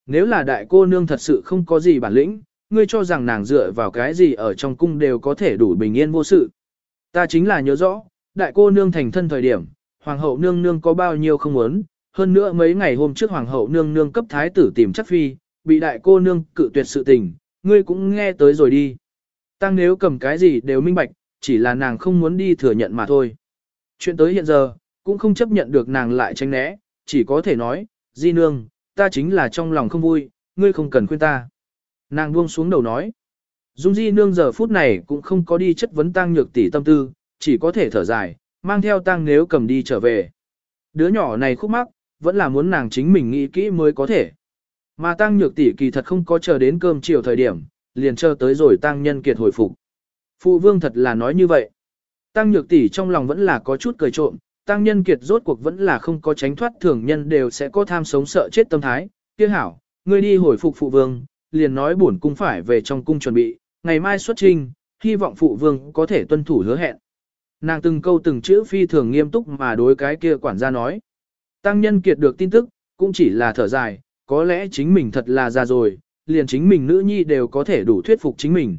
Nếu là đại cô nương thật sự không có gì bản lĩnh, ngươi cho rằng nàng dựa vào cái gì ở trong cung đều có thể đủ bình yên vô sự. Ta chính là nhớ rõ, đại cô nương thành thân thời điểm, hoàng hậu nương nương có bao nhiêu không muốn, hơn nữa mấy ngày hôm trước hoàng hậu nương nương cấp thái tử tìm chắc phi, bị đại cô nương cự tuyệt sự tình, ngươi cũng nghe tới rồi đi. Tăng nếu cầm cái gì đều minh bạch, chỉ là nàng không muốn đi thừa nhận mà thôi. Chuyện tới hiện giờ, cũng không chấp nhận được nàng lại tránh né, chỉ có thể nói, di nương, ta chính là trong lòng không vui, ngươi không cần khuyên ta. Nàng buông xuống đầu nói. Dung di nương giờ phút này cũng không có đi chất vấn tăng nhược tỷ tâm tư, chỉ có thể thở dài, mang theo tăng nếu cầm đi trở về. Đứa nhỏ này khúc mắc, vẫn là muốn nàng chính mình nghĩ kỹ mới có thể. Mà tăng nhược tỷ kỳ thật không có chờ đến cơm chiều thời điểm, liền chờ tới rồi tăng nhân kiệt hồi phục. Phụ vương thật là nói như vậy. Tăng nhược tỷ trong lòng vẫn là có chút cười trộm, tăng nhân kiệt rốt cuộc vẫn là không có tránh thoát thường nhân đều sẽ có tham sống sợ chết tâm thái. Kia hảo, ngươi đi hồi phục phụ vương, liền nói bổn cung phải về trong cung chuẩn bị, ngày mai xuất trình, hy vọng phụ vương có thể tuân thủ hứa hẹn. Nàng từng câu từng chữ phi thường nghiêm túc mà đối cái kia quản gia nói. Tăng nhân kiệt được tin tức, cũng chỉ là thở dài, có lẽ chính mình thật là già rồi, liền chính mình nữ nhi đều có thể đủ thuyết phục chính mình.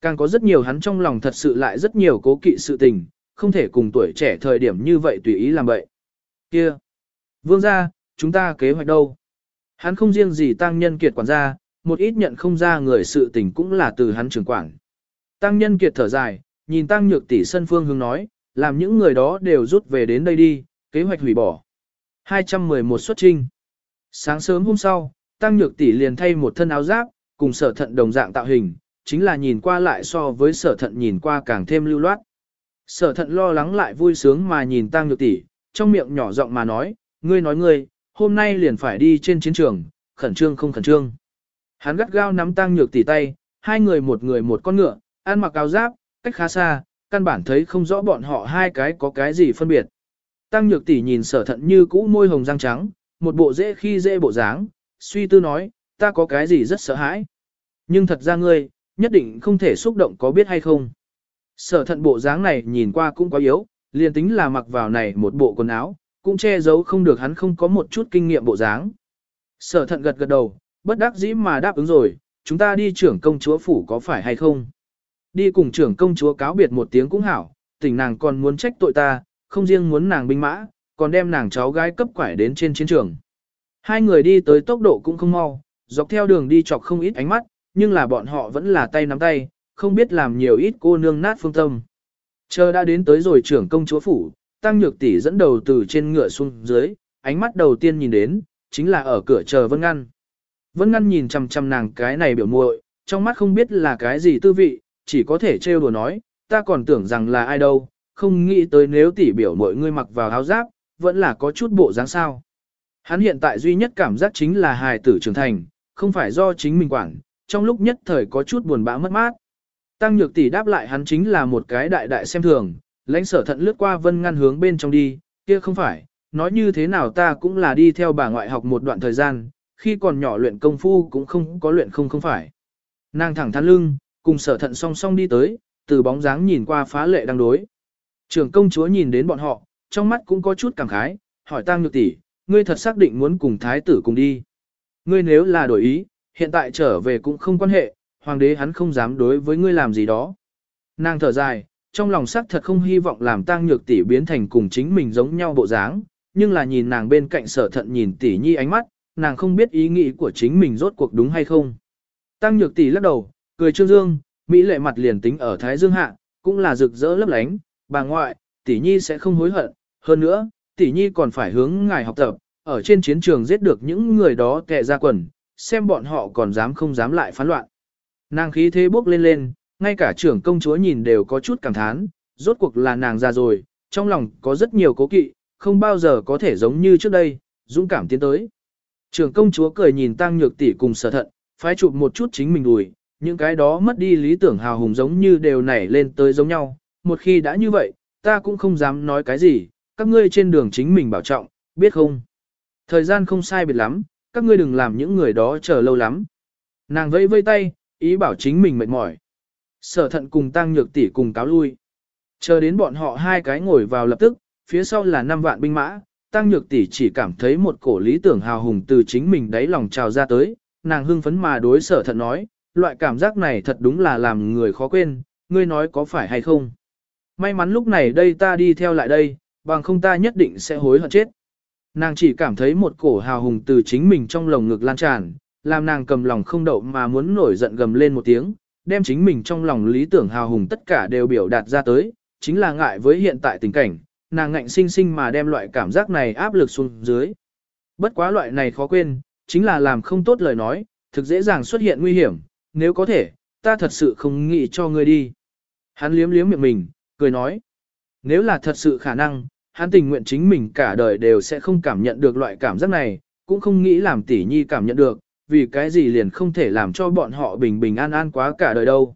Càng có rất nhiều hắn trong lòng thật sự lại rất nhiều cố kỵ sự tình, không thể cùng tuổi trẻ thời điểm như vậy tùy ý làm vậy. Kia! Vương gia, chúng ta kế hoạch đâu? Hắn không riêng gì tăng nhân kiệt quản gia, một ít nhận không ra người sự tình cũng là từ hắn trưởng quản. Tăng nhân kiệt thở dài, nhìn tăng nhược tỷ sân phương hướng nói, làm những người đó đều rút về đến đây đi, kế hoạch hủy bỏ. 211 xuất trinh. Sáng sớm hôm sau, tăng nhược tỷ liền thay một thân áo giáp, cùng sở thận đồng dạng tạo hình, chính là nhìn qua lại so với sở thận nhìn qua càng thêm lưu loát. Sở thận lo lắng lại vui sướng mà nhìn tăng nhược tỷ, trong miệng nhỏ giọng mà nói, ngươi nói ngươi, hôm nay liền phải đi trên chiến trường, khẩn trương không khẩn trương. Hắn gắt gao nắm tăng nhược tỷ tay, hai người một người một con ngựa, ăn mặc áo giáp, cách khá xa, căn bản thấy không rõ bọn họ hai cái có cái gì phân biệt. Tăng nhược tỷ nhìn sở thận như cũ môi hồng răng trắng, một bộ dễ khi dễ bộ dáng, suy tư nói, ta có cái gì rất sợ hãi. Nhưng thật ra ngươi, nhất định không thể xúc động có biết hay không. Sở thận bộ dáng này nhìn qua cũng quá yếu, liền tính là mặc vào này một bộ quần áo, cũng che giấu không được hắn không có một chút kinh nghiệm bộ dáng. Sở thận gật gật đầu, bất đắc dĩ mà đáp ứng rồi, chúng ta đi trưởng công chúa phủ có phải hay không? Đi cùng trưởng công chúa cáo biệt một tiếng cũng hảo, tỉnh nàng còn muốn trách tội ta, không riêng muốn nàng binh mã, còn đem nàng cháu gái cấp quải đến trên chiến trường. Hai người đi tới tốc độ cũng không mau, dọc theo đường đi chọc không ít ánh mắt, nhưng là bọn họ vẫn là tay nắm tay, không biết làm nhiều ít cô nương nát phương tâm. Chờ đã đến tới rồi trưởng công chúa phủ, tăng nhược tỷ dẫn đầu từ trên ngựa xuống dưới, ánh mắt đầu tiên nhìn đến, chính là ở cửa chờ Vân Ngăn. Vân Ngăn nhìn chằm chằm nàng cái này biểu muội, trong mắt không biết là cái gì tư vị, chỉ có thể trêu đùa nói, ta còn tưởng rằng là ai đâu, không nghĩ tới nếu tỷ biểu muội ngươi mặc vào áo giáp, vẫn là có chút bộ dáng sao. Hắn hiện tại duy nhất cảm giác chính là hài tử trưởng thành, không phải do chính mình quản, trong lúc nhất thời có chút buồn bã mất mát. Tăng nhược tỷ đáp lại hắn chính là một cái đại đại xem thường, lãnh sở thận lướt qua vân ngăn hướng bên trong đi, kia không phải, nói như thế nào ta cũng là đi theo bà ngoại học một đoạn thời gian, khi còn nhỏ luyện công phu cũng không có luyện không không phải. Nàng thẳng thắn lưng, cùng sở thận song song đi tới, từ bóng dáng nhìn qua phá lệ đang đối. Trưởng công chúa nhìn đến bọn họ, trong mắt cũng có chút cảm khái, hỏi tăng nhược tỷ, ngươi thật xác định muốn cùng thái tử cùng đi. Ngươi nếu là đổi ý, hiện tại trở về cũng không quan hệ, hoàng đế hắn không dám đối với ngươi làm gì đó. Nàng thở dài, trong lòng sắc thật không hy vọng làm tăng nhược tỷ biến thành cùng chính mình giống nhau bộ dáng, nhưng là nhìn nàng bên cạnh sở thận nhìn tỷ nhi ánh mắt, nàng không biết ý nghĩ của chính mình rốt cuộc đúng hay không. Tăng nhược tỷ lắc đầu, cười trương dương, Mỹ lệ mặt liền tính ở Thái Dương hạ, cũng là rực rỡ lấp lánh, bà ngoại, tỷ nhi sẽ không hối hận, hơn nữa, tỷ nhi còn phải hướng ngài học tập, ở trên chiến trường giết được những người đó kẻ ra quần, xem bọn họ còn dám không dám lại phán loạn. Nàng khí thế bước lên lên, ngay cả trưởng công chúa nhìn đều có chút cảm thán, rốt cuộc là nàng già rồi, trong lòng có rất nhiều cố kỵ, không bao giờ có thể giống như trước đây, dũng cảm tiến tới. Trưởng công chúa cười nhìn tăng nhược tỷ cùng sở thận, phái chụp một chút chính mình đùi, những cái đó mất đi lý tưởng hào hùng giống như đều nảy lên tới giống nhau, một khi đã như vậy, ta cũng không dám nói cái gì, các ngươi trên đường chính mình bảo trọng, biết không? Thời gian không sai biệt lắm, các ngươi đừng làm những người đó chờ lâu lắm. Nàng vẫy vây tay, ý bảo chính mình mệt mỏi. Sở thận cùng tăng nhược tỷ cùng cáo lui. Chờ đến bọn họ hai cái ngồi vào lập tức, phía sau là năm vạn binh mã, tăng nhược tỷ chỉ cảm thấy một cổ lý tưởng hào hùng từ chính mình đáy lòng trào ra tới, nàng hưng phấn mà đối sở thận nói, loại cảm giác này thật đúng là làm người khó quên, ngươi nói có phải hay không. May mắn lúc này đây ta đi theo lại đây, bằng không ta nhất định sẽ hối hận chết. Nàng chỉ cảm thấy một cổ hào hùng từ chính mình trong lồng ngực lan tràn, làm nàng cầm lòng không đậu mà muốn nổi giận gầm lên một tiếng, đem chính mình trong lòng lý tưởng hào hùng tất cả đều biểu đạt ra tới, chính là ngại với hiện tại tình cảnh, nàng ngạnh sinh sinh mà đem loại cảm giác này áp lực xuống dưới. Bất quá loại này khó quên, chính là làm không tốt lời nói, thực dễ dàng xuất hiện nguy hiểm, nếu có thể, ta thật sự không nghĩ cho ngươi đi. Hắn liếm liếm miệng mình, cười nói, nếu là thật sự khả năng, hắn tình nguyện chính mình cả đời đều sẽ không cảm nhận được loại cảm giác này, cũng không nghĩ làm tỷ nhi cảm nhận được, vì cái gì liền không thể làm cho bọn họ bình bình an an quá cả đời đâu.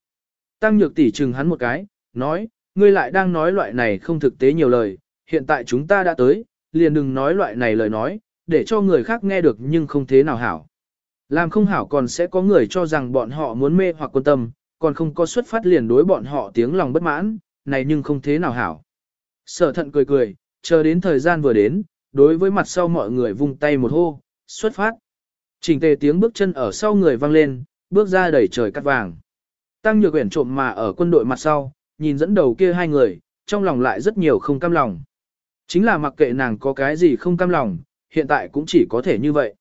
Tăng nhược tỷ chừng hắn một cái, nói, ngươi lại đang nói loại này không thực tế nhiều lời, hiện tại chúng ta đã tới, liền đừng nói loại này lời nói, để cho người khác nghe được nhưng không thế nào hảo. Làm không hảo còn sẽ có người cho rằng bọn họ muốn mê hoặc quan tâm, còn không có xuất phát liền đối bọn họ tiếng lòng bất mãn, này nhưng không thế nào hảo. Sở thận cười cười, chờ đến thời gian vừa đến, đối với mặt sau mọi người vung tay một hô, xuất phát. Trình tề tiếng bước chân ở sau người vang lên, bước ra đẩy trời cắt vàng. Tăng nhược quyển trộm mà ở quân đội mặt sau, nhìn dẫn đầu kia hai người, trong lòng lại rất nhiều không cam lòng. Chính là mặc kệ nàng có cái gì không cam lòng, hiện tại cũng chỉ có thể như vậy.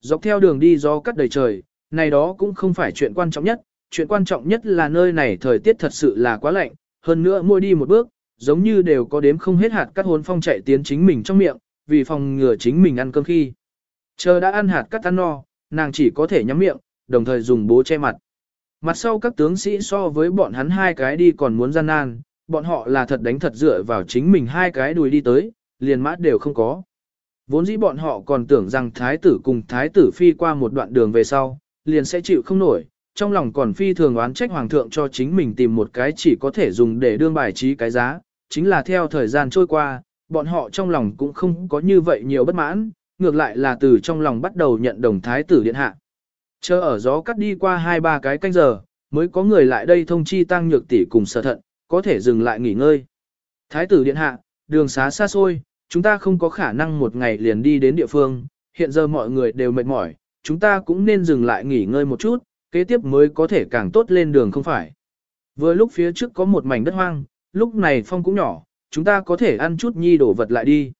Dọc theo đường đi gió cắt đầy trời, này đó cũng không phải chuyện quan trọng nhất, chuyện quan trọng nhất là nơi này thời tiết thật sự là quá lạnh, hơn nữa mỗi đi một bước, giống như đều có đếm không hết hạt cắt hồn phong chạy tiến chính mình trong miệng, vì phòng ngừa chính mình ăn cơm khi. Chờ đã ăn hạt cắt ăn no, nàng chỉ có thể nhắm miệng, đồng thời dùng bố che mặt. Mặt sau các tướng sĩ so với bọn hắn hai cái đi còn muốn gian nan, bọn họ là thật đánh thật dựa vào chính mình hai cái đùi đi tới, liền mã đều không có. Vốn dĩ bọn họ còn tưởng rằng thái tử cùng thái tử phi qua một đoạn đường về sau, liền sẽ chịu không nổi, trong lòng còn phi thường oán trách hoàng thượng cho chính mình tìm một cái chỉ có thể dùng để đương bài trí cái giá, chính là theo thời gian trôi qua, bọn họ trong lòng cũng không có như vậy nhiều bất mãn, ngược lại là từ trong lòng bắt đầu nhận đồng thái tử điện hạ. Chờ ở gió cắt đi qua hai ba cái canh giờ, mới có người lại đây thông chi tăng nhược tỷ cùng sở thận, có thể dừng lại nghỉ ngơi. Thái tử điện hạ, đường xá xa xôi, chúng ta không có khả năng một ngày liền đi đến địa phương, hiện giờ mọi người đều mệt mỏi, chúng ta cũng nên dừng lại nghỉ ngơi một chút, kế tiếp mới có thể càng tốt lên đường không phải. Vừa lúc phía trước có một mảnh đất hoang, lúc này phong cũng nhỏ, chúng ta có thể ăn chút nhi đổ vật lại đi.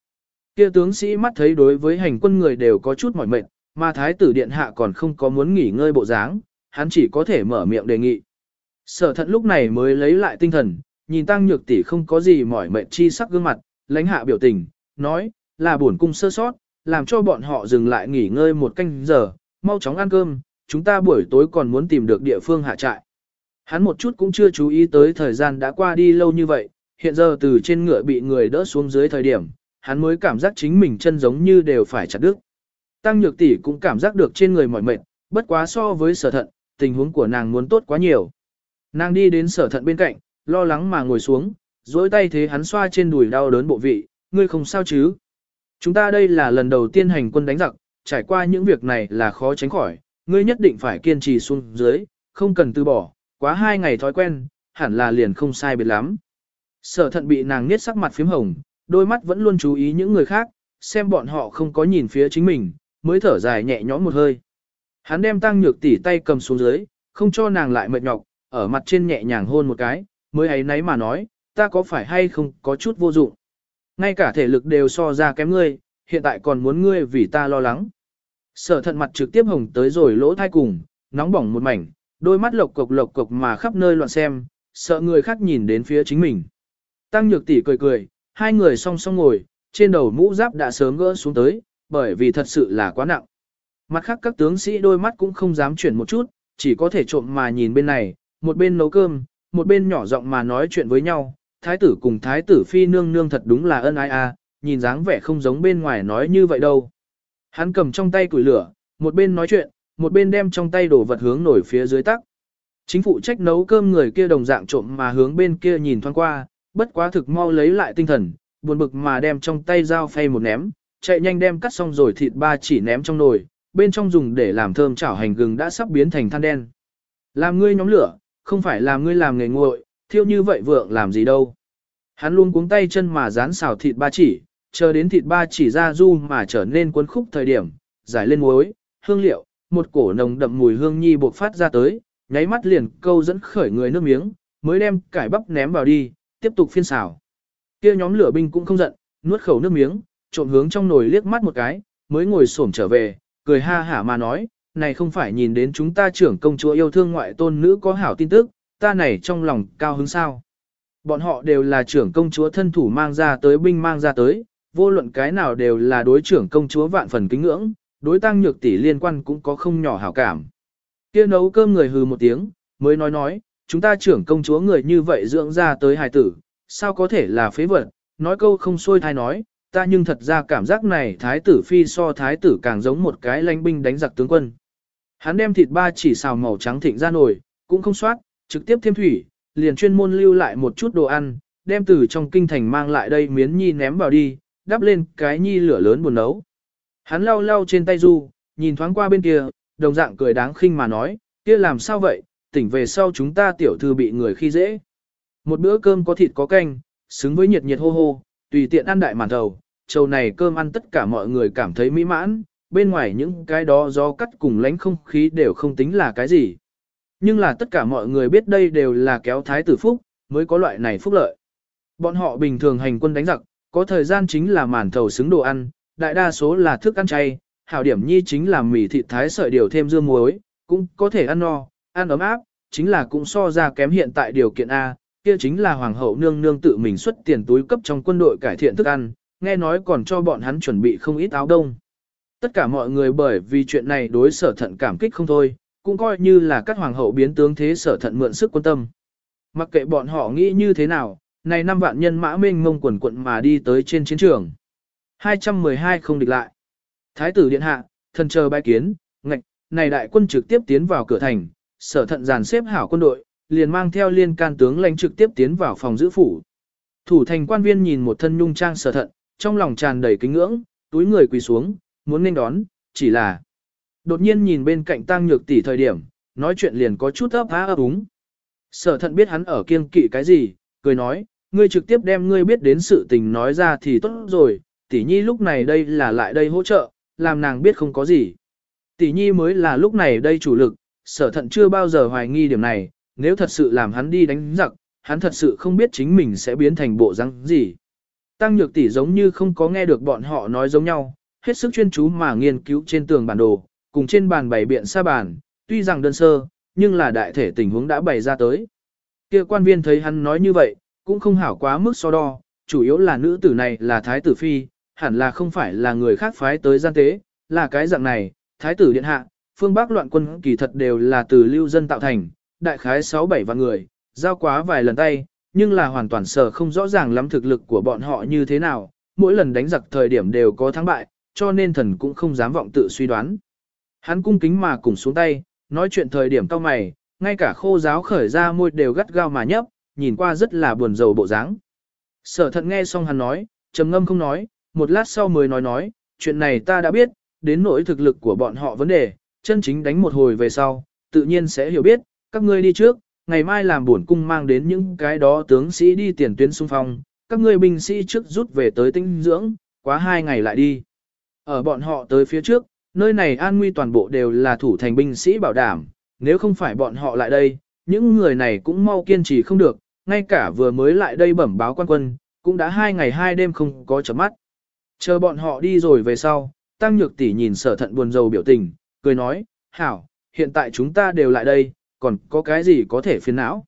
Kia tướng sĩ mắt thấy đối với hành quân người đều có chút mỏi mệt, mà thái tử điện hạ còn không có muốn nghỉ ngơi bộ dáng, hắn chỉ có thể mở miệng đề nghị. Sở thận lúc này mới lấy lại tinh thần, nhìn tăng nhược tỷ không có gì mỏi mệt chi sắc gương mặt, lãnh hạ biểu tình, nói, là buồn cung sơ sót, làm cho bọn họ dừng lại nghỉ ngơi một canh giờ, mau chóng ăn cơm, chúng ta buổi tối còn muốn tìm được địa phương hạ trại. Hắn một chút cũng chưa chú ý tới thời gian đã qua đi lâu như vậy, hiện giờ từ trên ngựa bị người đỡ xuống dưới thời điểm, hắn mới cảm giác chính mình chân giống như đều phải chặt đứt. Tăng nhược tỷ cũng cảm giác được trên người mỏi mệt, bất quá so với sở thận, tình huống của nàng muốn tốt quá nhiều. Nàng đi đến sở thận bên cạnh, lo lắng mà ngồi xuống, duỗi tay thế hắn xoa trên đùi đau đớn bộ vị, ngươi không sao chứ. Chúng ta đây là lần đầu tiên hành quân đánh giặc, trải qua những việc này là khó tránh khỏi, ngươi nhất định phải kiên trì xuống dưới, không cần từ bỏ, quá hai ngày thói quen, hẳn là liền không sai biệt lắm. Sở thận bị nàng niết sắc mặt phím hồng, đôi mắt vẫn luôn chú ý những người khác, xem bọn họ không có nhìn phía chính mình, mới thở dài nhẹ nhõm một hơi. Hắn đem tăng nhược tỷ tay cầm xuống dưới, không cho nàng lại mệt nhọc, ở mặt trên nhẹ nhàng hôn một cái, mới ấy nấy mà nói, ta có phải hay không có chút vô dụng. Ngay cả thể lực đều so ra kém ngươi, hiện tại còn muốn ngươi vì ta lo lắng. Sở thận mặt trực tiếp hồng tới rồi lỗ thai cùng, nóng bỏng một mảnh, đôi mắt lộc cục lộc cục mà khắp nơi loạn xem, sợ người khác nhìn đến phía chính mình. Tăng nhược tỷ cười cười, hai người song song ngồi, trên đầu mũ giáp đã sớm gỡ xuống tới, bởi vì thật sự là quá nặng. Mặt khác các tướng sĩ đôi mắt cũng không dám chuyển một chút, chỉ có thể trộm mà nhìn bên này, một bên nấu cơm, một bên nhỏ giọng mà nói chuyện với nhau. Thái tử cùng thái tử phi nương nương thật đúng là ân ai a, à, nhìn dáng vẻ không giống bên ngoài nói như vậy đâu. Hắn cầm trong tay củi lửa, một bên nói chuyện, một bên đem trong tay đổ vật hướng nổi phía dưới tắc. Chính phụ trách nấu cơm người kia đồng dạng trộm mà hướng bên kia nhìn thoáng qua, bất quá thực mau lấy lại tinh thần, buồn bực mà đem trong tay dao phay một ném, chạy nhanh đem cắt xong rồi thịt ba chỉ ném trong nồi, bên trong dùng để làm thơm chảo hành gừng đã sắp biến thành than đen. Làm ngươi nhóm lửa, không phải làm ngươi làm nghề nguội, thiêu như vậy vượng làm gì đâu. Hắn luôn cuống tay chân mà dán xào thịt ba chỉ, chờ đến thịt ba chỉ ra du mà trở nên cuốn khúc thời điểm, giải lên muối, hương liệu, một cổ nồng đậm mùi hương nhi bộc phát ra tới, nháy mắt liền câu dẫn khởi người nước miếng, mới đem cải bắp ném vào đi, tiếp tục phiên xào. Kia nhóm lửa binh cũng không giận, nuốt khẩu nước miếng, trộn hướng trong nồi liếc mắt một cái, mới ngồi xổm trở về, cười ha hả mà nói, này không phải nhìn đến chúng ta trưởng công chúa yêu thương ngoại tôn nữ có hảo tin tức, ta này trong lòng cao hứng sao. Bọn họ đều là trưởng công chúa thân thủ mang ra tới binh mang ra tới, vô luận cái nào đều là đối trưởng công chúa vạn phần kính ngưỡng, đối tăng nhược tỷ liên quan cũng có không nhỏ hảo cảm. Kia nấu cơm người hừ một tiếng, mới nói nói, chúng ta trưởng công chúa người như vậy dưỡng ra tới hài tử, sao có thể là phế vật, nói câu không xuôi thai nói, ta nhưng thật ra cảm giác này thái tử phi so thái tử càng giống một cái lãnh binh đánh giặc tướng quân. Hắn đem thịt ba chỉ xào màu trắng thịnh ra nồi, cũng không soát, trực tiếp thêm thủy, liền chuyên môn lưu lại một chút đồ ăn, đem từ trong kinh thành mang lại đây miến nhi ném vào đi, đắp lên cái nhi lửa lớn buồn nấu. Hắn lau lau trên tay du, nhìn thoáng qua bên kia, đồng dạng cười đáng khinh mà nói, kia làm sao vậy, tỉnh về sau chúng ta tiểu thư bị người khi dễ. Một bữa cơm có thịt có canh, xứng với nhiệt nhiệt hô hô, tùy tiện ăn đại màn thầu, trầu này cơm ăn tất cả mọi người cảm thấy mỹ mãn, bên ngoài những cái đó do cắt cùng lánh không khí đều không tính là cái gì. Nhưng là tất cả mọi người biết đây đều là kéo thái tử phúc, mới có loại này phúc lợi. Bọn họ bình thường hành quân đánh giặc, có thời gian chính là màn thầu xứng đồ ăn, đại đa số là thức ăn chay, hảo điểm nhi chính là mì thịt thái sợi điều thêm dưa muối, cũng có thể ăn no, ăn ấm áp, chính là cũng so ra kém hiện tại điều kiện A, kia chính là hoàng hậu nương nương tự mình xuất tiền túi cấp trong quân đội cải thiện thức ăn, nghe nói còn cho bọn hắn chuẩn bị không ít áo đông. Tất cả mọi người bởi vì chuyện này đối sở thận cảm kích không thôi, cũng coi như là các hoàng hậu biến tướng thế sở thận mượn sức quan tâm. Mặc kệ bọn họ nghĩ như thế nào, này năm vạn nhân mã mênh mông quần quận mà đi tới trên chiến trường. 212 không địch lại. Thái tử điện hạ, thần chờ bài kiến, ngạch, này đại quân trực tiếp tiến vào cửa thành, sở thận dàn xếp hảo quân đội, liền mang theo liên can tướng lãnh trực tiếp tiến vào phòng giữ phủ. Thủ thành quan viên nhìn một thân nhung trang sở thận, trong lòng tràn đầy kính ngưỡng, túi người quỳ xuống, muốn nên đón, chỉ là đột nhiên nhìn bên cạnh tăng nhược tỷ thời điểm, nói chuyện liền có chút ấp á ấp úng. Sở thận biết hắn ở kiêng kỵ cái gì, cười nói, ngươi trực tiếp đem ngươi biết đến sự tình nói ra thì tốt rồi, tỷ nhi lúc này đây là lại đây hỗ trợ, làm nàng biết không có gì. Tỷ nhi mới là lúc này đây chủ lực, sở thận chưa bao giờ hoài nghi điểm này, nếu thật sự làm hắn đi đánh giặc, hắn thật sự không biết chính mình sẽ biến thành bộ răng gì. Tăng nhược tỷ giống như không có nghe được bọn họ nói giống nhau, hết sức chuyên chú mà nghiên cứu trên tường bản đồ, cùng trên bàn bày biện xa bàn, tuy rằng đơn sơ, nhưng là đại thể tình huống đã bày ra tới. Kia quan viên thấy hắn nói như vậy, cũng không hảo quá mức so đo, chủ yếu là nữ tử này là thái tử phi, hẳn là không phải là người khác phái tới gian tế, là cái dạng này, thái tử điện hạ, phương Bắc loạn quân kỳ thật đều là từ lưu dân tạo thành, đại khái 6-7 vạn người, giao quá vài lần tay, nhưng là hoàn toàn sở không rõ ràng lắm thực lực của bọn họ như thế nào, mỗi lần đánh giặc thời điểm đều có thắng bại, cho nên thần cũng không dám vọng tự suy đoán. Hắn cung kính mà cùng xuống tay, nói chuyện thời điểm cao mày, ngay cả khô giáo khởi ra môi đều gắt gao mà nhấp, nhìn qua rất là buồn rầu bộ dáng. Sở thận nghe xong hắn nói, trầm ngâm không nói, một lát sau mới nói nói, chuyện này ta đã biết, đến nỗi thực lực của bọn họ vấn đề, chân chính đánh một hồi về sau, tự nhiên sẽ hiểu biết, các ngươi đi trước, ngày mai làm bổn cung mang đến những cái đó tướng sĩ đi tiền tuyến xung phong, các ngươi binh sĩ trước rút về tới tinh dưỡng, quá hai ngày lại đi. Ở bọn họ tới phía trước, nơi này an nguy toàn bộ đều là thủ thành binh sĩ bảo đảm, nếu không phải bọn họ lại đây, những người này cũng mau kiên trì không được, ngay cả vừa mới lại đây bẩm báo quan quân, cũng đã hai ngày hai đêm không có chấm mắt. Chờ bọn họ đi rồi về sau, Tăng Nhược Tỷ nhìn sở thận buồn rầu biểu tình, cười nói, hảo, hiện tại chúng ta đều lại đây, còn có cái gì có thể phiền não.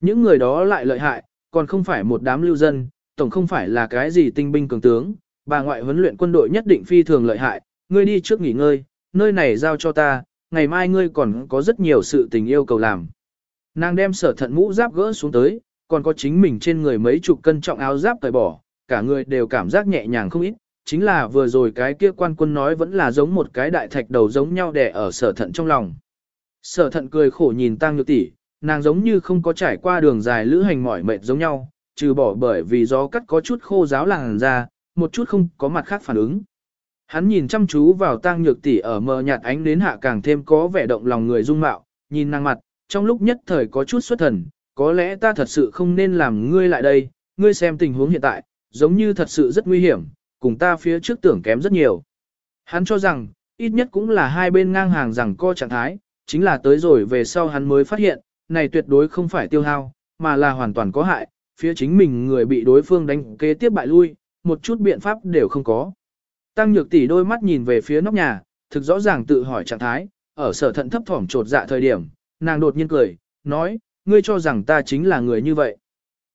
Những người đó lại lợi hại, còn không phải một đám lưu dân, tổng không phải là cái gì tinh binh cường tướng, bà ngoại huấn luyện quân đội nhất định phi thường lợi hại, ngươi đi trước nghỉ ngơi, nơi này giao cho ta, ngày mai ngươi còn có rất nhiều sự tình yêu cầu làm. Nàng đem sở thận mũ giáp gỡ xuống tới, còn có chính mình trên người mấy chục cân trọng áo giáp cởi bỏ, cả người đều cảm giác nhẹ nhàng không ít, chính là vừa rồi cái kia quan quân nói vẫn là giống một cái đại thạch đầu giống nhau đè ở sở thận trong lòng. Sở thận cười khổ nhìn tăng nhược tỷ, nàng giống như không có trải qua đường dài lữ hành mỏi mệt giống nhau, trừ bỏ bởi vì gió cắt có chút khô giáo làng ra, một chút không có mặt khác phản ứng. Hắn nhìn chăm chú vào tăng nhược tỷ ở mờ nhạt ánh đến hạ càng thêm có vẻ động lòng người dung mạo, nhìn nàng mặt, trong lúc nhất thời có chút xuất thần, có lẽ ta thật sự không nên làm ngươi lại đây, ngươi xem tình huống hiện tại, giống như thật sự rất nguy hiểm, cùng ta phía trước tưởng kém rất nhiều. Hắn cho rằng, ít nhất cũng là hai bên ngang hàng rằng co trạng thái, chính là tới rồi về sau hắn mới phát hiện, này tuyệt đối không phải tiêu hao, mà là hoàn toàn có hại, phía chính mình người bị đối phương đánh kế tiếp bại lui, một chút biện pháp đều không có. Tăng nhược tỷ đôi mắt nhìn về phía nóc nhà, thực rõ ràng tự hỏi trạng thái, ở sở thận thấp thỏm trột dạ thời điểm, nàng đột nhiên cười, nói, ngươi cho rằng ta chính là người như vậy.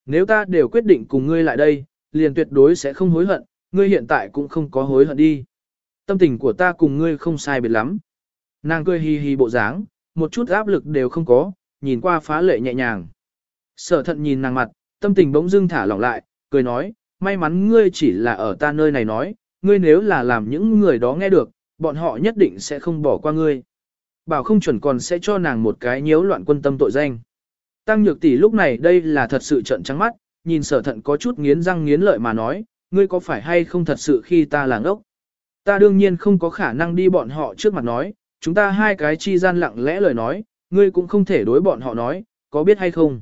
Nếu ta đều quyết định cùng ngươi lại đây, liền tuyệt đối sẽ không hối hận, ngươi hiện tại cũng không có hối hận đi. Tâm tình của ta cùng ngươi không sai biệt lắm. Nàng cười hì hì bộ dáng, một chút áp lực đều không có, nhìn qua phá lệ nhẹ nhàng. Sở thận nhìn nàng mặt, tâm tình bỗng dưng thả lỏng lại, cười nói, may mắn ngươi chỉ là ở ta nơi này nói, ngươi nếu là làm những người đó nghe được, bọn họ nhất định sẽ không bỏ qua ngươi. Bảo không chuẩn còn sẽ cho nàng một cái nhiễu loạn quân tâm tội danh. Tăng nhược tỷ lúc này đây là thật sự trận trắng mắt, nhìn sở thận có chút nghiến răng nghiến lợi mà nói, ngươi có phải hay không thật sự khi ta làng ốc? Ta đương nhiên không có khả năng đi bọn họ trước mặt nói, chúng ta hai cái chi gian lặng lẽ lời nói, ngươi cũng không thể đối bọn họ nói, có biết hay không?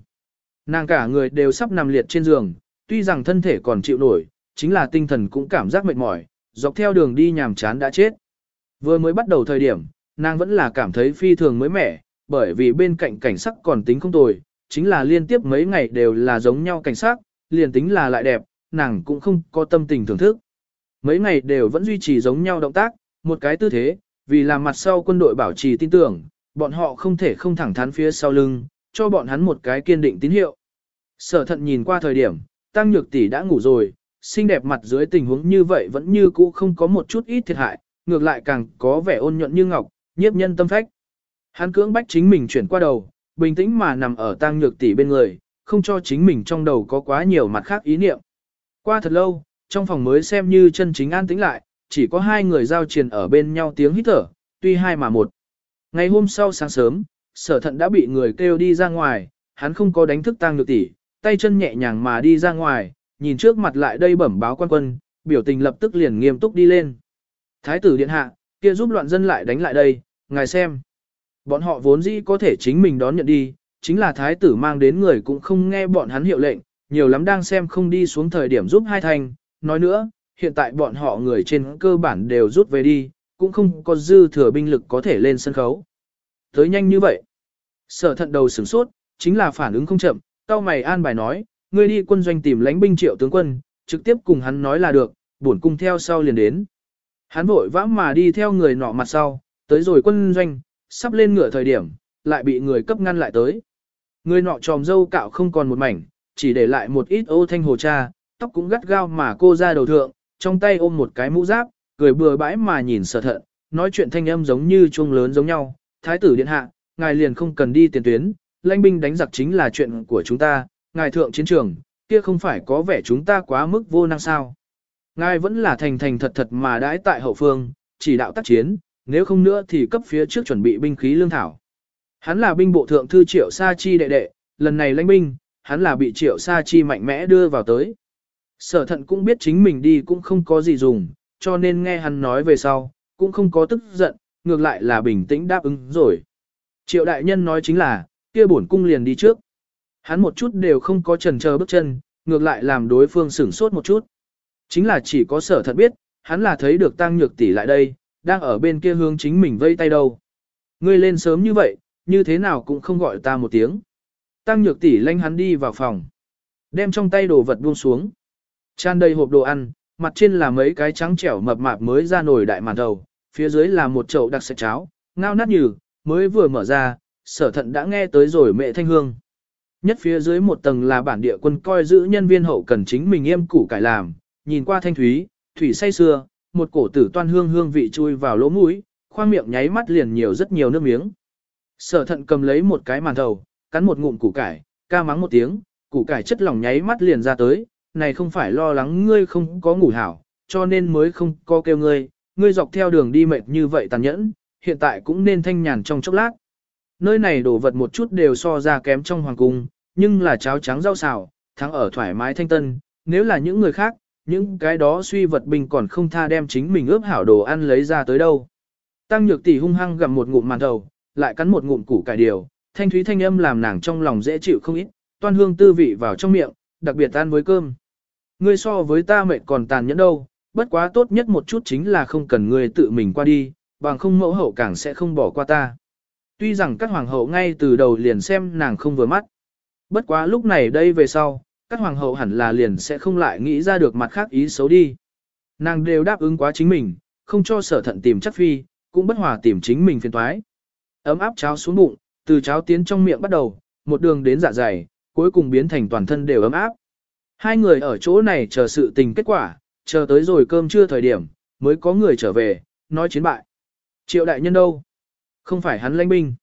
Nàng cả người đều sắp nằm liệt trên giường, tuy rằng thân thể còn chịu nổi, chính là tinh thần cũng cảm giác mệt mỏi, dọc theo đường đi nhàm chán đã chết. Vừa mới bắt đầu thời điểm, nàng vẫn là cảm thấy phi thường mới mẻ, bởi vì bên cạnh cảnh sắc còn tính không tồi, chính là liên tiếp mấy ngày đều là giống nhau cảnh sắc, liền tính là lại đẹp, nàng cũng không có tâm tình thưởng thức. Mấy ngày đều vẫn duy trì giống nhau động tác, một cái tư thế, vì làm mặt sau quân đội bảo trì tin tưởng, bọn họ không thể không thẳng thắn phía sau lưng, cho bọn hắn một cái kiên định tín hiệu. Sở thận nhìn qua thời điểm, tăng nhược tỷ đã ngủ rồi, xinh đẹp mặt dưới tình huống như vậy vẫn như cũ không có một chút ít thiệt hại, ngược lại càng có vẻ ôn nhuận như ngọc, nhiếp nhân tâm phách. Hắn cưỡng bách chính mình chuyển qua đầu, bình tĩnh mà nằm ở tăng nhược tỷ bên người, không cho chính mình trong đầu có quá nhiều mặt khác ý niệm. Qua thật lâu, trong phòng mới xem như chân chính an tĩnh lại, chỉ có hai người giao triền ở bên nhau tiếng hít thở, tuy hai mà một. Ngày hôm sau sáng sớm, sở thận đã bị người kêu đi ra ngoài, hắn không có đánh thức tăng nhược tỷ, tay chân nhẹ nhàng mà đi ra ngoài, nhìn trước mặt lại đây bẩm báo quan quân, biểu tình lập tức liền nghiêm túc đi lên. Thái tử điện hạ, kia giúp loạn dân lại đánh lại đây, ngài xem. Bọn họ vốn dĩ có thể chính mình đón nhận đi, chính là thái tử mang đến người cũng không nghe bọn hắn hiệu lệnh, nhiều lắm đang xem không đi xuống thời điểm giúp hai thành. Nói nữa, hiện tại bọn họ người trên cơ bản đều rút về đi, cũng không có dư thừa binh lực có thể lên sân khấu. Tới nhanh như vậy. Sở thận đầu sửng sốt, chính là phản ứng không chậm, cao mày an bài nói, ngươi đi quân doanh tìm lãnh binh triệu tướng quân, trực tiếp cùng hắn nói là được, bổn cung theo sau liền đến. Hắn vội vã mà đi theo người nọ mặt sau, tới rồi quân doanh, sắp lên ngựa thời điểm, lại bị người cấp ngăn lại tới. Người nọ tròm dâu cạo không còn một mảnh, chỉ để lại một ít ô thanh hồ cha, tóc cũng gắt gao mà cô ra đầu thượng, trong tay ôm một cái mũ giáp, cười bừa bãi mà nhìn sở thận, nói chuyện thanh âm giống như chuông lớn giống nhau. Thái tử điện hạ, ngài liền không cần đi tiền tuyến, lãnh binh đánh giặc chính là chuyện của chúng ta, ngài thượng chiến trường, kia không phải có vẻ chúng ta quá mức vô năng sao. Ngài vẫn là thành thành thật thật mà đãi tại hậu phương, chỉ đạo tác chiến, nếu không nữa thì cấp phía trước chuẩn bị binh khí lương thảo. Hắn là binh bộ thượng thư triệu sa chi đệ đệ, lần này lãnh binh, hắn là bị triệu sa chi mạnh mẽ đưa vào tới. Sở thận cũng biết chính mình đi cũng không có gì dùng, cho nên nghe hắn nói về sau, cũng không có tức giận, ngược lại là bình tĩnh đáp ứng rồi. Triệu đại nhân nói chính là, kia bổn cung liền đi trước. Hắn một chút đều không có trần chờ bước chân, ngược lại làm đối phương sửng sốt một chút. Chính là chỉ có sở thật biết, hắn là thấy được tăng nhược tỷ lại đây, đang ở bên kia hướng chính mình vây tay đâu. Ngươi lên sớm như vậy, như thế nào cũng không gọi ta một tiếng. Tăng nhược tỷ lanh hắn đi vào phòng. Đem trong tay đồ vật buông xuống. Tràn đầy hộp đồ ăn, mặt trên là mấy cái trắng trẻo mập mạp mới ra nổi đại màn đầu, phía dưới là một chậu đặc sạch cháo, ngao nát nhừ, mới vừa mở ra, sở thận đã nghe tới rồi mẹ thanh hương. Nhất phía dưới một tầng là bản địa quân coi giữ nhân viên hậu cần chính mình yêm củ cải làm, nhìn qua thanh thúy, thủy say xưa, một cổ tử toan hương hương vị chui vào lỗ mũi, khoang miệng nháy mắt liền nhiều rất nhiều nước miếng. Sở thận cầm lấy một cái màn thầu, cắn một ngụm củ cải, ca mắng một tiếng, củ cải chất lỏng nháy mắt liền ra tới, này không phải lo lắng ngươi không có ngủ hảo, cho nên mới không có kêu ngươi, ngươi dọc theo đường đi mệt như vậy tàn nhẫn, hiện tại cũng nên thanh nhàn trong chốc lát. Nơi này đổ vật một chút đều so ra kém trong hoàng cung, nhưng là cháo trắng rau xào, thắng ở thoải mái thanh tân, nếu là những người khác, những cái đó suy vật bình còn không tha đem chính mình ướp hảo đồ ăn lấy ra tới đâu. Tăng nhược tỷ hung hăng gặm một ngụm màn đầu, lại cắn một ngụm củ cải điều, thanh thúy thanh âm làm nàng trong lòng dễ chịu không ít, toan hương tư vị vào trong miệng, đặc biệt ăn với cơm. Ngươi so với ta mệt còn tàn nhẫn đâu, bất quá tốt nhất một chút chính là không cần ngươi tự mình qua đi, bằng không mẫu hậu càng sẽ không bỏ qua ta. Tuy rằng các hoàng hậu ngay từ đầu liền xem nàng không vừa mắt. Bất quá lúc này đây về sau, các hoàng hậu hẳn là liền sẽ không lại nghĩ ra được mặt khác ý xấu đi. Nàng đều đáp ứng quá chính mình, không cho sở thận tìm chắc phi, cũng bất hòa tìm chính mình phiền thoái. Ấm áp cháo xuống bụng, từ cháo tiến trong miệng bắt đầu, một đường đến dạ dày, cuối cùng biến thành toàn thân đều ấm áp. Hai người ở chỗ này chờ sự tình kết quả, chờ tới rồi cơm trưa thời điểm, mới có người trở về, nói chiến bại. Triệu đại nhân đâu? Không phải hắn lãnh binh.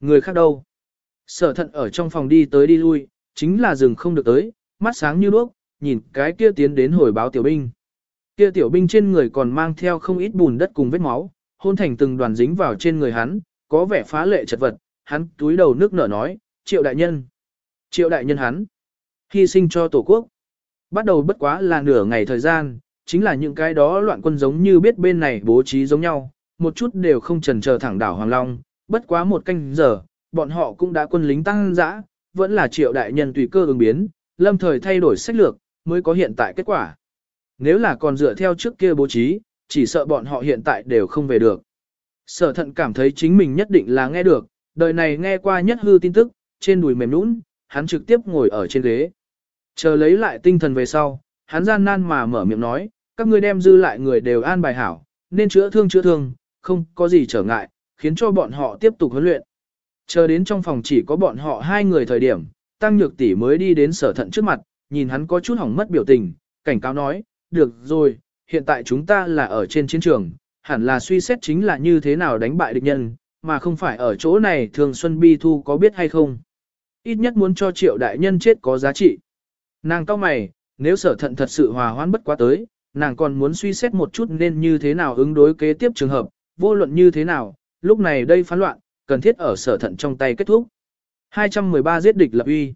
Người khác đâu? Sở thận ở trong phòng đi tới đi lui, chính là rừng không được tới, mắt sáng như đuốc, nhìn cái kia tiến đến hồi báo tiểu binh. Kia tiểu binh trên người còn mang theo không ít bùn đất cùng vết máu, hôn thành từng đoàn dính vào trên người hắn, có vẻ phá lệ chật vật, hắn túi đầu nước nở nói, triệu đại nhân. Triệu đại nhân hắn, hy sinh cho tổ quốc. Bắt đầu bất quá là nửa ngày thời gian, chính là những cái đó loạn quân giống như biết bên này bố trí giống nhau, một chút đều không trần chờ thẳng đảo Hoàng Long, bất quá một canh giờ, bọn họ cũng đã quân lính tăng dã, vẫn là triệu đại nhân tùy cơ ứng biến, lâm thời thay đổi sách lược, mới có hiện tại kết quả. Nếu là còn dựa theo trước kia bố trí, chỉ sợ bọn họ hiện tại đều không về được. Sở thận cảm thấy chính mình nhất định là nghe được, đời này nghe qua nhất hư tin tức, trên đùi mềm nũng, hắn trực tiếp ngồi ở trên ghế. Chờ lấy lại tinh thần về sau, hắn gian nan mà mở miệng nói, các ngươi đem dư lại người đều an bài hảo, nên chữa thương chữa thương, không có gì trở ngại, khiến cho bọn họ tiếp tục huấn luyện. Chờ đến trong phòng chỉ có bọn họ hai người thời điểm, Tăng Nhược Tỷ mới đi đến sở thận trước mặt, nhìn hắn có chút hỏng mất biểu tình, cảnh cáo nói, được rồi, hiện tại chúng ta là ở trên chiến trường, hẳn là suy xét chính là như thế nào đánh bại địch nhân, mà không phải ở chỗ này thường Xuân Bi Thu có biết hay không. Ít nhất muốn cho triệu đại nhân chết có giá trị. Nàng cao mày, nếu sở thận thật sự hòa hoãn bất quá tới, nàng còn muốn suy xét một chút nên như thế nào ứng đối kế tiếp trường hợp, vô luận như thế nào, lúc này đây phán loạn, cần thiết ở sở thận trong tay kết thúc. 213 giết địch lập uy.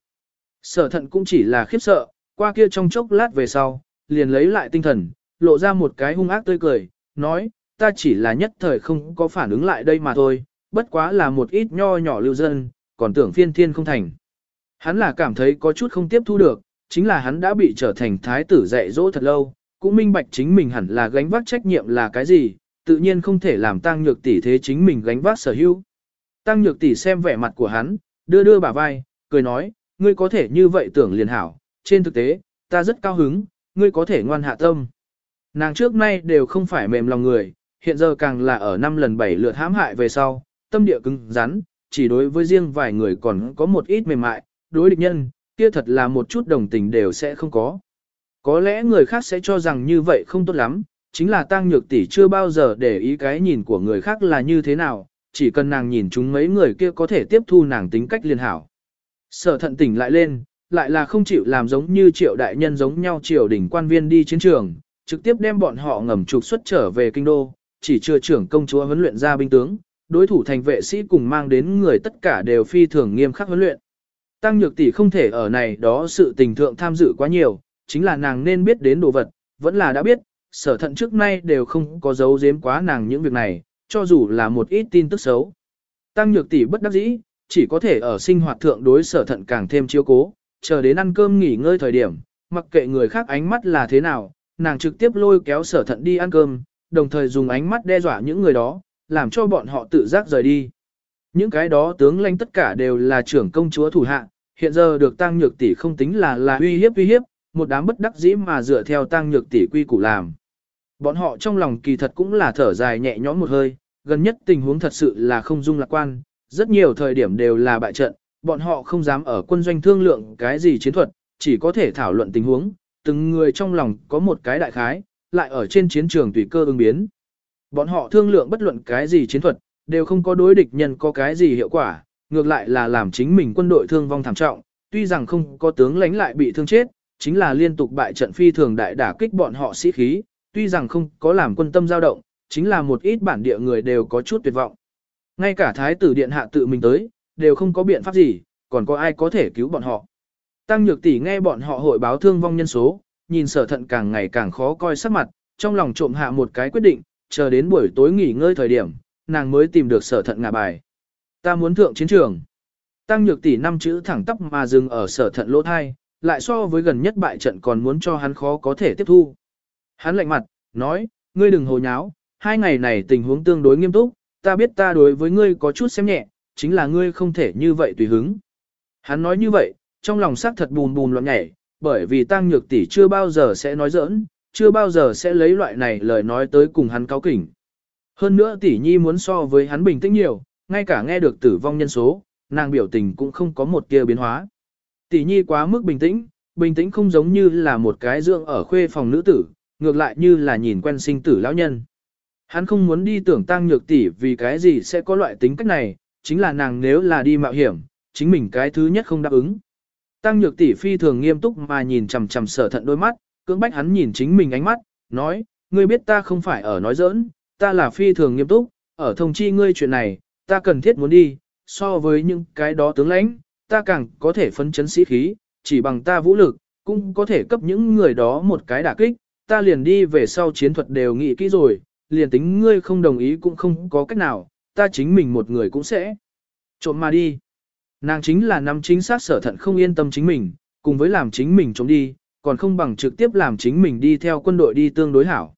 Sở thận cũng chỉ là khiếp sợ, qua kia trong chốc lát về sau, liền lấy lại tinh thần, lộ ra một cái hung ác tươi cười, nói, ta chỉ là nhất thời không có phản ứng lại đây mà thôi, bất quá là một ít nho nhỏ lưu dân, còn tưởng phiên thiên không thành. Hắn là cảm thấy có chút không tiếp thu được, chính là hắn đã bị trở thành thái tử dạy dỗ thật lâu, cũng minh bạch chính mình hẳn là gánh vác trách nhiệm là cái gì, tự nhiên không thể làm tăng nhược tỷ thế chính mình gánh vác sở hữu. Tăng nhược tỷ xem vẻ mặt của hắn, đưa đưa bả vai, cười nói, ngươi có thể như vậy tưởng liền hảo, trên thực tế, ta rất cao hứng, ngươi có thể ngoan hạ tâm. Nàng trước nay đều không phải mềm lòng người, hiện giờ càng là ở năm lần bảy lượt hãm hại về sau, tâm địa cứng rắn, chỉ đối với riêng vài người còn có một ít mềm mại, đối địch nhân, kia thật là một chút đồng tình đều sẽ không có. Có lẽ người khác sẽ cho rằng như vậy không tốt lắm, chính là tăng nhược tỷ chưa bao giờ để ý cái nhìn của người khác là như thế nào, chỉ cần nàng nhìn chúng mấy người kia có thể tiếp thu nàng tính cách liên hảo. Sở thận tỉnh lại lên, lại là không chịu làm giống như triệu đại nhân giống nhau triều đỉnh quan viên đi chiến trường, trực tiếp đem bọn họ ngầm trục xuất trở về kinh đô, chỉ chưa trưởng công chúa huấn luyện ra binh tướng, đối thủ thành vệ sĩ cùng mang đến người tất cả đều phi thường nghiêm khắc huấn luyện. Tăng nhược tỷ không thể ở này đó sự tình thượng tham dự quá nhiều, chính là nàng nên biết đến đồ vật, vẫn là đã biết, sở thận trước nay đều không có giấu giếm quá nàng những việc này, cho dù là một ít tin tức xấu. Tăng nhược tỷ bất đắc dĩ, chỉ có thể ở sinh hoạt thượng đối sở thận càng thêm chiếu cố, chờ đến ăn cơm nghỉ ngơi thời điểm, mặc kệ người khác ánh mắt là thế nào, nàng trực tiếp lôi kéo sở thận đi ăn cơm, đồng thời dùng ánh mắt đe dọa những người đó, làm cho bọn họ tự giác rời đi. Những cái đó tướng lãnh tất cả đều là trưởng công chúa thủ hạ, hiện giờ được tăng nhược tỷ không tính là là uy hiếp uy hiếp, một đám bất đắc dĩ mà dựa theo tăng nhược tỷ quy củ làm. Bọn họ trong lòng kỳ thật cũng là thở dài nhẹ nhõm một hơi, gần nhất tình huống thật sự là không dung lạc quan, rất nhiều thời điểm đều là bại trận, bọn họ không dám ở quân doanh thương lượng cái gì chiến thuật, chỉ có thể thảo luận tình huống, từng người trong lòng có một cái đại khái, lại ở trên chiến trường tùy cơ ứng biến. Bọn họ thương lượng bất luận cái gì chiến thuật, đều không có đối địch nhân có cái gì hiệu quả, ngược lại là làm chính mình quân đội thương vong thảm trọng, tuy rằng không có tướng lãnh lại bị thương chết, chính là liên tục bại trận phi thường đại đả kích bọn họ sĩ khí, tuy rằng không có làm quân tâm dao động, chính là một ít bản địa người đều có chút tuyệt vọng. Ngay cả thái tử điện hạ tự mình tới, đều không có biện pháp gì, còn có ai có thể cứu bọn họ. Tăng nhược tỷ nghe bọn họ hội báo thương vong nhân số, nhìn sở thận càng ngày càng khó coi sắc mặt, trong lòng trộm hạ một cái quyết định, chờ đến buổi tối nghỉ ngơi thời điểm, nàng mới tìm được sở thận ngả bài. Ta muốn thượng chiến trường. Tăng nhược tỷ năm chữ thẳng tắp mà dừng ở sở thận lỗ thai, lại so với gần nhất bại trận còn muốn cho hắn khó có thể tiếp thu. Hắn lạnh mặt, nói, ngươi đừng hồ nháo, hai ngày này tình huống tương đối nghiêm túc, ta biết ta đối với ngươi có chút xem nhẹ, chính là ngươi không thể như vậy tùy hứng. Hắn nói như vậy, trong lòng xác thật bùn bùn loạn nhảy, bởi vì tăng nhược tỷ chưa bao giờ sẽ nói giỡn, chưa bao giờ sẽ lấy loại này lời nói tới cùng hắn cáo kỉnh. Hơn nữa tỷ nhi muốn so với hắn bình tĩnh nhiều, ngay cả nghe được tử vong nhân số, nàng biểu tình cũng không có một kia biến hóa. Tỷ nhi quá mức bình tĩnh, bình tĩnh không giống như là một cái dưỡng ở khuê phòng nữ tử, ngược lại như là nhìn quen sinh tử lão nhân. Hắn không muốn đi tưởng tăng nhược tỷ vì cái gì sẽ có loại tính cách này, chính là nàng nếu là đi mạo hiểm, chính mình cái thứ nhất không đáp ứng. Tăng nhược tỷ phi thường nghiêm túc mà nhìn chằm chằm sở thận đôi mắt, cưỡng bách hắn nhìn chính mình ánh mắt, nói, ngươi biết ta không phải ở nói giỡn, ta là phi thường nghiêm túc, ở thông chi ngươi chuyện này, ta cần thiết muốn đi, so với những cái đó tướng lãnh, ta càng có thể phấn chấn sĩ khí, chỉ bằng ta vũ lực, cũng có thể cấp những người đó một cái đả kích, ta liền đi về sau chiến thuật đều nghĩ kỹ rồi, liền tính ngươi không đồng ý cũng không có cách nào, ta chính mình một người cũng sẽ trộm mà đi. Nàng chính là nắm chính xác sở thận không yên tâm chính mình, cùng với làm chính mình trốn đi, còn không bằng trực tiếp làm chính mình đi theo quân đội đi tương đối hảo.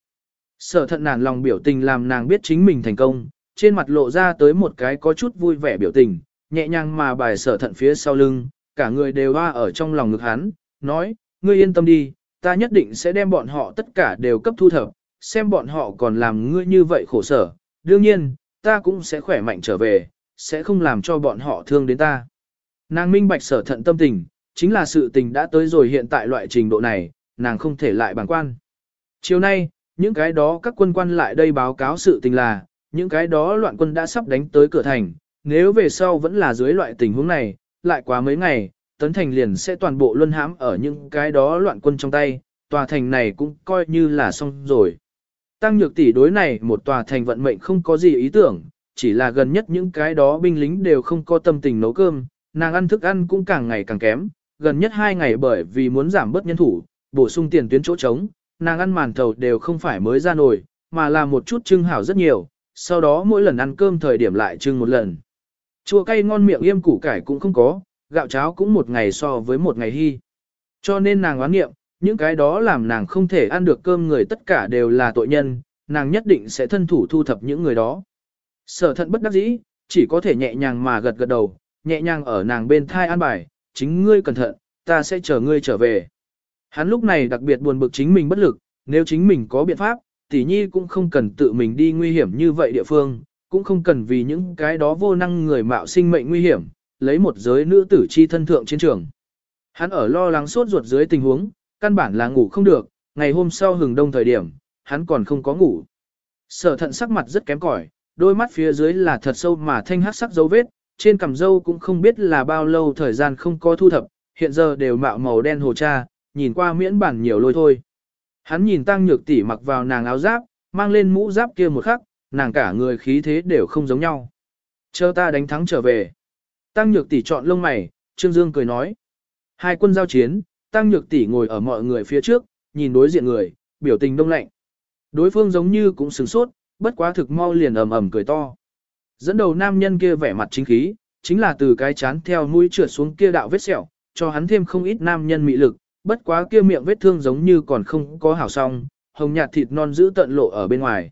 Sở thận nản lòng biểu tình làm nàng biết chính mình thành công, trên mặt lộ ra tới một cái có chút vui vẻ biểu tình, nhẹ nhàng mà bài sở thận phía sau lưng, cả người đều hoa ở trong lòng ngực hắn, nói, ngươi yên tâm đi, ta nhất định sẽ đem bọn họ tất cả đều cấp thu thập, xem bọn họ còn làm ngươi như vậy khổ sở, đương nhiên, ta cũng sẽ khỏe mạnh trở về, sẽ không làm cho bọn họ thương đến ta. Nàng minh bạch sở thận tâm tình, chính là sự tình đã tới rồi hiện tại loại trình độ này, nàng không thể lại bằng quan. Chiều nay, những cái đó các quân quan lại đây báo cáo sự tình là, những cái đó loạn quân đã sắp đánh tới cửa thành, nếu về sau vẫn là dưới loại tình huống này, lại quá mấy ngày, tấn thành liền sẽ toàn bộ luân hãm ở những cái đó loạn quân trong tay, tòa thành này cũng coi như là xong rồi. Tăng nhược tỷ đối này một tòa thành vận mệnh không có gì ý tưởng, chỉ là gần nhất những cái đó binh lính đều không có tâm tình nấu cơm, nàng ăn thức ăn cũng càng ngày càng kém, gần nhất hai ngày bởi vì muốn giảm bớt nhân thủ, bổ sung tiền tuyến chỗ trống, nàng ăn màn thầu đều không phải mới ra nổi, mà là một chút trưng hảo rất nhiều, sau đó mỗi lần ăn cơm thời điểm lại trưng một lần. Chua cay ngon miệng yêm củ cải cũng không có, gạo cháo cũng một ngày so với một ngày hy. Cho nên nàng oán nghiệm, những cái đó làm nàng không thể ăn được cơm người tất cả đều là tội nhân, nàng nhất định sẽ thân thủ thu thập những người đó. Sở thận bất đắc dĩ, chỉ có thể nhẹ nhàng mà gật gật đầu, nhẹ nhàng ở nàng bên thai an bài, chính ngươi cẩn thận, ta sẽ chờ ngươi trở về. Hắn lúc này đặc biệt buồn bực chính mình bất lực, nếu chính mình có biện pháp, tỷ nhi cũng không cần tự mình đi nguy hiểm như vậy địa phương, cũng không cần vì những cái đó vô năng người mạo sinh mệnh nguy hiểm, lấy một giới nữ tử chi thân thượng chiến trường. Hắn ở lo lắng sốt ruột dưới tình huống, căn bản là ngủ không được, ngày hôm sau hừng đông thời điểm, hắn còn không có ngủ. Sở thận sắc mặt rất kém cỏi, đôi mắt phía dưới là thật sâu mà thanh hắc sắc dấu vết, trên cằm dâu cũng không biết là bao lâu thời gian không có thu thập, hiện giờ đều mạo màu đen hồ cha, nhìn qua miễn bản nhiều lôi thôi. Hắn nhìn tăng nhược tỷ mặc vào nàng áo giáp, mang lên mũ giáp kia một khắc, nàng cả người khí thế đều không giống nhau. Chờ ta đánh thắng trở về. Tăng nhược tỷ chọn lông mày, Trương Dương cười nói. Hai quân giao chiến, tăng nhược tỷ ngồi ở mọi người phía trước, nhìn đối diện người, biểu tình đông lạnh. Đối phương giống như cũng sửng sốt, bất quá thực mau liền ầm ầm cười to. Dẫn đầu nam nhân kia vẻ mặt chính khí, chính là từ cái chán theo mũi trượt xuống kia đạo vết sẹo, cho hắn thêm không ít nam nhân mị lực, bất quá kia miệng vết thương giống như còn không có hảo xong, hồng nhạt thịt non giữ tận lộ ở bên ngoài.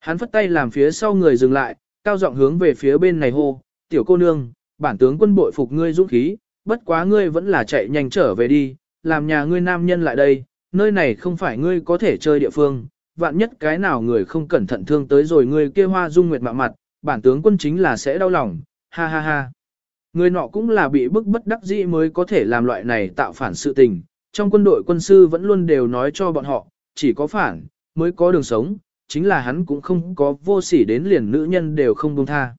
Hắn phất tay làm phía sau người dừng lại, cao giọng hướng về phía bên này hô, tiểu cô nương, bản tướng quân bội phục ngươi dũng khí, bất quá ngươi vẫn là chạy nhanh trở về đi, làm nhà ngươi nam nhân lại đây, nơi này không phải ngươi có thể chơi địa phương, vạn nhất cái nào người không cẩn thận thương tới rồi ngươi kia hoa dung nguyệt mạ mặt, bản tướng quân chính là sẽ đau lòng, Ha ha ha. Người nọ cũng là bị bức bất đắc dĩ mới có thể làm loại này tạo phản sự tình. Trong quân đội quân sư vẫn luôn đều nói cho bọn họ, chỉ có phản, mới có đường sống, chính là hắn cũng không có vô sỉ đến liền nữ nhân đều không buông tha.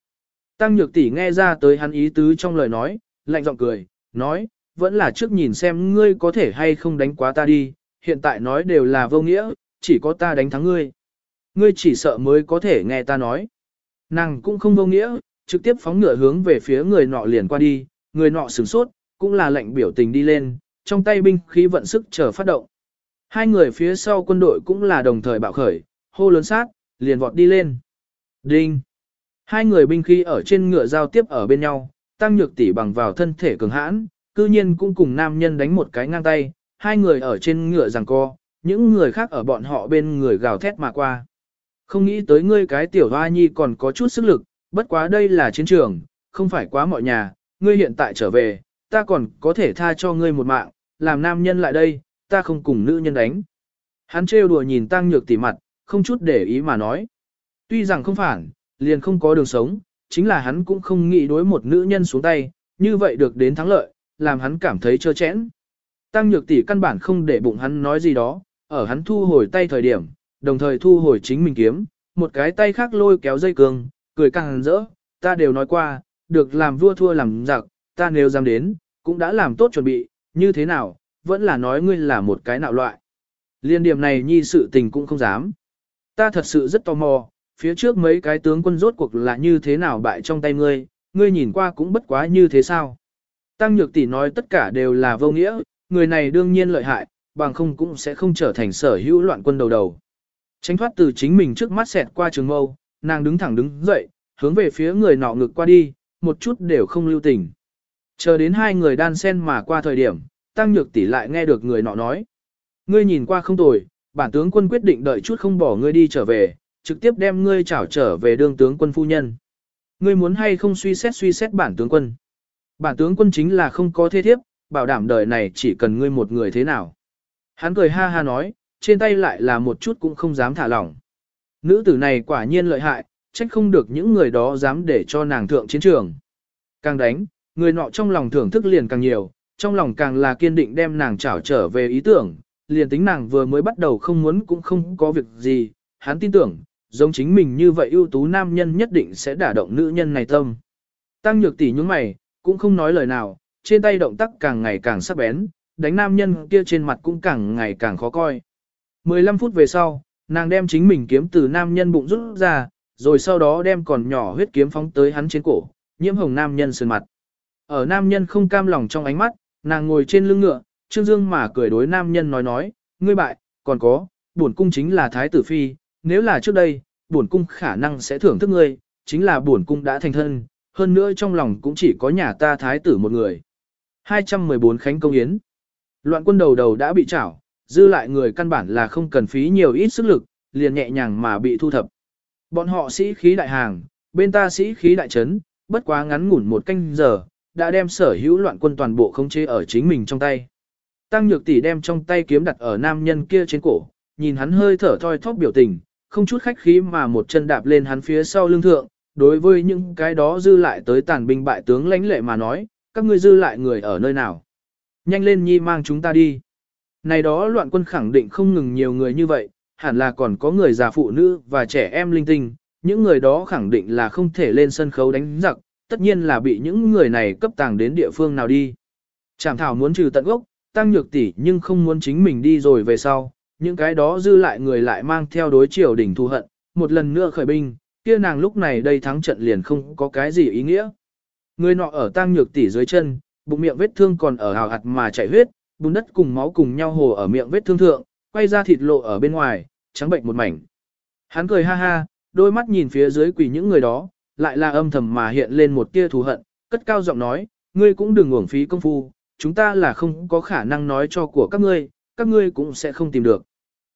Tăng nhược tỷ nghe ra tới hắn ý tứ trong lời nói, lạnh giọng cười, nói, vẫn là trước nhìn xem ngươi có thể hay không đánh quá ta đi, hiện tại nói đều là vô nghĩa, chỉ có ta đánh thắng ngươi. Ngươi chỉ sợ mới có thể nghe ta nói. Nàng cũng không vô nghĩa, trực tiếp phóng ngựa hướng về phía người nọ liền qua đi, người nọ sửng sốt, cũng là lệnh biểu tình đi lên, trong tay binh khí vận sức chờ phát động. Hai người phía sau quân đội cũng là đồng thời bạo khởi, hô lớn sát, liền vọt đi lên. Đinh! Hai người binh khí ở trên ngựa giao tiếp ở bên nhau, tăng nhược tỷ bằng vào thân thể cường hãn, cư nhiên cũng cùng nam nhân đánh một cái ngang tay, hai người ở trên ngựa giằng co, những người khác ở bọn họ bên người gào thét mà qua. Không nghĩ tới ngươi cái tiểu hoa nhi còn có chút sức lực, bất quá đây là chiến trường, không phải quá mọi nhà, ngươi hiện tại trở về, ta còn có thể tha cho ngươi một mạng, làm nam nhân lại đây, ta không cùng nữ nhân đánh. Hắn trêu đùa nhìn tăng nhược tỷ mặt, không chút để ý mà nói. Tuy rằng không phản, liền không có đường sống, chính là hắn cũng không nghĩ đối một nữ nhân xuống tay, như vậy được đến thắng lợi, làm hắn cảm thấy trơ chẽn. Tăng nhược tỷ căn bản không để bụng hắn nói gì đó, ở hắn thu hồi tay thời điểm, đồng thời thu hồi chính mình kiếm, một cái tay khác lôi kéo dây cương, cười càng rỡ, ta đều nói qua, được làm vua thua làm giặc, ta nếu dám đến, cũng đã làm tốt chuẩn bị, như thế nào, vẫn là nói ngươi là một cái nạo loại. Liên điểm này nhi sự tình cũng không dám. Ta thật sự rất tò mò, phía trước mấy cái tướng quân rốt cuộc là như thế nào bại trong tay ngươi, ngươi nhìn qua cũng bất quá như thế sao. Tăng Nhược Tỷ nói tất cả đều là vô nghĩa, người này đương nhiên lợi hại, bằng không cũng sẽ không trở thành sở hữu loạn quân đầu đầu. Tránh thoát từ chính mình trước mắt xẹt qua trường mâu, nàng đứng thẳng đứng dậy, hướng về phía người nọ ngực qua đi, một chút đều không lưu tình. Chờ đến hai người đan sen mà qua thời điểm, Tăng Nhược Tỷ lại nghe được người nọ nói. Ngươi nhìn qua không tồi, bản tướng quân quyết định đợi chút không bỏ ngươi đi trở về, trực tiếp đem ngươi trảo trở về đương tướng quân phu nhân. Ngươi muốn hay không suy xét suy xét bản tướng quân. Bản tướng quân chính là không có thế thiếp, bảo đảm đời này chỉ cần ngươi một người thế nào. Hắn cười ha ha nói, trên tay lại là một chút cũng không dám thả lỏng. Nữ tử này quả nhiên lợi hại, trách không được những người đó dám để cho nàng thượng chiến trường. Càng đánh, người nọ trong lòng thưởng thức liền càng nhiều, trong lòng càng là kiên định đem nàng trảo trở về ý tưởng, liền tính nàng vừa mới bắt đầu không muốn cũng không có việc gì, hắn tin tưởng, giống chính mình như vậy ưu tú nam nhân nhất định sẽ đả động nữ nhân này tâm. Tăng nhược tỷ nhúng mày, cũng không nói lời nào, trên tay động tác càng ngày càng sắc bén, đánh nam nhân kia trên mặt cũng càng ngày càng khó coi. 15 phút về sau, nàng đem chính mình kiếm từ nam nhân bụng rút ra, rồi sau đó đem còn nhỏ huyết kiếm phóng tới hắn trên cổ, nhiễm hồng nam nhân sườn mặt. Ở nam nhân không cam lòng trong ánh mắt, nàng ngồi trên lưng ngựa, trương dương mà cười đối nam nhân nói nói, ngươi bại, còn có, bổn cung chính là thái tử phi, nếu là trước đây, bổn cung khả năng sẽ thưởng thức ngươi, chính là bổn cung đã thành thân, hơn nữa trong lòng cũng chỉ có nhà ta thái tử một người. 214 Khánh Công Yến Loạn quân đầu đầu đã bị trảo, dư lại người căn bản là không cần phí nhiều ít sức lực, liền nhẹ nhàng mà bị thu thập. Bọn họ sĩ khí đại hàng, bên ta sĩ khí đại trấn, bất quá ngắn ngủn một canh giờ, đã đem sở hữu loạn quân toàn bộ không chế ở chính mình trong tay. Tăng Nhược Tỷ đem trong tay kiếm đặt ở nam nhân kia trên cổ, nhìn hắn hơi thở thoi thóp biểu tình, không chút khách khí mà một chân đạp lên hắn phía sau lưng thượng, đối với những cái đó dư lại tới tàn binh bại tướng lãnh lệ mà nói, các ngươi dư lại người ở nơi nào. Nhanh lên nhi mang chúng ta đi. Này đó loạn quân khẳng định không ngừng nhiều người như vậy, hẳn là còn có người già phụ nữ và trẻ em linh tinh, những người đó khẳng định là không thể lên sân khấu đánh giặc, tất nhiên là bị những người này cấp tàng đến địa phương nào đi. Trảm thảo muốn trừ tận gốc, tăng nhược tỷ nhưng không muốn chính mình đi rồi về sau, những cái đó dư lại người lại mang theo đối triều đỉnh thù hận, một lần nữa khởi binh, kia nàng lúc này đây thắng trận liền không có cái gì ý nghĩa. Người nọ ở tăng nhược tỷ dưới chân, bụng miệng vết thương còn ở hào hạt mà chảy huyết, bùn đất cùng máu cùng nhau hồ ở miệng vết thương thượng, quay ra thịt lộ ở bên ngoài, trắng bệnh một mảnh. Hắn cười ha ha, đôi mắt nhìn phía dưới quỳ những người đó, lại là âm thầm mà hiện lên một tia thù hận, cất cao giọng nói, ngươi cũng đừng uổng phí công phu, chúng ta là không có khả năng nói cho của các ngươi, các ngươi cũng sẽ không tìm được.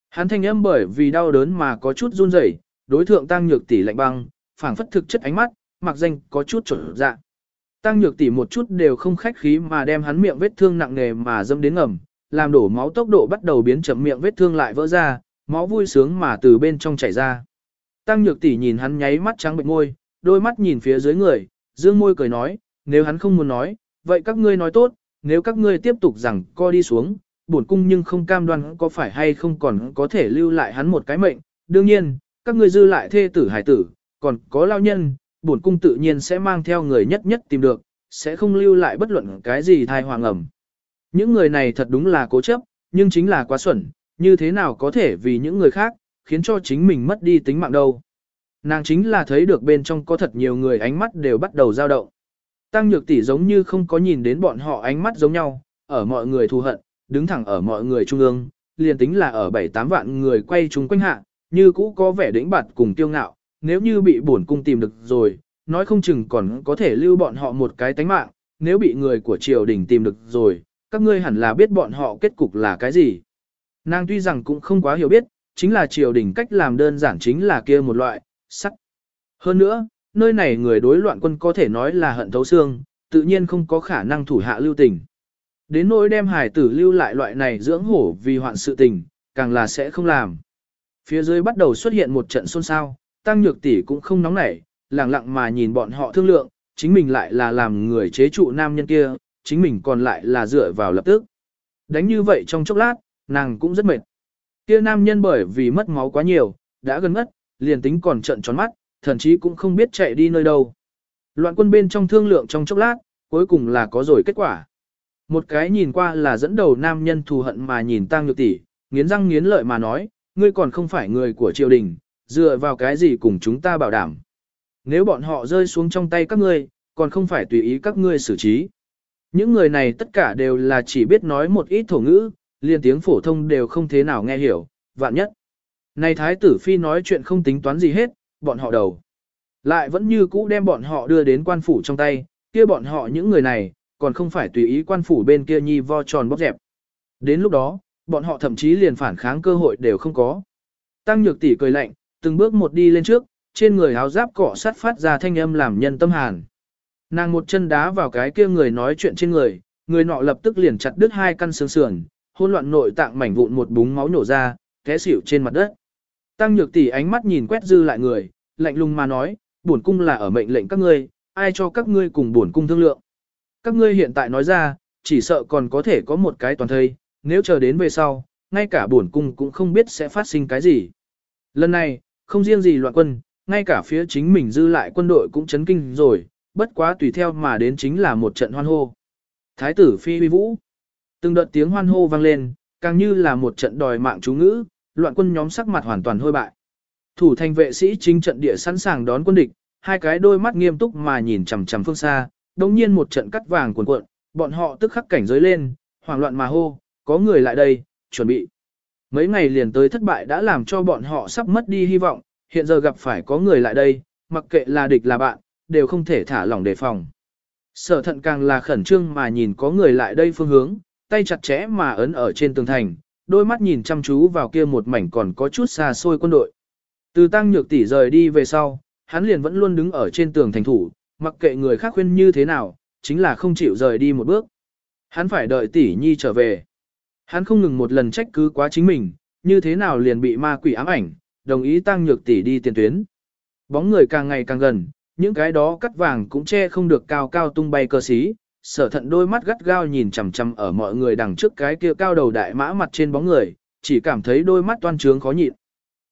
Hắn thanh âm bởi vì đau đớn mà có chút run rẩy, đối thượng tăng nhược tỷ lạnh băng, phảng phất thực chất ánh mắt, mặc danh có chút trở dạ. Tăng nhược tỷ một chút đều không khách khí mà đem hắn miệng vết thương nặng nề mà dâm đến ngầm, làm đổ máu tốc độ bắt đầu biến chậm miệng vết thương lại vỡ ra, máu vui sướng mà từ bên trong chảy ra. Tăng nhược tỷ nhìn hắn nháy mắt trắng bệnh môi, đôi mắt nhìn phía dưới người, dương môi cười nói, nếu hắn không muốn nói, vậy các ngươi nói tốt, nếu các ngươi tiếp tục rằng co đi xuống, bổn cung nhưng không cam đoan có phải hay không còn có thể lưu lại hắn một cái mệnh, đương nhiên, các ngươi dư lại thê tử hải tử, còn có lao nhân, bổn cung tự nhiên sẽ mang theo người nhất nhất tìm được, sẽ không lưu lại bất luận cái gì thai hoàng ẩm. Những người này thật đúng là cố chấp, nhưng chính là quá xuẩn, như thế nào có thể vì những người khác, khiến cho chính mình mất đi tính mạng đâu. Nàng chính là thấy được bên trong có thật nhiều người ánh mắt đều bắt đầu dao động. Tăng nhược tỷ giống như không có nhìn đến bọn họ ánh mắt giống nhau, ở mọi người thù hận, đứng thẳng ở mọi người trung ương, liền tính là ở 7-8 vạn người quay chung quanh hạ, như cũ có vẻ đĩnh bạt cùng tiêu ngạo, nếu như bị bổn cung tìm được rồi, nói không chừng còn có thể lưu bọn họ một cái tánh mạng, nếu bị người của triều đình tìm được rồi, các ngươi hẳn là biết bọn họ kết cục là cái gì. Nàng tuy rằng cũng không quá hiểu biết, chính là triều đình cách làm đơn giản chính là kia một loại, sắc. Hơn nữa, nơi này người đối loạn quân có thể nói là hận thấu xương, tự nhiên không có khả năng thủ hạ lưu tình. Đến nỗi đem hải tử lưu lại loại này dưỡng hổ vì hoạn sự tình, càng là sẽ không làm. Phía dưới bắt đầu xuất hiện một trận xôn xao, tăng nhược tỷ cũng không nóng nảy, lặng lặng mà nhìn bọn họ thương lượng, chính mình lại là làm người chế trụ nam nhân kia, chính mình còn lại là dựa vào lập tức. Đánh như vậy trong chốc lát, nàng cũng rất mệt. Kia nam nhân bởi vì mất máu quá nhiều, đã gần ngất, liền tính còn trận tròn mắt, thậm chí cũng không biết chạy đi nơi đâu. Loạn quân bên trong thương lượng trong chốc lát, cuối cùng là có rồi kết quả. Một cái nhìn qua là dẫn đầu nam nhân thù hận mà nhìn tăng nhược tỷ, nghiến răng nghiến lợi mà nói, ngươi còn không phải người của triều đình, dựa vào cái gì cùng chúng ta bảo đảm. Nếu bọn họ rơi xuống trong tay các ngươi, còn không phải tùy ý các ngươi xử trí. Những người này tất cả đều là chỉ biết nói một ít thổ ngữ, liền tiếng phổ thông đều không thế nào nghe hiểu, vạn nhất. Này thái tử phi nói chuyện không tính toán gì hết, bọn họ đầu. Lại vẫn như cũ đem bọn họ đưa đến quan phủ trong tay, kia bọn họ những người này, còn không phải tùy ý quan phủ bên kia nhi vo tròn bóp dẹp. Đến lúc đó, bọn họ thậm chí liền phản kháng cơ hội đều không có. Tăng nhược tỷ cười lạnh, từng bước một đi lên trước, trên người áo giáp cọ sát phát ra thanh âm làm nhân tâm hàn. Nàng một chân đá vào cái kia người nói chuyện trên người, người nọ lập tức liền chặt đứt hai căn xương sườn, hỗn loạn nội tạng mảnh vụn một búng máu nổ ra, té xỉu trên mặt đất. Tăng nhược tỷ ánh mắt nhìn quét dư lại người, lạnh lùng mà nói, bổn cung là ở mệnh lệnh các ngươi, ai cho các ngươi cùng bổn cung thương lượng. Các ngươi hiện tại nói ra, chỉ sợ còn có thể có một cái toàn thây, nếu chờ đến về sau, ngay cả bổn cung cũng không biết sẽ phát sinh cái gì. Lần này, không riêng gì loạn quân, ngay cả phía chính mình dư lại quân đội cũng chấn kinh rồi, bất quá tùy theo mà đến chính là một trận hoan hô. Thái tử phi uy vũ. Từng đợt tiếng hoan hô vang lên, càng như là một trận đòi mạng chú ngữ, loạn quân nhóm sắc mặt hoàn toàn hôi bại. Thủ thành vệ sĩ chính trận địa sẵn sàng đón quân địch, hai cái đôi mắt nghiêm túc mà nhìn chằm chằm phương xa, đồng nhiên một trận cắt vàng cuồn cuộn, bọn họ tức khắc cảnh giới lên, hoảng loạn mà hô, có người lại đây, chuẩn bị. Mấy ngày liền tới thất bại đã làm cho bọn họ sắp mất đi hy vọng, hiện giờ gặp phải có người lại đây, mặc kệ là địch là bạn, đều không thể thả lỏng đề phòng. Sở thận càng là khẩn trương mà nhìn có người lại đây phương hướng, tay chặt chẽ mà ấn ở trên tường thành, đôi mắt nhìn chăm chú vào kia một mảnh còn có chút xa xôi quân đội. Từ tăng nhược tỷ rời đi về sau, hắn liền vẫn luôn đứng ở trên tường thành thủ, mặc kệ người khác khuyên như thế nào, chính là không chịu rời đi một bước. Hắn phải đợi tỷ nhi trở về. Hắn không ngừng một lần trách cứ quá chính mình, như thế nào liền bị ma quỷ ám ảnh, đồng ý tăng nhược tỷ đi tiền tuyến. Bóng người càng ngày càng gần, những cái đó cắt vàng cũng che không được cao cao tung bay cơ sĩ, sở thận đôi mắt gắt gao nhìn chằm chằm ở mọi người đằng trước cái kia cao đầu đại mã mặt trên bóng người, chỉ cảm thấy đôi mắt toan trướng khó nhịn.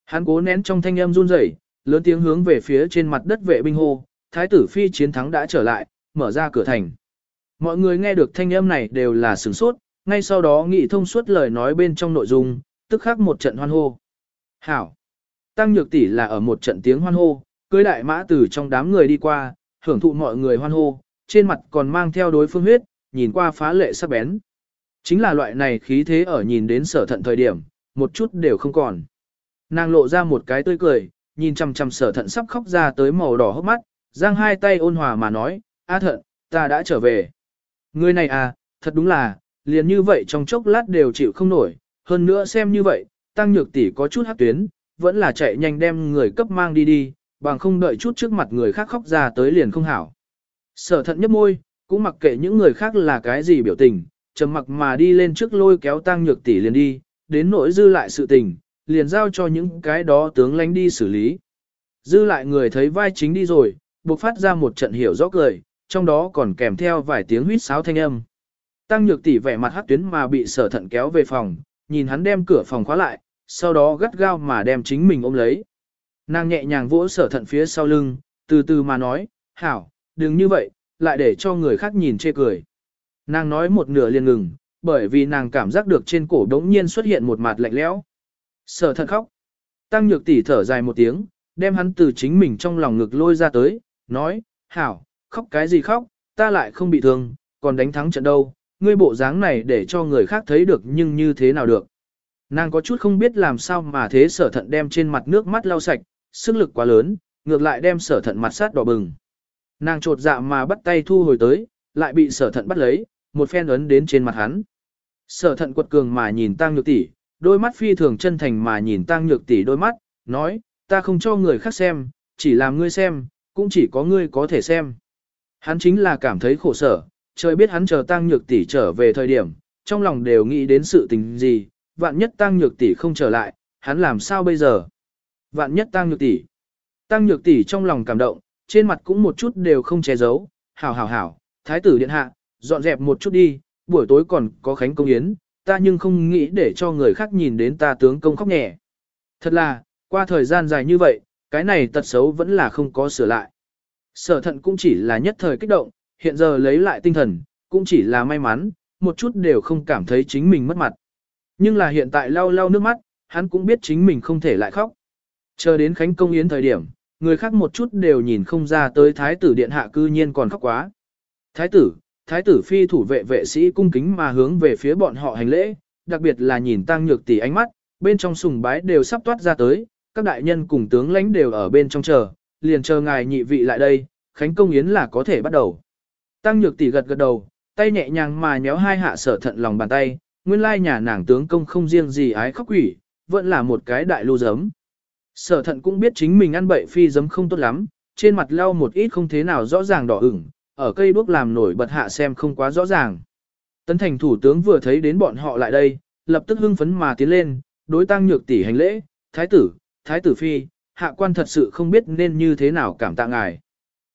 Hắn cố nén trong thanh âm run rẩy, lớn tiếng hướng về phía trên mặt đất vệ binh hô, thái tử phi chiến thắng đã trở lại, mở ra cửa thành. Mọi người nghe được thanh âm này đều là sửng sốt, ngay sau đó nghị thông suốt lời nói bên trong nội dung, tức khắc một trận hoan hô. Hảo! Tăng nhược tỷ là ở một trận tiếng hoan hô, cưới đại mã từ trong đám người đi qua, hưởng thụ mọi người hoan hô, trên mặt còn mang theo đối phương huyết, nhìn qua phá lệ sắc bén. Chính là loại này khí thế ở nhìn đến sở thận thời điểm, một chút đều không còn. Nàng lộ ra một cái tươi cười, nhìn chăm chăm sở thận sắp khóc ra tới màu đỏ hốc mắt, giang hai tay ôn hòa mà nói, A thận, ta đã trở về. Người này à, thật đúng là, liền như vậy trong chốc lát đều chịu không nổi, hơn nữa xem như vậy, tăng nhược tỷ có chút hắc tuyến, vẫn là chạy nhanh đem người cấp mang đi đi, bằng không đợi chút trước mặt người khác khóc ra tới liền không hảo. Sở thận nhấp môi, cũng mặc kệ những người khác là cái gì biểu tình, trầm mặc mà đi lên trước lôi kéo tăng nhược tỷ liền đi, đến nỗi dư lại sự tình, liền giao cho những cái đó tướng lánh đi xử lý. Dư lại người thấy vai chính đi rồi, buộc phát ra một trận hiểu rõ cười, trong đó còn kèm theo vài tiếng huýt sáo thanh âm. Tăng nhược tỷ vẻ mặt hắc tuyến mà bị sở thận kéo về phòng, nhìn hắn đem cửa phòng khóa lại, sau đó gắt gao mà đem chính mình ôm lấy. Nàng nhẹ nhàng vỗ sở thận phía sau lưng, từ từ mà nói, hảo, đừng như vậy, lại để cho người khác nhìn chê cười. Nàng nói một nửa liền ngừng, bởi vì nàng cảm giác được trên cổ đống nhiên xuất hiện một mặt lạnh lẽo. Sở thận khóc. Tăng nhược tỷ thở dài một tiếng, đem hắn từ chính mình trong lòng ngực lôi ra tới, nói, hảo, khóc cái gì khóc, ta lại không bị thương, còn đánh thắng trận đâu, ngươi bộ dáng này để cho người khác thấy được nhưng như thế nào được. Nàng có chút không biết làm sao mà thế sở thận đem trên mặt nước mắt lau sạch, sức lực quá lớn, ngược lại đem sở thận mặt sát đỏ bừng. Nàng trột dạ mà bắt tay thu hồi tới, lại bị sở thận bắt lấy, một phen ấn đến trên mặt hắn. Sở thận quật cường mà nhìn tăng nhược tỷ, đôi mắt phi thường chân thành mà nhìn tăng nhược tỷ đôi mắt, nói, ta không cho người khác xem, chỉ làm ngươi xem, cũng chỉ có ngươi có thể xem. Hắn chính là cảm thấy khổ sở, trời biết hắn chờ tăng nhược tỷ trở về thời điểm, trong lòng đều nghĩ đến sự tình gì, vạn nhất tăng nhược tỷ không trở lại, hắn làm sao bây giờ? Vạn nhất tăng nhược tỷ. Tăng nhược tỷ trong lòng cảm động, trên mặt cũng một chút đều không che giấu, hảo hảo hảo, thái tử điện hạ, dọn dẹp một chút đi, buổi tối còn có khánh công yến, ta nhưng không nghĩ để cho người khác nhìn đến ta tướng công khóc nhẹ. Thật là, qua thời gian dài như vậy, cái này tật xấu vẫn là không có sửa lại. Sở thận cũng chỉ là nhất thời kích động, hiện giờ lấy lại tinh thần, cũng chỉ là may mắn, một chút đều không cảm thấy chính mình mất mặt. Nhưng là hiện tại lau lau nước mắt, hắn cũng biết chính mình không thể lại khóc. Chờ đến Khánh Công Yến thời điểm, người khác một chút đều nhìn không ra tới Thái tử Điện Hạ cư nhiên còn khóc quá. Thái tử, Thái tử phi thủ vệ vệ sĩ cung kính mà hướng về phía bọn họ hành lễ, đặc biệt là nhìn tăng nhược tỷ ánh mắt, bên trong sùng bái đều sắp toát ra tới, các đại nhân cùng tướng lãnh đều ở bên trong chờ, liền chờ ngài nhị vị lại đây, Khánh Công Yến là có thể bắt đầu. Tăng nhược tỷ gật gật đầu, tay nhẹ nhàng mà nhéo hai hạ sở thận lòng bàn tay, nguyên lai nhà nàng tướng công không riêng gì ái khóc quỷ, vẫn là một cái đại lưu giấm. Sở thận cũng biết chính mình ăn bậy phi giấm không tốt lắm, trên mặt lau một ít không thế nào rõ ràng đỏ ửng, ở cây đuốc làm nổi bật hạ xem không quá rõ ràng. Tấn thành thủ tướng vừa thấy đến bọn họ lại đây, lập tức hưng phấn mà tiến lên, đối tăng nhược tỷ hành lễ, thái tử, thái tử phi, hạ quan thật sự không biết nên như thế nào cảm tạ ngài.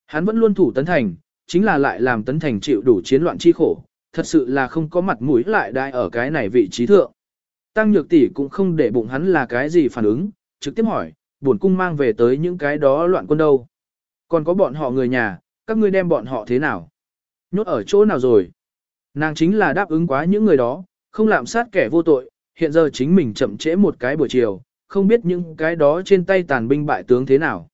Hắn vẫn luôn thủ tấn thành, chính là lại làm tấn thành chịu đủ chiến loạn chi khổ, thật sự là không có mặt mũi lại đại ở cái này vị trí thượng. Tăng nhược tỷ cũng không để bụng hắn là cái gì phản ứng, trực tiếp hỏi, buồn cung mang về tới những cái đó loạn quân đâu. Còn có bọn họ người nhà, các ngươi đem bọn họ thế nào? Nhốt ở chỗ nào rồi? Nàng chính là đáp ứng quá những người đó, không lạm sát kẻ vô tội, hiện giờ chính mình chậm trễ một cái buổi chiều, không biết những cái đó trên tay tàn binh bại tướng thế nào.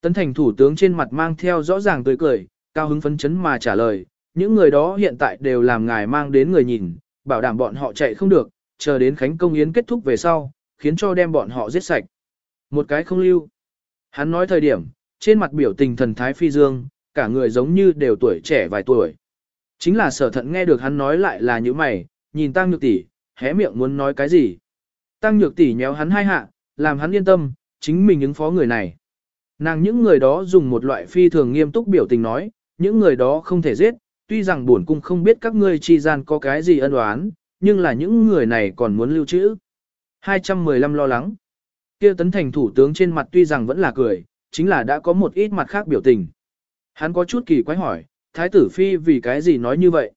Tấn thành thủ tướng trên mặt mang theo rõ ràng tươi cười, cao hứng phấn chấn mà trả lời, những người đó hiện tại đều làm ngài mang đến người nhìn, bảo đảm bọn họ chạy không được, chờ đến Khánh Công Yến kết thúc về sau, khiến cho đem bọn họ giết sạch. Một cái không lưu. Hắn nói thời điểm, trên mặt biểu tình thần thái phi dương, cả người giống như đều tuổi trẻ vài tuổi. Chính là sở thận nghe được hắn nói lại là như mày, nhìn Tăng Nhược Tỷ, hé miệng muốn nói cái gì. Tăng Nhược Tỷ nhéo hắn hai hạ, làm hắn yên tâm, chính mình ứng phó người này. Nàng những người đó dùng một loại phi thường nghiêm túc biểu tình nói, những người đó không thể giết, tuy rằng bổn cung không biết các ngươi chi gian có cái gì ân oán, nhưng là những người này còn muốn lưu trữ. 215 lo lắng. Kia tấn thành thủ tướng trên mặt tuy rằng vẫn là cười, chính là đã có một ít mặt khác biểu tình. Hắn có chút kỳ quái hỏi, thái tử phi vì cái gì nói như vậy?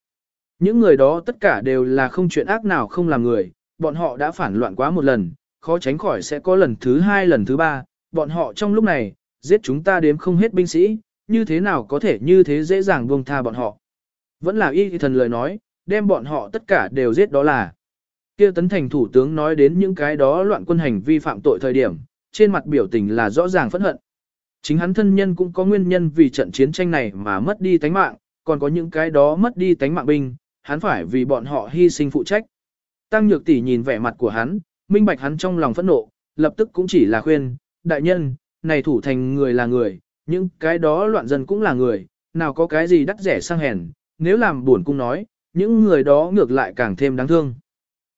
Những người đó tất cả đều là không chuyện ác nào không làm người, bọn họ đã phản loạn quá một lần, khó tránh khỏi sẽ có lần thứ hai lần thứ ba, bọn họ trong lúc này, giết chúng ta đếm không hết binh sĩ, như thế nào có thể như thế dễ dàng buông tha bọn họ. Vẫn là y thần lời nói, đem bọn họ tất cả đều giết đó là. Kia tấn thành thủ tướng nói đến những cái đó loạn quân hành vi phạm tội thời điểm, trên mặt biểu tình là rõ ràng phẫn hận. Chính hắn thân nhân cũng có nguyên nhân vì trận chiến tranh này mà mất đi tánh mạng, còn có những cái đó mất đi tánh mạng binh, hắn phải vì bọn họ hy sinh phụ trách. Tăng Nhược Tỷ nhìn vẻ mặt của hắn, minh bạch hắn trong lòng phẫn nộ, lập tức cũng chỉ là khuyên, đại nhân, này thủ thành người là người, những cái đó loạn dân cũng là người, nào có cái gì đắt rẻ sang hèn, nếu làm buồn cung nói, những người đó ngược lại càng thêm đáng thương.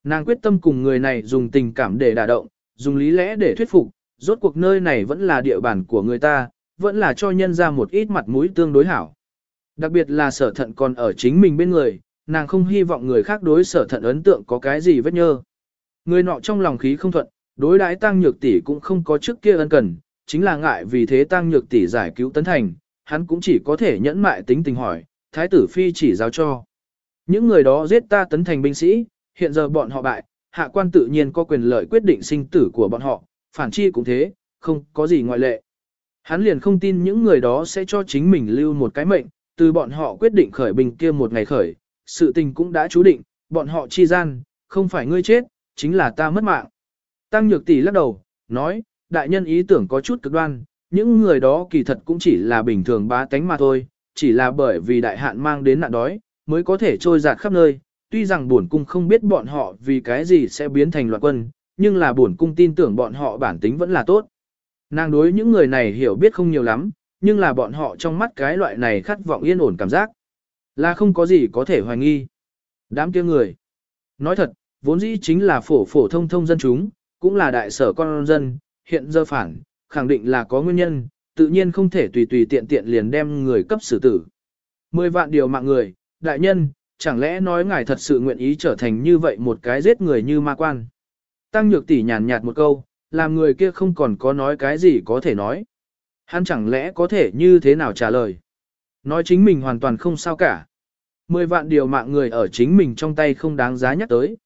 Nàng quyết tâm cùng người này dùng tình cảm để đả động, dùng lý lẽ để thuyết phục, rốt cuộc nơi này vẫn là địa bàn của người ta, vẫn là cho nhân ra một ít mặt mũi tương đối hảo. Đặc biệt là sở thận còn ở chính mình bên người, nàng không hy vọng người khác đối sở thận ấn tượng có cái gì vết nhơ. Người nọ trong lòng khí không thuận, đối đãi tăng nhược tỷ cũng không có trước kia ân cần, chính là ngại vì thế tăng nhược tỷ giải cứu tấn thành, hắn cũng chỉ có thể nhẫn mại tính tình hỏi, thái tử phi chỉ giáo cho. Những người đó giết ta tấn thành binh sĩ, hiện giờ bọn họ bại, hạ quan tự nhiên có quyền lợi quyết định sinh tử của bọn họ, phản chi cũng thế, không có gì ngoại lệ. Hắn liền không tin những người đó sẽ cho chính mình lưu một cái mệnh, từ bọn họ quyết định khởi binh kia một ngày khởi, sự tình cũng đã chú định, bọn họ chi gian, không phải ngươi chết, chính là ta mất mạng. Tăng Nhược Tỷ lắc đầu, nói, đại nhân ý tưởng có chút cực đoan, những người đó kỳ thật cũng chỉ là bình thường bá tánh mà thôi, chỉ là bởi vì đại hạn mang đến nạn đói, mới có thể trôi giạt khắp nơi. Tuy rằng bổn cung không biết bọn họ vì cái gì sẽ biến thành loạn quân, nhưng là bổn cung tin tưởng bọn họ bản tính vẫn là tốt. Nàng đối những người này hiểu biết không nhiều lắm, nhưng là bọn họ trong mắt cái loại này khát vọng yên ổn cảm giác. Là không có gì có thể hoài nghi. Đám kia người. Nói thật, vốn dĩ chính là phổ phổ thông thông dân chúng, cũng là đại sở con dân, hiện giờ phản, khẳng định là có nguyên nhân, tự nhiên không thể tùy tùy tiện tiện liền đem người cấp xử tử. Mười vạn điều mạng người, đại nhân, chẳng lẽ nói ngài thật sự nguyện ý trở thành như vậy một cái giết người như ma quan. Tăng nhược tỷ nhàn nhạt một câu, làm người kia không còn có nói cái gì có thể nói. Hắn chẳng lẽ có thể như thế nào trả lời. Nói chính mình hoàn toàn không sao cả. Mười vạn điều mạng người ở chính mình trong tay không đáng giá nhắc tới.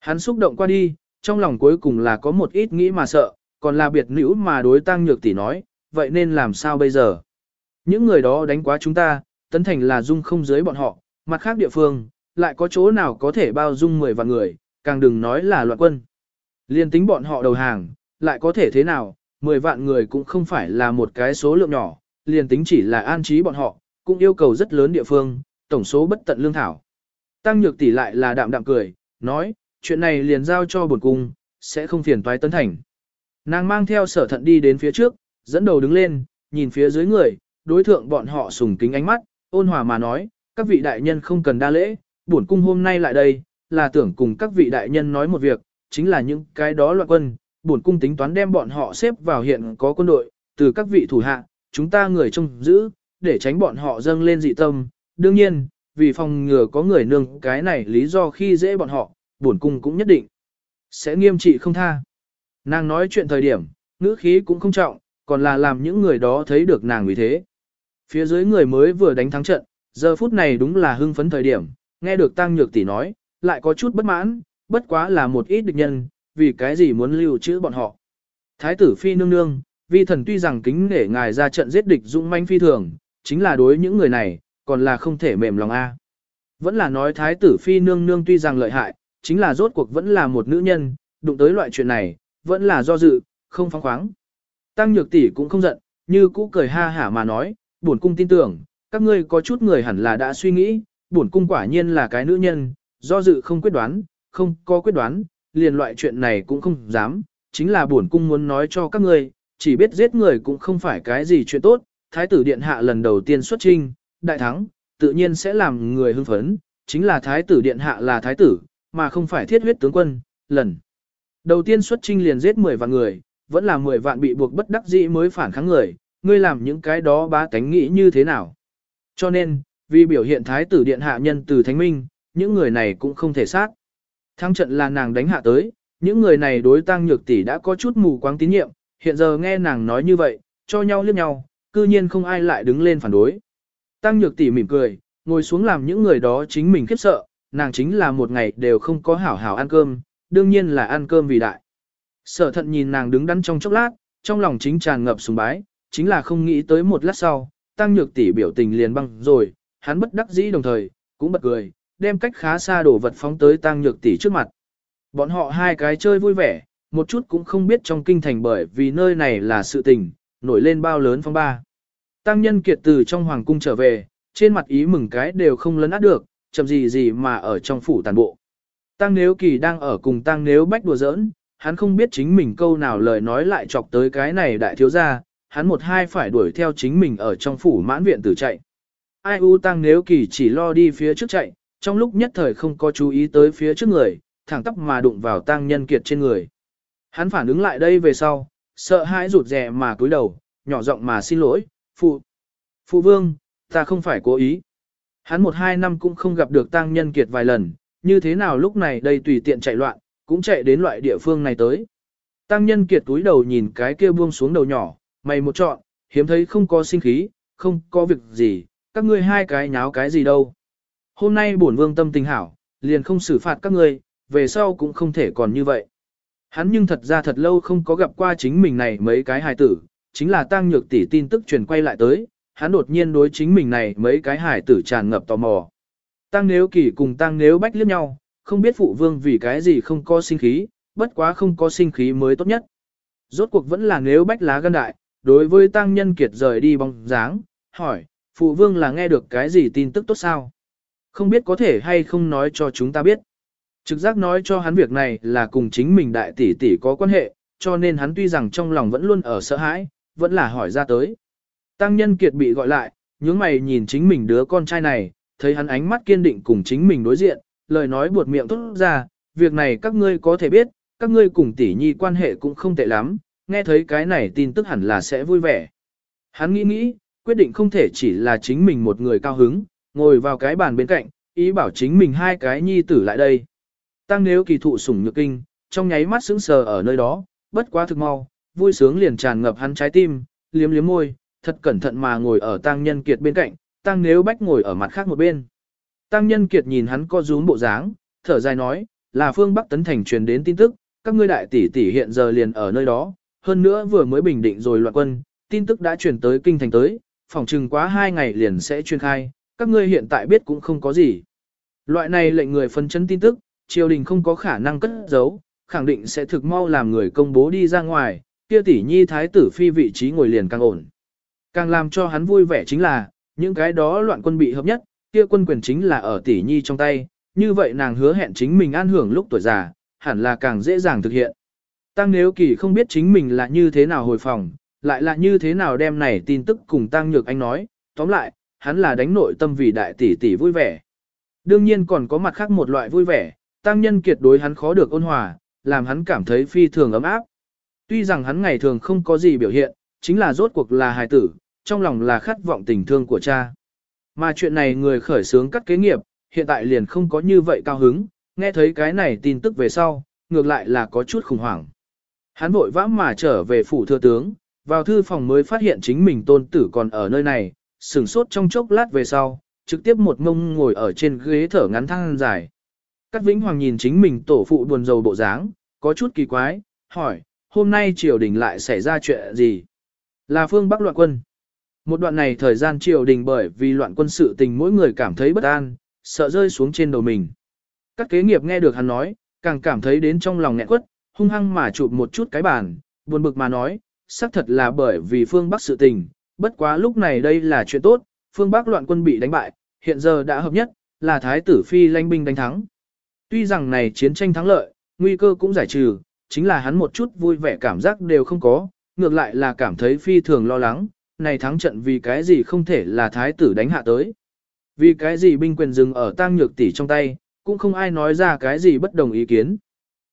Hắn xúc động qua đi, trong lòng cuối cùng là có một ít nghĩ mà sợ, còn là biệt nữ mà đối tăng nhược tỷ nói, vậy nên làm sao bây giờ? Những người đó đánh quá chúng ta, tấn thành là dung không dưới bọn họ, mặt khác địa phương, lại có chỗ nào có thể bao dung 10 vạn người, càng đừng nói là loạn quân. Liên tính bọn họ đầu hàng, lại có thể thế nào, 10 vạn người cũng không phải là một cái số lượng nhỏ, liền tính chỉ là an trí bọn họ, cũng yêu cầu rất lớn địa phương, tổng số bất tận lương thảo. Tăng nhược tỷ lại là đạm đạm cười, nói, chuyện này liền giao cho bổn cung, sẽ không phiền toái tấn thành. Nàng mang theo sở thận đi đến phía trước, dẫn đầu đứng lên, nhìn phía dưới người, đối thượng bọn họ sùng kính ánh mắt, ôn hòa mà nói, các vị đại nhân không cần đa lễ, bổn cung hôm nay lại đây, là tưởng cùng các vị đại nhân nói một việc, chính là những cái đó loạn quân, bổn cung tính toán đem bọn họ xếp vào hiện có quân đội, từ các vị thủ hạ, chúng ta người trông giữ, để tránh bọn họ dâng lên dị tâm. Đương nhiên, vì phòng ngừa có người nương cái này lý do khi dễ bọn họ, bổn cung cũng nhất định sẽ nghiêm trị không tha. Nàng nói chuyện thời điểm, ngữ khí cũng không trọng, còn là làm những người đó thấy được nàng vì thế. Phía dưới người mới vừa đánh thắng trận, giờ phút này đúng là hưng phấn thời điểm, nghe được Tăng Nhược tỷ nói, lại có chút bất mãn, bất quá là một ít địch nhân, vì cái gì muốn lưu trữ bọn họ. Thái tử phi nương nương, vi thần tuy rằng kính nể ngài ra trận giết địch dũng manh phi thường, chính là đối những người này, còn là không thể mềm lòng a. Vẫn là nói thái tử phi nương nương tuy rằng lợi hại, chính là rốt cuộc vẫn là một nữ nhân, đụng tới loại chuyện này, vẫn là do dự, không phóng khoáng. Tăng nhược tỷ cũng không giận, như cũ cười ha hả mà nói, bổn cung tin tưởng, các ngươi có chút người hẳn là đã suy nghĩ, bổn cung quả nhiên là cái nữ nhân, do dự không quyết đoán, không có quyết đoán, liền loại chuyện này cũng không dám, chính là bổn cung muốn nói cho các ngươi, chỉ biết giết người cũng không phải cái gì chuyện tốt, thái tử điện hạ lần đầu tiên xuất trinh, đại thắng, tự nhiên sẽ làm người hưng phấn, chính là thái tử điện hạ là thái tử, mà không phải thiết huyết tướng quân, lần đầu tiên xuất trinh liền giết 10 vạn người, vẫn là 10 vạn bị buộc bất đắc dĩ mới phản kháng người, ngươi làm những cái đó bá tánh nghĩ như thế nào. Cho nên, vì biểu hiện thái tử điện hạ nhân từ thánh minh, những người này cũng không thể sát. Thắng trận là nàng đánh hạ tới, những người này đối tăng nhược tỷ đã có chút mù quáng tín nhiệm, hiện giờ nghe nàng nói như vậy, cho nhau liếc nhau, cư nhiên không ai lại đứng lên phản đối. Tăng nhược tỷ mỉm cười, ngồi xuống làm những người đó chính mình khiếp sợ, nàng chính là một ngày đều không có hảo hảo ăn cơm, đương nhiên là ăn cơm vì đại. Sở thận nhìn nàng đứng đắn trong chốc lát, trong lòng chính tràn ngập sùng bái, chính là không nghĩ tới một lát sau, tăng nhược tỷ biểu tình liền băng rồi, hắn bất đắc dĩ đồng thời, cũng bật cười, đem cách khá xa đổ vật phóng tới tăng nhược tỷ trước mặt. Bọn họ hai cái chơi vui vẻ, một chút cũng không biết trong kinh thành bởi vì nơi này là sự tình, nổi lên bao lớn phong ba. Tăng nhân kiệt từ trong hoàng cung trở về, trên mặt ý mừng cái đều không lấn át được, chậm gì gì mà ở trong phủ tàn bộ. Tăng nếu kỳ đang ở cùng tăng nếu bách đùa giỡn, hắn không biết chính mình câu nào lời nói lại chọc tới cái này đại thiếu gia, hắn một hai phải đuổi theo chính mình ở trong phủ mãn viện tử chạy. Ai u tăng nếu kỳ chỉ lo đi phía trước chạy, trong lúc nhất thời không có chú ý tới phía trước người, thẳng tóc mà đụng vào tăng nhân kiệt trên người. Hắn phản ứng lại đây về sau, sợ hãi rụt rè mà cúi đầu, nhỏ giọng mà xin lỗi, phụ. Phụ vương, ta không phải cố ý. Hắn một hai năm cũng không gặp được tăng nhân kiệt vài lần, như thế nào lúc này đây tùy tiện chạy loạn, cũng chạy đến loại địa phương này tới. Tăng nhân kiệt túi đầu nhìn cái kia buông xuống đầu nhỏ, mày một trọn, hiếm thấy không có sinh khí, không có việc gì, các ngươi hai cái nháo cái gì đâu. Hôm nay bổn vương tâm tình hảo, liền không xử phạt các ngươi, về sau cũng không thể còn như vậy. Hắn nhưng thật ra thật lâu không có gặp qua chính mình này mấy cái hài tử, chính là tăng nhược tỷ tin tức truyền quay lại tới, hắn đột nhiên đối chính mình này mấy cái hài tử tràn ngập tò mò. Tăng nếu kỳ cùng tăng nếu bách liếc nhau, không biết phụ vương vì cái gì không có sinh khí, bất quá không có sinh khí mới tốt nhất. Rốt cuộc vẫn là nếu bách lá gan đại, đối với tăng nhân kiệt rời đi bóng dáng, hỏi, phụ vương là nghe được cái gì tin tức tốt sao? Không biết có thể hay không nói cho chúng ta biết. Trực giác nói cho hắn việc này là cùng chính mình đại tỷ tỷ có quan hệ, cho nên hắn tuy rằng trong lòng vẫn luôn ở sợ hãi, vẫn là hỏi ra tới. Tăng nhân kiệt bị gọi lại, nhướng mày nhìn chính mình đứa con trai này, thấy hắn ánh mắt kiên định cùng chính mình đối diện, lời nói buột miệng tốt ra, việc này các ngươi có thể biết, các ngươi cùng tỷ nhi quan hệ cũng không tệ lắm, nghe thấy cái này tin tức hẳn là sẽ vui vẻ. Hắn nghĩ nghĩ, quyết định không thể chỉ là chính mình một người cao hứng, ngồi vào cái bàn bên cạnh, ý bảo chính mình hai cái nhi tử lại đây. Tăng nếu kỳ thụ sủng nhược kinh, trong nháy mắt sững sờ ở nơi đó, bất quá thực mau, vui sướng liền tràn ngập hắn trái tim, liếm liếm môi, thật cẩn thận mà ngồi ở tăng nhân kiệt bên cạnh, tăng nếu bách ngồi ở mặt khác một bên. Tăng nhân kiệt nhìn hắn co rúm bộ dáng, thở dài nói, là phương Bắc Tấn Thành truyền đến tin tức, các ngươi đại tỷ tỷ hiện giờ liền ở nơi đó, hơn nữa vừa mới bình định rồi loạn quân, tin tức đã truyền tới kinh thành tới, phòng trừng quá hai ngày liền sẽ truyền khai, các ngươi hiện tại biết cũng không có gì. Loại này lệnh người phân chấn tin tức, triều đình không có khả năng cất giấu, khẳng định sẽ thực mau làm người công bố đi ra ngoài, kia tỷ nhi thái tử phi vị trí ngồi liền càng ổn. Càng làm cho hắn vui vẻ chính là, những cái đó loạn quân bị hợp nhất, kia quân quyền chính là ở tỷ nhi trong tay, như vậy nàng hứa hẹn chính mình an hưởng lúc tuổi già, hẳn là càng dễ dàng thực hiện. Tăng nếu kỳ không biết chính mình là như thế nào hồi phòng, lại là như thế nào đem này tin tức cùng Tăng Nhược Anh nói, tóm lại, hắn là đánh nội tâm vì đại tỷ tỷ vui vẻ. Đương nhiên còn có mặt khác một loại vui vẻ, Tăng Nhân Kiệt đối hắn khó được ôn hòa, làm hắn cảm thấy phi thường ấm áp. Tuy rằng hắn ngày thường không có gì biểu hiện, chính là rốt cuộc là hài tử, trong lòng là khát vọng tình thương của cha. Mà chuyện này người khởi sướng cắt kế nghiệp, hiện tại liền không có như vậy cao hứng, nghe thấy cái này tin tức về sau, ngược lại là có chút khủng hoảng. Hắn vội vã mà trở về phủ thừa tướng, vào thư phòng mới phát hiện chính mình tôn tử còn ở nơi này, sửng sốt trong chốc lát về sau, trực tiếp một mông ngồi ở trên ghế thở ngắn thăng dài. Cát Vĩnh Hoàng nhìn chính mình tổ phụ buồn rầu bộ dáng, có chút kỳ quái, hỏi, hôm nay triều đình lại xảy ra chuyện gì? Là phương Bắc loạn quân. Một đoạn này thời gian triều đình bởi vì loạn quân sự tình mỗi người cảm thấy bất an, sợ rơi xuống trên đầu mình. Các kế nghiệp nghe được hắn nói, càng cảm thấy đến trong lòng nghẹn quất, hung hăng mà chụp một chút cái bàn, buồn bực mà nói, xác thật là bởi vì phương Bắc sự tình, bất quá lúc này đây là chuyện tốt, phương Bắc loạn quân bị đánh bại, hiện giờ đã hợp nhất, là thái tử phi lãnh binh đánh thắng. Tuy rằng này chiến tranh thắng lợi, nguy cơ cũng giải trừ, chính là hắn một chút vui vẻ cảm giác đều không có, ngược lại là cảm thấy phi thường lo lắng, này thắng trận vì cái gì không thể là thái tử đánh hạ tới. Vì cái gì binh quyền dừng ở tăng nhược tỷ trong tay, cũng không ai nói ra cái gì bất đồng ý kiến.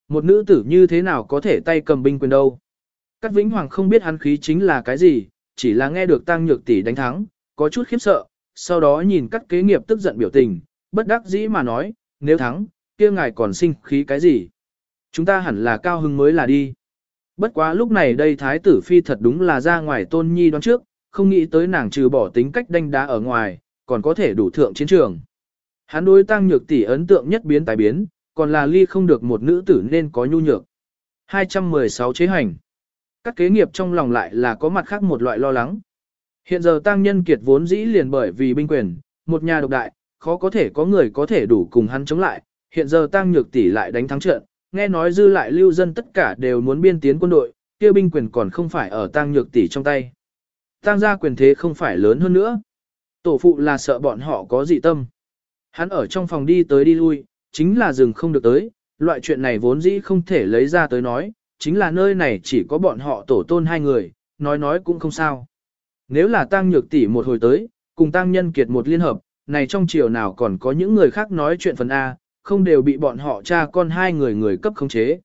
Một nữ tử như thế nào có thể tay cầm binh quyền đâu. Cát Vĩnh Hoàng không biết hắn khí chính là cái gì, chỉ là nghe được tăng nhược tỷ đánh thắng, có chút khiếp sợ, sau đó nhìn các kế nghiệp tức giận biểu tình, bất đắc dĩ mà nói, nếu thắng, kia ngài còn sinh khí cái gì? Chúng ta hẳn là cao hưng mới là đi. Bất quá lúc này đây thái tử phi thật đúng là ra ngoài tôn nhi đoán trước, không nghĩ tới nàng trừ bỏ tính cách đanh đá ở ngoài, còn có thể đủ thượng chiến trường. Hắn đối tăng nhược tỷ ấn tượng nhất biến tài biến, còn là ly không được một nữ tử nên có nhu nhược. 216 chế hành. Các kế nghiệp trong lòng lại là có mặt khác một loại lo lắng. Hiện giờ tăng nhân kiệt vốn dĩ liền bởi vì binh quyền, một nhà độc đại, khó có thể có người có thể đủ cùng hắn chống lại. Hiện giờ tăng nhược tỷ lại đánh thắng trận, nghe nói dư lại lưu dân tất cả đều muốn biên tiến quân đội, kia binh quyền còn không phải ở tăng nhược tỷ trong tay. Tăng gia quyền thế không phải lớn hơn nữa. Tổ phụ là sợ bọn họ có dị tâm. Hắn ở trong phòng đi tới đi lui, chính là dừng không được tới, loại chuyện này vốn dĩ không thể lấy ra tới nói, chính là nơi này chỉ có bọn họ tổ tôn hai người, nói nói cũng không sao. Nếu là tăng nhược tỷ một hồi tới, cùng tăng nhân kiệt một liên hợp, này trong chiều nào còn có những người khác nói chuyện phần A, không đều bị bọn họ cha con hai người người cấp khống chế.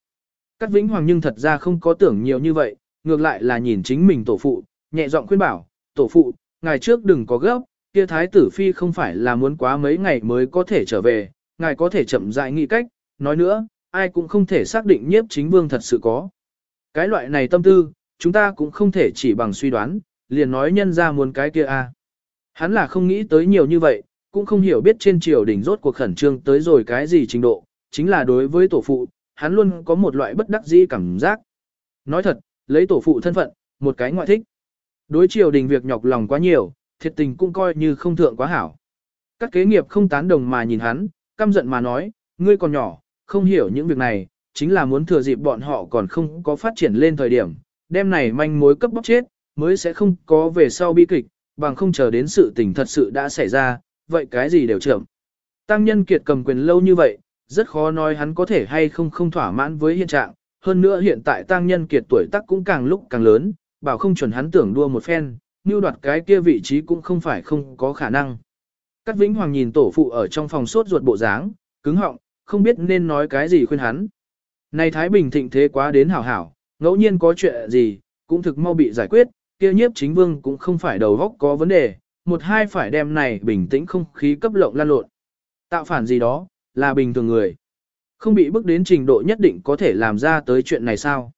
Cát Vĩnh Hoàng nhưng thật ra không có tưởng nhiều như vậy, ngược lại là nhìn chính mình tổ phụ, nhẹ giọng khuyên bảo, tổ phụ, ngày trước đừng có gấp, kia thái tử phi không phải là muốn quá mấy ngày mới có thể trở về, ngài có thể chậm rãi nghĩ cách, nói nữa, ai cũng không thể xác định nhiếp chính vương thật sự có. Cái loại này tâm tư, chúng ta cũng không thể chỉ bằng suy đoán, liền nói nhân ra muốn cái kia a. Hắn là không nghĩ tới nhiều như vậy, cũng không hiểu biết trên triều đỉnh rốt cuộc khẩn trương tới rồi cái gì trình độ, chính là đối với tổ phụ, hắn luôn có một loại bất đắc dĩ cảm giác. Nói thật, lấy tổ phụ thân phận, một cái ngoại thích. Đối triều đình việc nhọc lòng quá nhiều, thiệt tình cũng coi như không thượng quá hảo. Các kế nghiệp không tán đồng mà nhìn hắn, căm giận mà nói, ngươi còn nhỏ, không hiểu những việc này, chính là muốn thừa dịp bọn họ còn không có phát triển lên thời điểm, đêm này manh mối cấp bóc chết, mới sẽ không có về sau bi kịch, bằng không chờ đến sự tình thật sự đã xảy ra, vậy cái gì đều chậm. Tăng nhân kiệt cầm quyền lâu như vậy, rất khó nói hắn có thể hay không không thỏa mãn với hiện trạng, hơn nữa hiện tại tăng nhân kiệt tuổi tác cũng càng lúc càng lớn, bảo không chuẩn hắn tưởng đua một phen, như đoạt cái kia vị trí cũng không phải không có khả năng. Cát Vĩnh Hoàng nhìn tổ phụ ở trong phòng sốt ruột bộ dáng, cứng họng, không biết nên nói cái gì khuyên hắn. Này Thái Bình thịnh thế quá đến hảo hảo, ngẫu nhiên có chuyện gì, cũng thực mau bị giải quyết, kia nhiếp chính vương cũng không phải đầu góc có vấn đề, một hai phải đem này bình tĩnh không khí cấp lộng lan lộn. Tạo phản gì đó, là bình thường người. Không bị bước đến trình độ nhất định có thể làm ra tới chuyện này sao?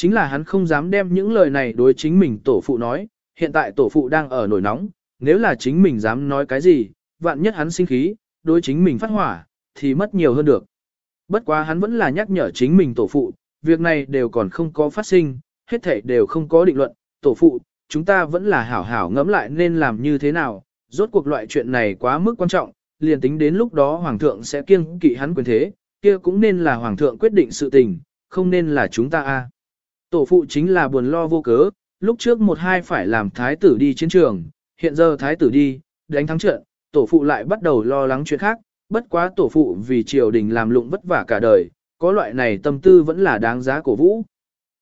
Chính là hắn không dám đem những lời này đối chính mình tổ phụ nói, hiện tại tổ phụ đang ở nổi nóng, nếu là chính mình dám nói cái gì, vạn nhất hắn sinh khí, đối chính mình phát hỏa, thì mất nhiều hơn được. Bất quá hắn vẫn là nhắc nhở chính mình tổ phụ, việc này đều còn không có phát sinh, hết thảy đều không có định luận, tổ phụ, chúng ta vẫn là hảo hảo ngẫm lại nên làm như thế nào, rốt cuộc loại chuyện này quá mức quan trọng, liền tính đến lúc đó hoàng thượng sẽ kiêng kỵ hắn quyền thế, kia cũng nên là hoàng thượng quyết định sự tình, không nên là chúng ta a. Tổ phụ chính là buồn lo vô cớ, lúc trước một hai phải làm thái tử đi chiến trường, hiện giờ thái tử đi, đánh thắng trận, tổ phụ lại bắt đầu lo lắng chuyện khác, bất quá tổ phụ vì triều đình làm lụng vất vả cả đời, có loại này tâm tư vẫn là đáng giá cổ vũ.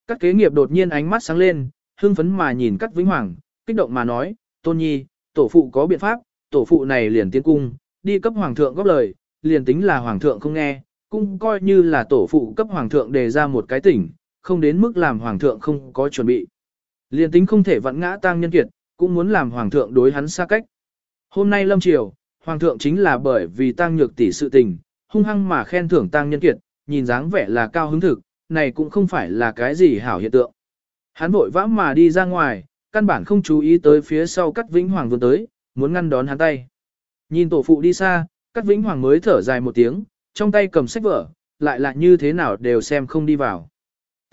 Các kế nghiệp đột nhiên ánh mắt sáng lên, hưng phấn mà nhìn cắt vĩnh hoàng, kích động mà nói, tôn nhi, tổ phụ có biện pháp, tổ phụ này liền tiến cung, đi cấp hoàng thượng góp lời, liền tính là hoàng thượng không nghe, cũng coi như là tổ phụ cấp hoàng thượng đề ra một cái tỉnh, không đến mức làm hoàng thượng không có chuẩn bị. liên tính không thể vặn ngã tang nhân kiệt, cũng muốn làm hoàng thượng đối hắn xa cách. Hôm nay lâm triều, hoàng thượng chính là bởi vì tang nhược tỷ sự tình, hung hăng mà khen thưởng tang nhân kiệt, nhìn dáng vẻ là cao hứng thực, này cũng không phải là cái gì hảo hiện tượng. Hắn vội vã mà đi ra ngoài, căn bản không chú ý tới phía sau Cát vĩnh hoàng vươn tới, muốn ngăn đón hắn tay. Nhìn tổ phụ đi xa, Cát vĩnh hoàng mới thở dài một tiếng, trong tay cầm sách vở, lại là như thế nào đều xem không đi vào.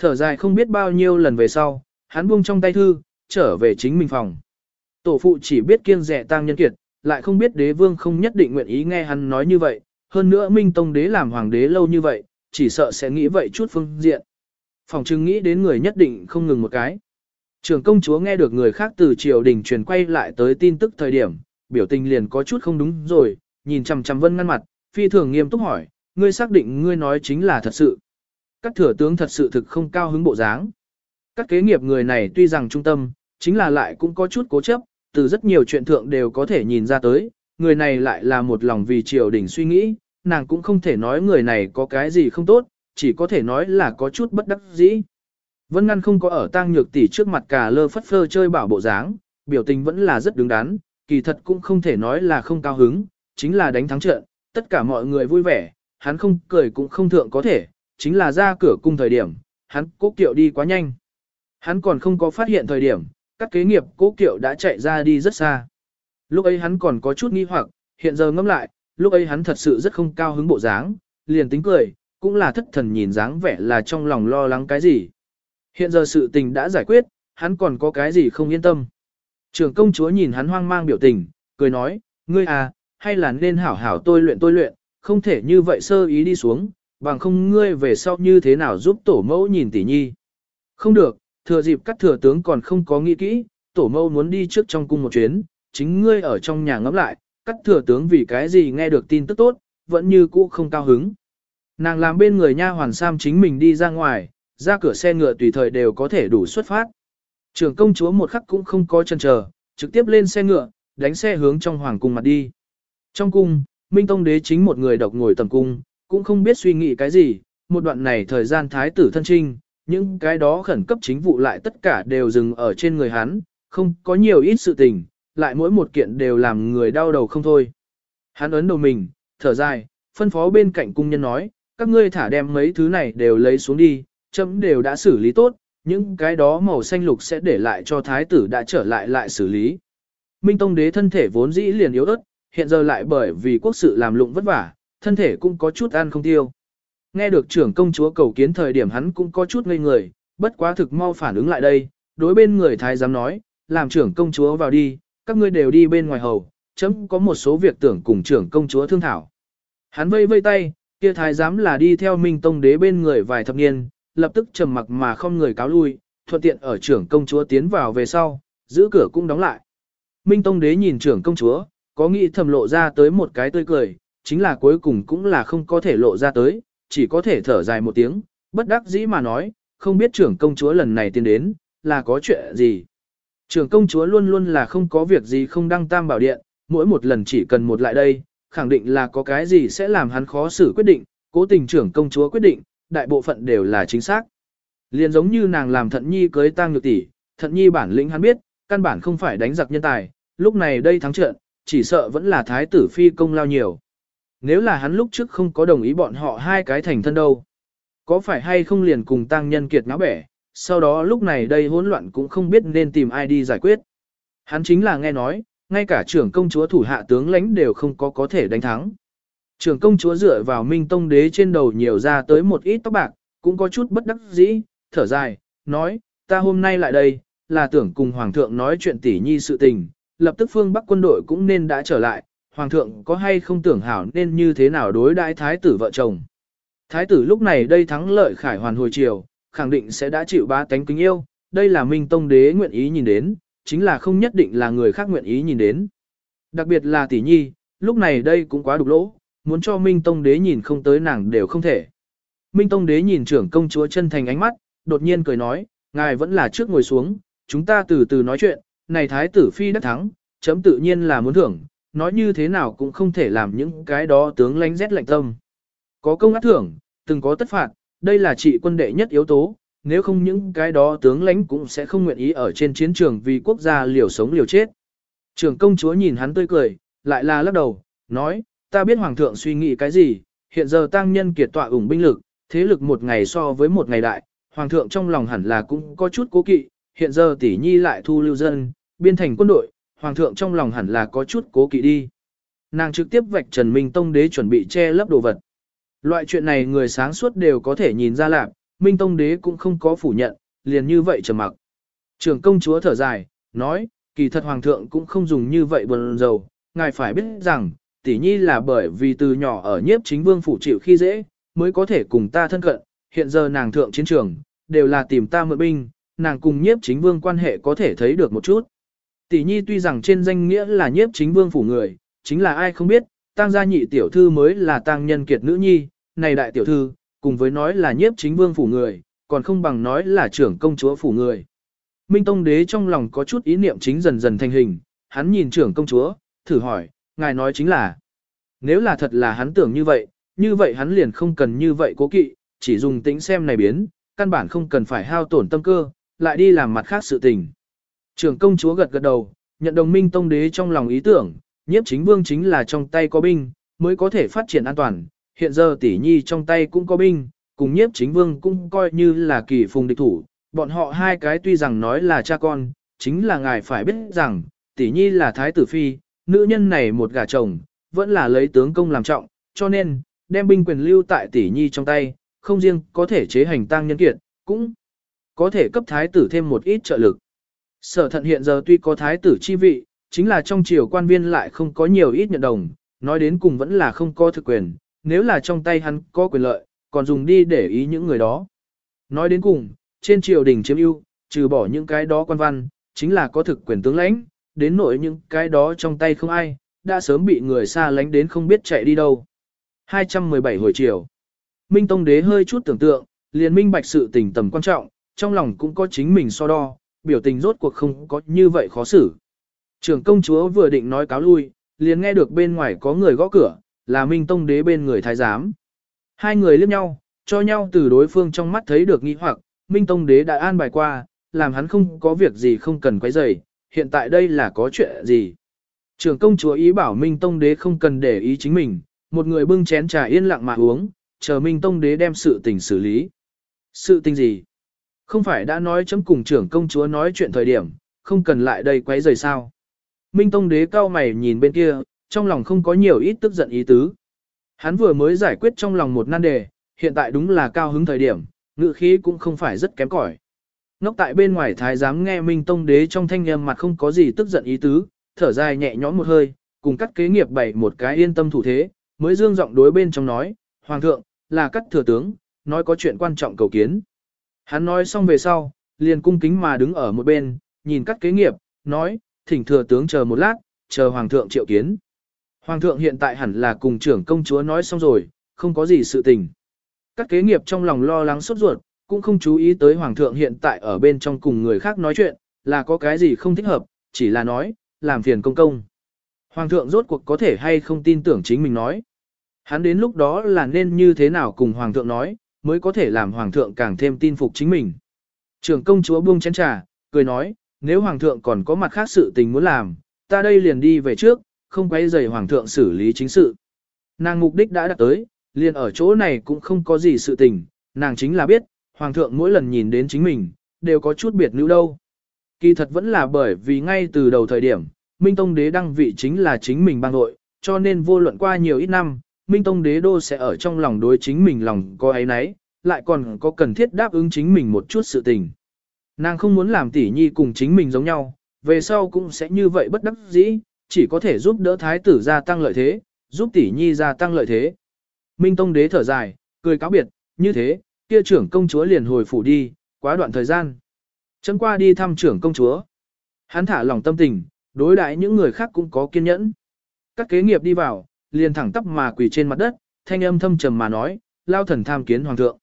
Thở dài không biết bao nhiêu lần về sau, hắn buông trong tay thư, trở về chính mình phòng. Tổ phụ chỉ biết kiêng rẻ tang nhân kiệt, lại không biết đế vương không nhất định nguyện ý nghe hắn nói như vậy, hơn nữa Minh Tông đế làm hoàng đế lâu như vậy, chỉ sợ sẽ nghĩ vậy chút phương diện. Phòng trưng nghĩ đến người nhất định không ngừng một cái. Trường công chúa nghe được người khác từ triều đình truyền quay lại tới tin tức thời điểm, biểu tình liền có chút không đúng rồi, nhìn chằm chằm vân ngăn mặt, phi thường nghiêm túc hỏi, ngươi xác định ngươi nói chính là thật sự. Các thừa tướng thật sự thực không cao hứng bộ dáng. Các kế nghiệp người này tuy rằng trung tâm, chính là lại cũng có chút cố chấp, từ rất nhiều chuyện thượng đều có thể nhìn ra tới, người này lại là một lòng vì triều đình suy nghĩ, nàng cũng không thể nói người này có cái gì không tốt, chỉ có thể nói là có chút bất đắc dĩ. Vân Ngăn không có ở tang nhược tỷ trước mặt cả lơ phất phơ chơi bảo bộ dáng, biểu tình vẫn là rất đứng đắn, kỳ thật cũng không thể nói là không cao hứng, chính là đánh thắng trận, tất cả mọi người vui vẻ, hắn không cười cũng không thượng có thể, chính là ra cửa cung thời điểm, hắn cố kiệu đi quá nhanh. Hắn còn không có phát hiện thời điểm, các kế nghiệp cố kiệu đã chạy ra đi rất xa. Lúc ấy hắn còn có chút nghi hoặc, hiện giờ ngẫm lại, lúc ấy hắn thật sự rất không cao hứng bộ dáng, liền tính cười, cũng là thất thần nhìn dáng vẻ là trong lòng lo lắng cái gì. Hiện giờ sự tình đã giải quyết, hắn còn có cái gì không yên tâm. Trưởng công chúa nhìn hắn hoang mang biểu tình, cười nói, ngươi à, hay là nên hảo hảo tôi luyện tôi luyện, không thể như vậy sơ ý đi xuống, bằng không ngươi về sau như thế nào giúp tổ mẫu nhìn tỷ nhi. Không được, thừa dịp các thừa tướng còn không có nghĩ kỹ, tổ mẫu muốn đi trước trong cung một chuyến, chính ngươi ở trong nhà ngẫm lại, các thừa tướng vì cái gì nghe được tin tức tốt, vẫn như cũ không cao hứng. Nàng làm bên người nha hoàn Sam chính mình đi ra ngoài, ra cửa xe ngựa tùy thời đều có thể đủ xuất phát. Trưởng công chúa một khắc cũng không có chân chờ, trực tiếp lên xe ngựa, đánh xe hướng trong hoàng cung mặt đi. Trong cung, Minh Tông đế chính một người độc ngồi tầm cung, cũng không biết suy nghĩ cái gì, một đoạn này thời gian thái tử thân trinh, những cái đó khẩn cấp chính vụ lại tất cả đều dừng ở trên người hắn, không có nhiều ít sự tình, lại mỗi một kiện đều làm người đau đầu không thôi. Hắn ấn đầu mình, thở dài, phân phó bên cạnh cung nhân nói, các ngươi thả đem mấy thứ này đều lấy xuống đi, chấm đều đã xử lý tốt, những cái đó màu xanh lục sẽ để lại cho thái tử đã trở lại lại xử lý. Minh Tông đế thân thể vốn dĩ liền yếu ớt, hiện giờ lại bởi vì quốc sự làm lụng vất vả, thân thể cũng có chút ăn không tiêu. Nghe được trưởng công chúa cầu kiến thời điểm hắn cũng có chút ngây người, bất quá thực mau phản ứng lại đây, đối bên người thái giám nói, làm trưởng công chúa vào đi, các ngươi đều đi bên ngoài hầu, chấm có một số việc tưởng cùng trưởng công chúa thương thảo. Hắn vây vây tay, kia thái giám là đi theo Minh Tông đế bên người vài thập niên, lập tức trầm mặc mà không người cáo lui, thuận tiện ở trưởng công chúa tiến vào về sau, giữ cửa cũng đóng lại. Minh Tông đế nhìn trưởng công chúa, có nghĩ thầm lộ ra tới một cái tươi cười, chính là cuối cùng cũng là không có thể lộ ra tới, chỉ có thể thở dài một tiếng, bất đắc dĩ mà nói, không biết trưởng công chúa lần này tiến đến, là có chuyện gì. Trưởng công chúa luôn luôn là không có việc gì không đăng tam bảo điện, mỗi một lần chỉ cần một lại đây, khẳng định là có cái gì sẽ làm hắn khó xử quyết định, cố tình trưởng công chúa quyết định, đại bộ phận đều là chính xác. Liền giống như nàng làm thận nhi cưới tang nhược tỷ, thận nhi bản lĩnh hắn biết, căn bản không phải đánh giặc nhân tài, lúc này đây thắng trận, chỉ sợ vẫn là thái tử phi công lao nhiều. Nếu là hắn lúc trước không có đồng ý bọn họ hai cái thành thân đâu, có phải hay không liền cùng tang nhân kiệt náo bẻ, sau đó lúc này đây hỗn loạn cũng không biết nên tìm ai đi giải quyết. Hắn chính là nghe nói, ngay cả trưởng công chúa thủ hạ tướng lãnh đều không có có thể đánh thắng. Trưởng công chúa dựa vào minh tông đế trên đầu nhiều ra tới một ít tóc bạc, cũng có chút bất đắc dĩ, thở dài, nói, ta hôm nay lại đây, là tưởng cùng Hoàng thượng nói chuyện tỉ nhi sự tình, lập tức phương Bắc quân đội cũng nên đã trở lại, Hoàng thượng có hay không tưởng hảo nên như thế nào đối đãi thái tử vợ chồng. Thái tử lúc này đây thắng lợi khải hoàn hồi chiều, khẳng định sẽ đã chịu ba tánh kính yêu, đây là Minh Tông đế nguyện ý nhìn đến, chính là không nhất định là người khác nguyện ý nhìn đến. Đặc biệt là tỷ nhi, lúc này đây cũng quá đục lỗ, muốn cho Minh Tông đế nhìn không tới nàng đều không thể. Minh Tông đế nhìn trưởng công chúa chân thành ánh mắt, đột nhiên cười nói, ngài vẫn là trước ngồi xuống, chúng ta từ từ nói chuyện, này thái tử phi đắc thắng, chấm tự nhiên là muốn thưởng, nói như thế nào cũng không thể làm những cái đó tướng lánh rét lạnh tâm. Có công ác thưởng, từng có tất phạt, đây là trị quân đệ nhất yếu tố, nếu không những cái đó tướng lãnh cũng sẽ không nguyện ý ở trên chiến trường vì quốc gia liều sống liều chết. Trường công chúa nhìn hắn tươi cười, lại là lắc đầu, nói, ta biết hoàng thượng suy nghĩ cái gì, hiện giờ tăng nhân kiệt tọa ủng binh lực, thế lực một ngày so với một ngày đại, hoàng thượng trong lòng hẳn là cũng có chút cố kỵ, hiện giờ tỷ nhi lại thu lưu dân, biên thành quân đội, hoàng thượng trong lòng hẳn là có chút cố kỵ đi. Nàng trực tiếp vạch Trần Minh Tông đế chuẩn bị che lấp đồ vật. Loại chuyện này người sáng suốt đều có thể nhìn ra lạc, Minh Tông đế cũng không có phủ nhận, liền như vậy trầm mặc. Trưởng công chúa thở dài, nói, kỳ thật hoàng thượng cũng không dùng như vậy buồn dầu, ngài phải biết rằng, tỷ nhi là bởi vì từ nhỏ ở nhiếp chính vương phủ chịu khi dễ, mới có thể cùng ta thân cận, hiện giờ nàng thượng chiến trường, đều là tìm ta mượn binh, nàng cùng nhiếp chính vương quan hệ có thể thấy được một chút. Tỷ nhi tuy rằng trên danh nghĩa là nhiếp chính vương phủ người, chính là ai không biết, tăng gia nhị tiểu thư mới là tăng nhân kiệt nữ nhi, này đại tiểu thư, cùng với nói là nhiếp chính vương phủ người, còn không bằng nói là trưởng công chúa phủ người. Minh Tông đế trong lòng có chút ý niệm chính dần dần thành hình, hắn nhìn trưởng công chúa, thử hỏi, ngài nói chính là, nếu là thật là hắn tưởng như vậy, như vậy hắn liền không cần như vậy cố kỵ, chỉ dùng tính xem này biến, căn bản không cần phải hao tổn tâm cơ, lại đi làm mặt khác sự tình. Trưởng công chúa gật gật đầu, nhận đồng minh tông đế trong lòng ý tưởng, nhiếp chính vương chính là trong tay có binh, mới có thể phát triển an toàn, hiện giờ tỷ nhi trong tay cũng có binh, cùng nhiếp chính vương cũng coi như là kỳ phùng địch thủ, bọn họ hai cái tuy rằng nói là cha con, chính là ngài phải biết rằng, tỷ nhi là thái tử phi, nữ nhân này một gả chồng, vẫn là lấy tướng công làm trọng, cho nên, đem binh quyền lưu tại tỷ nhi trong tay, không riêng có thể chế hành tăng nhân kiệt, cũng có thể cấp thái tử thêm một ít trợ lực. Sở thận hiện giờ tuy có thái tử chi vị, chính là trong triều quan viên lại không có nhiều ít nhận đồng, nói đến cùng vẫn là không có thực quyền, nếu là trong tay hắn có quyền lợi, còn dùng đi để ý những người đó. Nói đến cùng, trên triều đình chiếm ưu, trừ bỏ những cái đó quan văn, chính là có thực quyền tướng lãnh, đến nỗi những cái đó trong tay không ai, đã sớm bị người xa lánh đến không biết chạy đi đâu. 217 hồi chiều. Minh Tông Đế hơi chút tưởng tượng, liền minh bạch sự tình tầm quan trọng, trong lòng cũng có chính mình so đo, biểu tình rốt cuộc không có như vậy khó xử. Trưởng công chúa vừa định nói cáo lui, liền nghe được bên ngoài có người gõ cửa, là Minh Tông Đế bên người thái giám. Hai người liếc nhau, cho nhau từ đối phương trong mắt thấy được nghi hoặc, Minh Tông Đế đã an bài qua, làm hắn không có việc gì không cần quấy rầy, hiện tại đây là có chuyện gì. Trưởng công chúa ý bảo Minh Tông Đế không cần để ý chính mình, một người bưng chén trà yên lặng mà uống, chờ Minh Tông Đế đem sự tình xử lý. Sự tình gì? Không phải đã nói chấm cùng trưởng công chúa nói chuyện thời điểm, không cần lại đây quấy rầy sao? Minh Tông đế cao mày nhìn bên kia, trong lòng không có nhiều ít tức giận ý tứ. Hắn vừa mới giải quyết trong lòng một nan đề, hiện tại đúng là cao hứng thời điểm, ngự khí cũng không phải rất kém cỏi. Ngốc tại bên ngoài thái giám nghe Minh Tông đế trong thanh âm mặt không có gì tức giận ý tứ, thở dài nhẹ nhõm một hơi, cùng cắt kế nghiệp bày một cái yên tâm thủ thế, mới dương giọng đối bên trong nói, Hoàng thượng, là cắt thừa tướng, nói có chuyện quan trọng cầu kiến. Hắn nói xong về sau, liền cung kính mà đứng ở một bên, nhìn các kế nghiệp, nói, thỉnh thừa tướng chờ một lát, chờ Hoàng thượng triệu kiến. Hoàng thượng hiện tại hẳn là cùng trưởng công chúa nói xong rồi, không có gì sự tình. Các kế nghiệp trong lòng lo lắng sốt ruột, cũng không chú ý tới Hoàng thượng hiện tại ở bên trong cùng người khác nói chuyện, là có cái gì không thích hợp, chỉ là nói, làm phiền công công. Hoàng thượng rốt cuộc có thể hay không tin tưởng chính mình nói. Hắn đến lúc đó là nên như thế nào cùng Hoàng thượng nói, mới có thể làm Hoàng thượng càng thêm tin phục chính mình. Trưởng công chúa buông chén trà, cười nói, nếu Hoàng thượng còn có mặt khác sự tình muốn làm, ta đây liền đi về trước, không quay rầy Hoàng thượng xử lý chính sự. Nàng mục đích đã đạt tới, liền ở chỗ này cũng không có gì sự tình, nàng chính là biết, Hoàng thượng mỗi lần nhìn đến chính mình, đều có chút biệt nữ đâu. Kỳ thật vẫn là bởi vì ngay từ đầu thời điểm, Minh Tông Đế đăng vị chính là chính mình bang nội, cho nên vô luận qua nhiều ít năm, Minh Tông Đế đô sẽ ở trong lòng đối chính mình lòng có ấy nấy, lại còn có cần thiết đáp ứng chính mình một chút sự tình. Nàng không muốn làm tỷ nhi cùng chính mình giống nhau, về sau cũng sẽ như vậy bất đắc dĩ, chỉ có thể giúp đỡ thái tử gia tăng lợi thế, giúp tỷ nhi gia tăng lợi thế. Minh Tông Đế thở dài, cười cáo biệt, như thế, kia trưởng công chúa liền hồi phủ đi, quá đoạn thời gian. Chấm qua đi thăm trưởng công chúa. Hắn thả lòng tâm tình, đối đãi những người khác cũng có kiên nhẫn. Các kế nghiệp đi vào, liền thẳng tắp mà quỳ trên mặt đất, thanh âm thâm trầm mà nói, lao thần tham kiến hoàng thượng.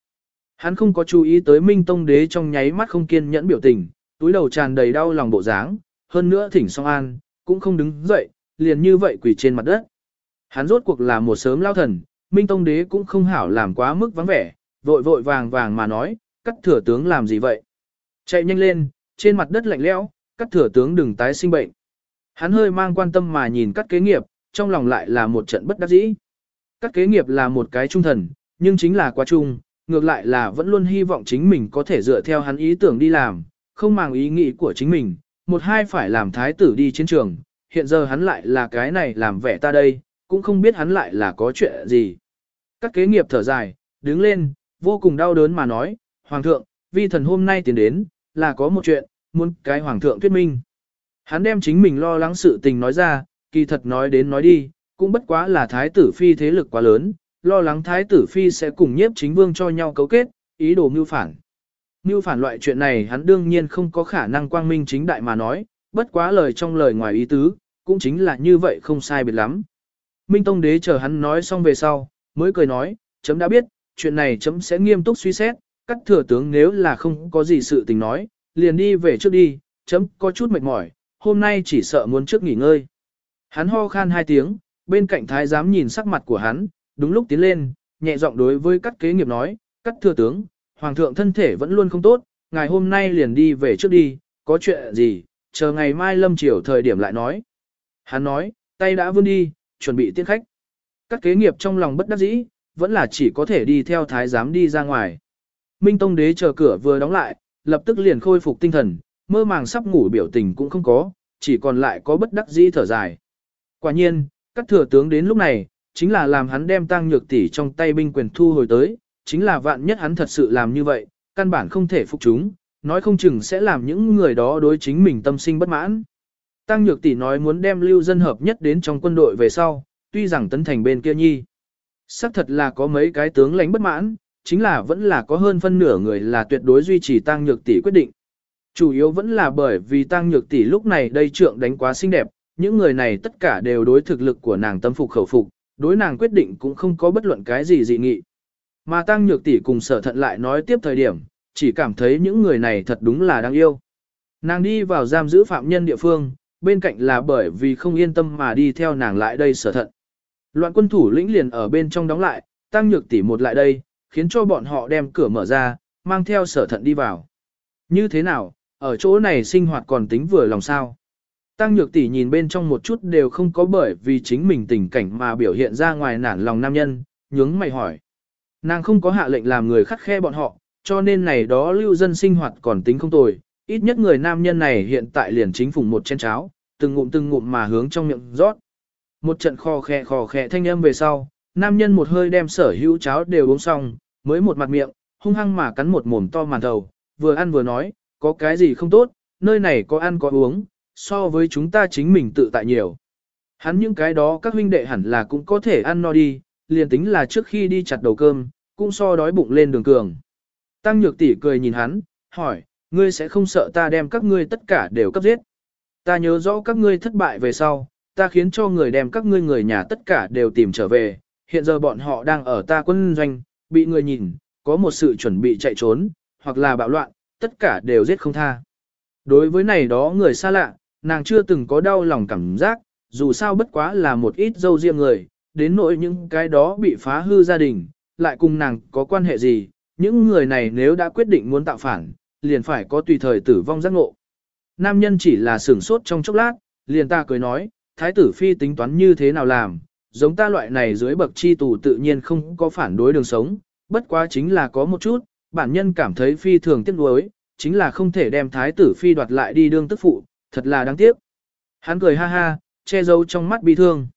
Hắn không có chú ý tới Minh Tông Đế trong nháy mắt không kiên nhẫn biểu tình, túi đầu tràn đầy đau lòng bộ dáng, hơn nữa thỉnh song an, cũng không đứng dậy, liền như vậy quỳ trên mặt đất. Hắn rốt cuộc là một sớm lao thần, Minh Tông Đế cũng không hảo làm quá mức vắng vẻ, vội vội vàng vàng mà nói, cắt thừa tướng làm gì vậy? Chạy nhanh lên, trên mặt đất lạnh lẽo, cắt thừa tướng đừng tái sinh bệnh. Hắn hơi mang quan tâm mà nhìn cắt kế nghiệp, trong lòng lại là một trận bất đắc dĩ. Các kế nghiệp là một cái trung thần, nhưng chính là quá trung, ngược lại là vẫn luôn hy vọng chính mình có thể dựa theo hắn ý tưởng đi làm, không mang ý nghĩ của chính mình, một hai phải làm thái tử đi chiến trường, hiện giờ hắn lại là cái này làm vẻ ta đây, cũng không biết hắn lại là có chuyện gì. Các kế nghiệp thở dài, đứng lên, vô cùng đau đớn mà nói, Hoàng thượng, vi thần hôm nay tiến đến, là có một chuyện, muốn cái Hoàng thượng thuyết minh. Hắn đem chính mình lo lắng sự tình nói ra, kỳ thật nói đến nói đi, cũng bất quá là thái tử phi thế lực quá lớn, lo lắng thái tử phi sẽ cùng nhiếp chính vương cho nhau cấu kết, ý đồ mưu phản. Mưu phản loại chuyện này hắn đương nhiên không có khả năng quang minh chính đại mà nói, bất quá lời trong lời ngoài ý tứ, cũng chính là như vậy không sai biệt lắm. Minh Tông Đế chờ hắn nói xong về sau, mới cười nói, chấm đã biết, chuyện này chấm sẽ nghiêm túc suy xét, cắt thừa tướng nếu là không có gì sự tình nói, liền đi về trước đi, chấm có chút mệt mỏi, hôm nay chỉ sợ muốn trước nghỉ ngơi. Hắn ho khan hai tiếng, bên cạnh thái giám nhìn sắc mặt của hắn, đúng lúc tiến lên, nhẹ giọng đối với các kế nghiệp nói, cắt thừa tướng, hoàng thượng thân thể vẫn luôn không tốt, ngày hôm nay liền đi về trước đi, có chuyện gì, chờ ngày mai lâm chiều thời điểm lại nói. Hắn nói, tay đã vươn đi, chuẩn bị tiễn khách. Các kế nghiệp trong lòng bất đắc dĩ, vẫn là chỉ có thể đi theo thái giám đi ra ngoài. Minh Tông đế chờ cửa vừa đóng lại, lập tức liền khôi phục tinh thần, mơ màng sắp ngủ biểu tình cũng không có, chỉ còn lại có bất đắc dĩ thở dài. Quả nhiên, các thừa tướng đến lúc này, chính là làm hắn đem tăng nhược tỷ trong tay binh quyền thu hồi tới, chính là vạn nhất hắn thật sự làm như vậy, căn bản không thể phục chúng, nói không chừng sẽ làm những người đó đối chính mình tâm sinh bất mãn. Tăng nhược tỷ nói muốn đem lưu dân hợp nhất đến trong quân đội về sau, tuy rằng tấn thành bên kia nhi. xác thật là có mấy cái tướng lãnh bất mãn, chính là vẫn là có hơn phân nửa người là tuyệt đối duy trì tăng nhược tỷ quyết định. Chủ yếu vẫn là bởi vì tăng nhược tỷ lúc này đây trượng đánh quá xinh đẹp, những người này tất cả đều đối thực lực của nàng tâm phục khẩu phục, đối nàng quyết định cũng không có bất luận cái gì dị nghị. Mà tăng nhược tỷ cùng sở thận lại nói tiếp thời điểm, chỉ cảm thấy những người này thật đúng là đáng yêu. Nàng đi vào giam giữ phạm nhân địa phương, bên cạnh là bởi vì không yên tâm mà đi theo nàng lại đây sở thận. Loạn quân thủ lĩnh liền ở bên trong đóng lại, tăng nhược tỷ một lại đây, khiến cho bọn họ đem cửa mở ra, mang theo sở thận đi vào. Như thế nào, ở chỗ này sinh hoạt còn tính vừa lòng sao? Tăng nhược tỷ nhìn bên trong một chút đều không có bởi vì chính mình tình cảnh mà biểu hiện ra ngoài nản lòng nam nhân, nhướng mày hỏi. Nàng không có hạ lệnh làm người khắt khe bọn họ, cho nên này đó lưu dân sinh hoạt còn tính không tồi, ít nhất người nam nhân này hiện tại liền chính phủ một chén cháo, từng ngụm từng ngụm mà hướng trong miệng rót. Một trận khò khè khò khè thanh âm về sau, nam nhân một hơi đem sở hữu cháo đều uống xong, mới một mặt miệng, hung hăng mà cắn một mồm to màn đầu, vừa ăn vừa nói, có cái gì không tốt, nơi này có ăn có uống, so với chúng ta chính mình tự tại nhiều. Hắn những cái đó các huynh đệ hẳn là cũng có thể ăn no đi, liền tính là trước khi đi chặt đầu cơm, cũng so đói bụng lên đường cường. Tăng nhược tỷ cười nhìn hắn, hỏi, ngươi sẽ không sợ ta đem các ngươi tất cả đều cấp giết. Ta nhớ rõ các ngươi thất bại về sau, ta khiến cho người đem các ngươi người nhà tất cả đều tìm trở về, hiện giờ bọn họ đang ở ta quân doanh, bị người nhìn, có một sự chuẩn bị chạy trốn, hoặc là bạo loạn, tất cả đều giết không tha. Đối với này đó người xa lạ, nàng chưa từng có đau lòng cảm giác, dù sao bất quá là một ít dâu riêng người, đến nỗi những cái đó bị phá hư gia đình, lại cùng nàng có quan hệ gì, những người này nếu đã quyết định muốn tạo phản, liền phải có tùy thời tử vong giác ngộ. Nam nhân chỉ là sửng sốt trong chốc lát, liền ta cười nói, thái tử phi tính toán như thế nào làm, giống ta loại này dưới bậc chi tù tự nhiên không có phản đối đường sống, bất quá chính là có một chút, bản nhân cảm thấy phi thường tiếc nuối, chính là không thể đem thái tử phi đoạt lại đi đương tức phụ, thật là đáng tiếc. Hắn cười ha ha, che giấu trong mắt bi thương.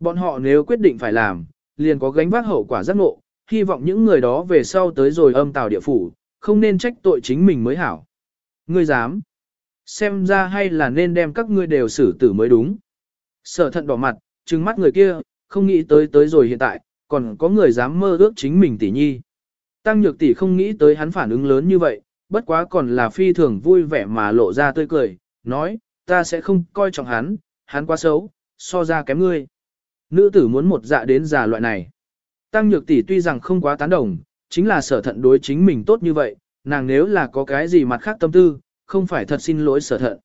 Bọn họ nếu quyết định phải làm, liền có gánh vác hậu quả giác ngộ, hy vọng những người đó về sau tới rồi âm tào địa phủ, không nên trách tội chính mình mới hảo. Ngươi dám? Xem ra hay là nên đem các ngươi đều xử tử mới đúng. Sở thận đỏ mặt, trừng mắt người kia, không nghĩ tới tới rồi hiện tại, còn có người dám mơ ước chính mình tỷ nhi. Tăng nhược tỷ không nghĩ tới hắn phản ứng lớn như vậy, bất quá còn là phi thường vui vẻ mà lộ ra tươi cười, nói, ta sẽ không coi trọng hắn, hắn quá xấu, so ra kém ngươi. Nữ tử muốn một dạ đến già loại này. Tăng nhược tỷ tuy rằng không quá tán đồng, chính là sở thận đối chính mình tốt như vậy, nàng nếu là có cái gì mặt khác tâm tư, không phải thật xin lỗi sở thận.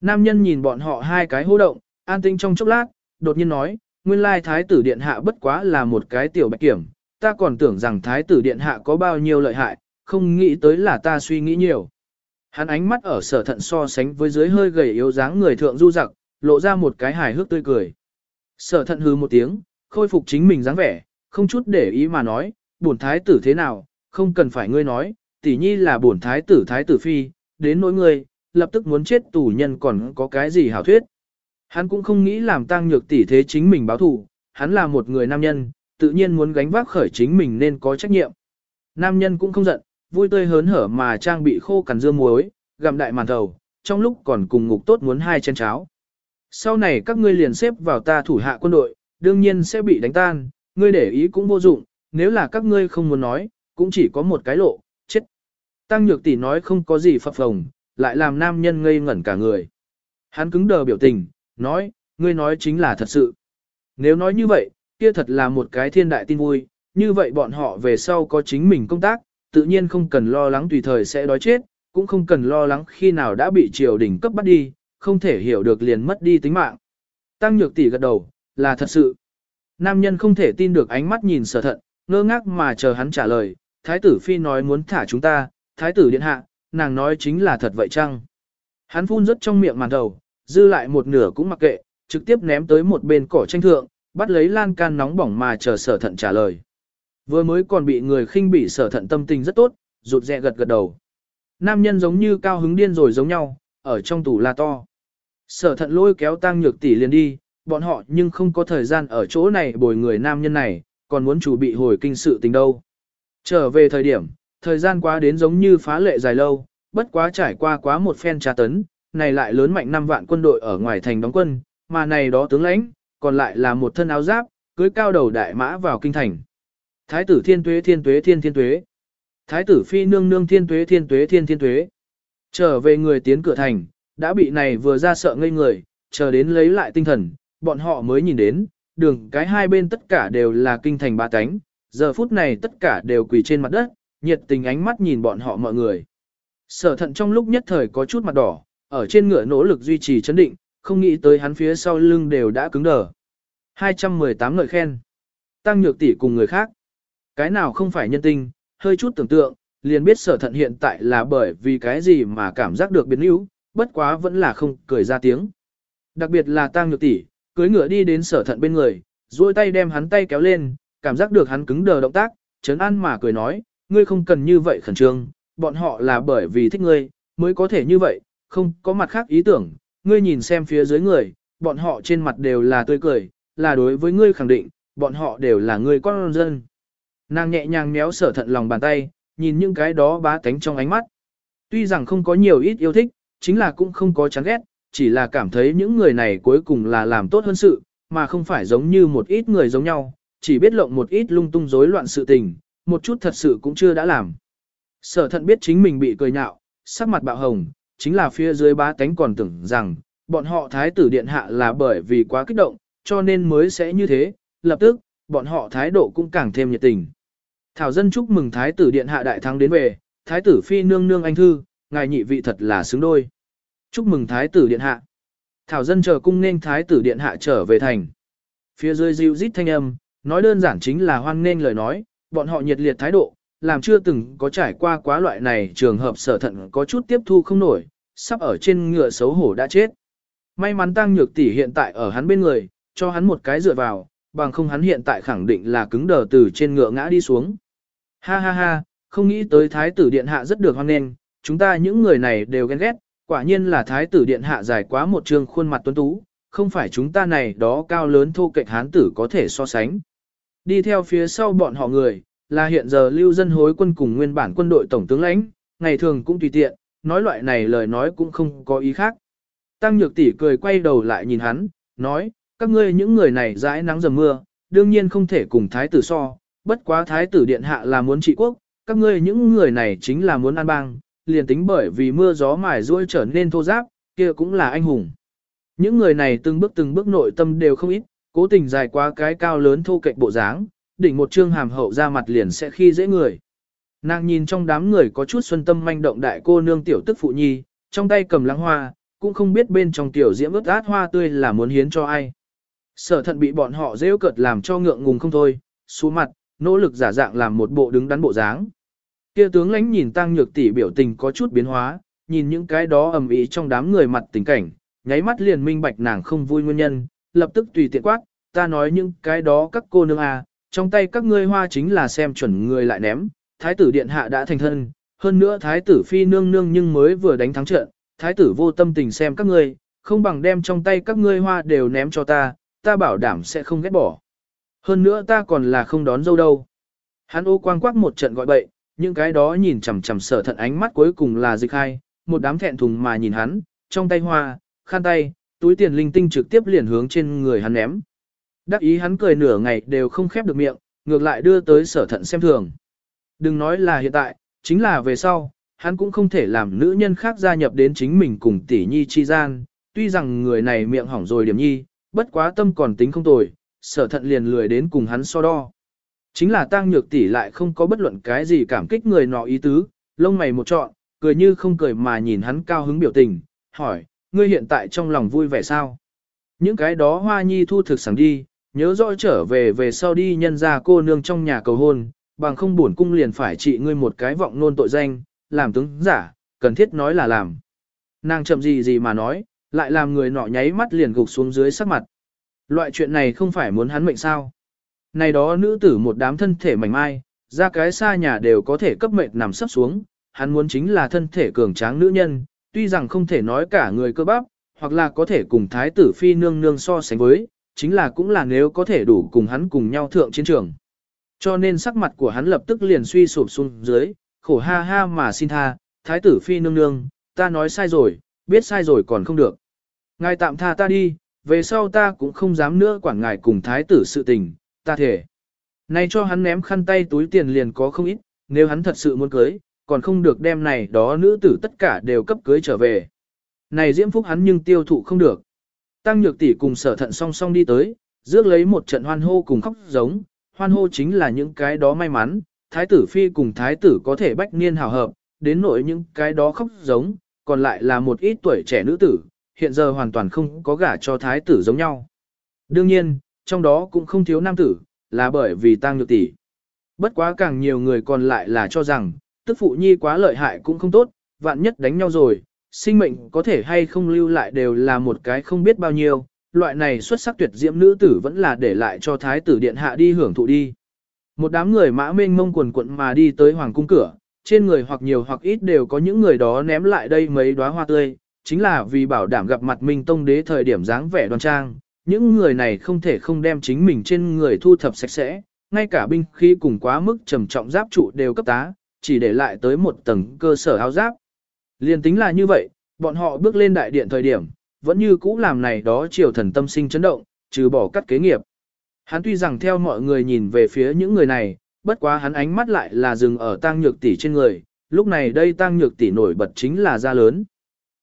Nam nhân nhìn bọn họ hai cái hô động, an tinh trong chốc lát, đột nhiên nói, nguyên lai thái tử điện hạ bất quá là một cái tiểu bạch kiểm, ta còn tưởng rằng thái tử điện hạ có bao nhiêu lợi hại, không nghĩ tới là ta suy nghĩ nhiều. Hắn ánh mắt ở sở thận so sánh với dưới hơi gầy yếu dáng người thượng du giặc, lộ ra một cái hài hước tươi cười. Sở thận hư một tiếng, khôi phục chính mình dáng vẻ, không chút để ý mà nói, bổn thái tử thế nào, không cần phải ngươi nói, tỷ nhi là bổn thái tử thái tử phi, đến nỗi ngươi, lập tức muốn chết tù nhân còn có cái gì hảo thuyết. Hắn cũng không nghĩ làm tăng nhược tỷ thế chính mình báo thù, hắn là một người nam nhân, tự nhiên muốn gánh vác khởi chính mình nên có trách nhiệm. Nam nhân cũng không giận, vui tươi hớn hở mà trang bị khô cằn dưa muối, gặm đại màn thầu, trong lúc còn cùng ngục tốt muốn hai chén cháo. Sau này các ngươi liền xếp vào ta thủ hạ quân đội, đương nhiên sẽ bị đánh tan, ngươi để ý cũng vô dụng, nếu là các ngươi không muốn nói, cũng chỉ có một cái lộ, chết. Tăng nhược tỷ nói không có gì phập phồng, lại làm nam nhân ngây ngẩn cả người. Hắn cứng đờ biểu tình, nói, ngươi nói chính là thật sự. Nếu nói như vậy, kia thật là một cái thiên đại tin vui, như vậy bọn họ về sau có chính mình công tác, tự nhiên không cần lo lắng tùy thời sẽ đói chết, cũng không cần lo lắng khi nào đã bị triều đình cấp bắt đi, không thể hiểu được liền mất đi tính mạng. Tăng nhược tỷ gật đầu, là thật sự. Nam nhân không thể tin được ánh mắt nhìn sở thận, ngơ ngác mà chờ hắn trả lời, thái tử phi nói muốn thả chúng ta, thái tử điện hạ, nàng nói chính là thật vậy chăng? Hắn phun rất trong miệng màn đầu, dư lại một nửa cũng mặc kệ, trực tiếp ném tới một bên cỏ tranh thượng, bắt lấy lan can nóng bỏng mà chờ sở thận trả lời. Vừa mới còn bị người khinh bỉ sở thận tâm tình rất tốt, rụt rẹ gật gật đầu. Nam nhân giống như cao hứng điên rồi giống nhau, ở trong tủ la to. Sở thận lôi kéo tăng nhược tỷ liền đi, bọn họ nhưng không có thời gian ở chỗ này bồi người nam nhân này, còn muốn chủ bị hồi kinh sự tình đâu. Trở về thời điểm, thời gian quá đến giống như phá lệ dài lâu, bất quá trải qua quá một phen tra tấn, này lại lớn mạnh năm vạn quân đội ở ngoài thành đóng quân, mà này đó tướng lãnh, còn lại là một thân áo giáp, cưới cao đầu đại mã vào kinh thành. Thái tử thiên tuế thiên tuế thiên thiên tuế. Thái tử phi nương nương thiên tuế thiên tuế thiên thiên tuế. Trở về người tiến cửa thành, đã bị này vừa ra sợ ngây người, chờ đến lấy lại tinh thần, bọn họ mới nhìn đến, đường cái hai bên tất cả đều là kinh thành ba cánh, giờ phút này tất cả đều quỳ trên mặt đất, nhiệt tình ánh mắt nhìn bọn họ mọi người. Sở thận trong lúc nhất thời có chút mặt đỏ, ở trên ngựa nỗ lực duy trì chấn định, không nghĩ tới hắn phía sau lưng đều đã cứng đờ. 218 ngợi khen. Tăng nhược tỷ cùng người khác. Cái nào không phải nhân tinh, hơi chút tưởng tượng, liền biết sở thận hiện tại là bởi vì cái gì mà cảm giác được biến yếu, bất quá vẫn là không cười ra tiếng. Đặc biệt là tang nhược tỷ, cưới ngựa đi đến sở thận bên người, duỗi tay đem hắn tay kéo lên, cảm giác được hắn cứng đờ động tác, chấn an mà cười nói, ngươi không cần như vậy khẩn trương, bọn họ là bởi vì thích ngươi, mới có thể như vậy, không có mặt khác ý tưởng, ngươi nhìn xem phía dưới người, bọn họ trên mặt đều là tươi cười, là đối với ngươi khẳng định, bọn họ đều là người con dân. Nàng nhẹ nhàng méo sở thận lòng bàn tay, nhìn những cái đó bá tánh trong ánh mắt. Tuy rằng không có nhiều ít yêu thích, chính là cũng không có chán ghét, chỉ là cảm thấy những người này cuối cùng là làm tốt hơn sự, mà không phải giống như một ít người giống nhau, chỉ biết lộng một ít lung tung rối loạn sự tình, một chút thật sự cũng chưa đã làm. Sở thận biết chính mình bị cười nhạo, sắc mặt bạo hồng, chính là phía dưới bá tánh còn tưởng rằng, bọn họ thái tử điện hạ là bởi vì quá kích động, cho nên mới sẽ như thế, lập tức, bọn họ thái độ cũng càng thêm nhiệt tình. Thảo dân chúc mừng thái tử điện hạ đại thắng đến về, thái tử phi nương nương anh thư, ngài nhị vị thật là xứng đôi. Chúc mừng thái tử điện hạ. Thảo dân chờ cung nên thái tử điện hạ trở về thành. Phía dưới dịu rít thanh âm, nói đơn giản chính là hoan nên lời nói, bọn họ nhiệt liệt thái độ, làm chưa từng có trải qua quá loại này trường hợp sở thận có chút tiếp thu không nổi, sắp ở trên ngựa xấu hổ đã chết. May mắn tăng nhược tỷ hiện tại ở hắn bên người, cho hắn một cái dựa vào, bằng không hắn hiện tại khẳng định là cứng đờ từ trên ngựa ngã đi xuống. Ha ha ha, không nghĩ tới thái tử điện hạ rất được hoan nghênh, chúng ta những người này đều ghen ghét, quả nhiên là thái tử điện hạ dài quá một trường khuôn mặt tuấn tú, không phải chúng ta này đó cao lớn thô kệch hán tử có thể so sánh. Đi theo phía sau bọn họ người, là hiện giờ lưu dân hối quân cùng nguyên bản quân đội tổng tướng lãnh, ngày thường cũng tùy tiện, nói loại này lời nói cũng không có ý khác. Tăng nhược tỷ cười quay đầu lại nhìn hắn, nói, các ngươi những người này dãi nắng dầm mưa, đương nhiên không thể cùng thái tử so, bất quá thái tử điện hạ là muốn trị quốc, các ngươi những người này chính là muốn an bang, liền tính bởi vì mưa gió mài ruôi trở nên thô giáp, kia cũng là anh hùng. Những người này từng bước từng bước nội tâm đều không ít, cố tình dài quá cái cao lớn thô kệch bộ dáng, đỉnh một trương hàm hậu ra mặt liền sẽ khi dễ người. Nàng nhìn trong đám người có chút xuân tâm manh động đại cô nương tiểu tức phụ nhi, trong tay cầm lăng hoa, cũng không biết bên trong tiểu diễm ướt át hoa tươi là muốn hiến cho ai. Sở thận bị bọn họ rêu cợt làm cho ngượng ngùng không thôi, xuống mặt, nỗ lực giả dạng làm một bộ đứng đắn bộ dáng. Kia tướng lãnh nhìn tăng nhược tỷ biểu tình có chút biến hóa, nhìn những cái đó ầm ĩ trong đám người mặt tình cảnh, nháy mắt liền minh bạch nàng không vui nguyên nhân, lập tức tùy tiện quát, ta nói những cái đó các cô nương à, trong tay các ngươi hoa chính là xem chuẩn người lại ném, thái tử điện hạ đã thành thân, hơn nữa thái tử phi nương nương nhưng mới vừa đánh thắng trận, thái tử vô tâm tình xem các ngươi, không bằng đem trong tay các ngươi hoa đều ném cho ta, ta bảo đảm sẽ không ghét bỏ. Hơn nữa ta còn là không đón dâu đâu. Hắn ô quang quắc một trận gọi bậy, những cái đó nhìn chằm chằm sở thận ánh mắt cuối cùng là dịch hai, một đám thẹn thùng mà nhìn hắn, trong tay hoa, khăn tay, túi tiền linh tinh trực tiếp liền hướng trên người hắn ném. Đắc ý hắn cười nửa ngày đều không khép được miệng, ngược lại đưa tới sở thận xem thường. Đừng nói là hiện tại, chính là về sau, hắn cũng không thể làm nữ nhân khác gia nhập đến chính mình cùng tỷ nhi chi gian, tuy rằng người này miệng hỏng rồi điểm nhi, bất quá tâm còn tính không tồi, sở thận liền lười đến cùng hắn so đo. Chính là tăng nhược tỷ lại không có bất luận cái gì cảm kích người nọ ý tứ, lông mày một trọn, cười như không cười mà nhìn hắn cao hứng biểu tình, hỏi, ngươi hiện tại trong lòng vui vẻ sao? Những cái đó hoa nhi thu thực sẵn đi, nhớ rõ trở về về sau đi nhân ra cô nương trong nhà cầu hôn, bằng không buồn cung liền phải trị ngươi một cái vọng nôn tội danh, làm tướng giả, cần thiết nói là làm. Nàng chậm gì gì mà nói, lại làm người nọ nháy mắt liền gục xuống dưới sắc mặt. Loại chuyện này không phải muốn hắn mệnh sao. Này đó nữ tử một đám thân thể mảnh mai, ra cái xa nhà đều có thể cấp mệnh nằm sấp xuống, hắn muốn chính là thân thể cường tráng nữ nhân, tuy rằng không thể nói cả người cơ bắp, hoặc là có thể cùng thái tử phi nương nương so sánh với, chính là cũng là nếu có thể đủ cùng hắn cùng nhau thượng chiến trường. Cho nên sắc mặt của hắn lập tức liền suy sụp xuống dưới, khổ ha ha mà xin tha, thái tử phi nương nương, ta nói sai rồi, biết sai rồi còn không được. Ngài tạm tha ta đi, về sau ta cũng không dám nữa quản ngài cùng thái tử sự tình, ta thể. Này cho hắn ném khăn tay túi tiền liền có không ít, nếu hắn thật sự muốn cưới, còn không được đem này đó nữ tử tất cả đều cấp cưới trở về. Này diễm phúc hắn nhưng tiêu thụ không được. Tăng nhược tỷ cùng sở thận song song đi tới, rước lấy một trận hoan hô cùng khóc giống, hoan hô chính là những cái đó may mắn, thái tử phi cùng thái tử có thể bách niên hào hợp, đến nỗi những cái đó khóc giống, còn lại là một ít tuổi trẻ nữ tử, hiện giờ hoàn toàn không có gả cho thái tử giống nhau. Đương nhiên, trong đó cũng không thiếu nam tử, là bởi vì tăng nhược tỷ. Bất quá càng nhiều người còn lại là cho rằng, tức phụ nhi quá lợi hại cũng không tốt, vạn nhất đánh nhau rồi, sinh mệnh có thể hay không lưu lại đều là một cái không biết bao nhiêu, loại này xuất sắc tuyệt diễm nữ tử vẫn là để lại cho thái tử điện hạ đi hưởng thụ đi. Một đám người mã mênh mông quần quận mà đi tới hoàng cung cửa, trên người hoặc nhiều hoặc ít đều có những người đó ném lại đây mấy đóa hoa tươi, chính là vì bảo đảm gặp mặt Minh Tông đế thời điểm dáng vẻ đoan trang, những người này không thể không đem chính mình trên người thu thập sạch sẽ, ngay cả binh khí cùng quá mức trầm trọng giáp trụ đều cấp tá, chỉ để lại tới một tầng cơ sở áo giáp. Liên tính là như vậy, bọn họ bước lên đại điện thời điểm, vẫn như cũ làm này đó triều thần tâm sinh chấn động, trừ bỏ cắt kế nghiệp. Hắn tuy rằng theo mọi người nhìn về phía những người này, bất quá hắn ánh mắt lại là dừng ở tang nhược tỷ trên người, lúc này đây tang nhược tỷ nổi bật chính là da lớn.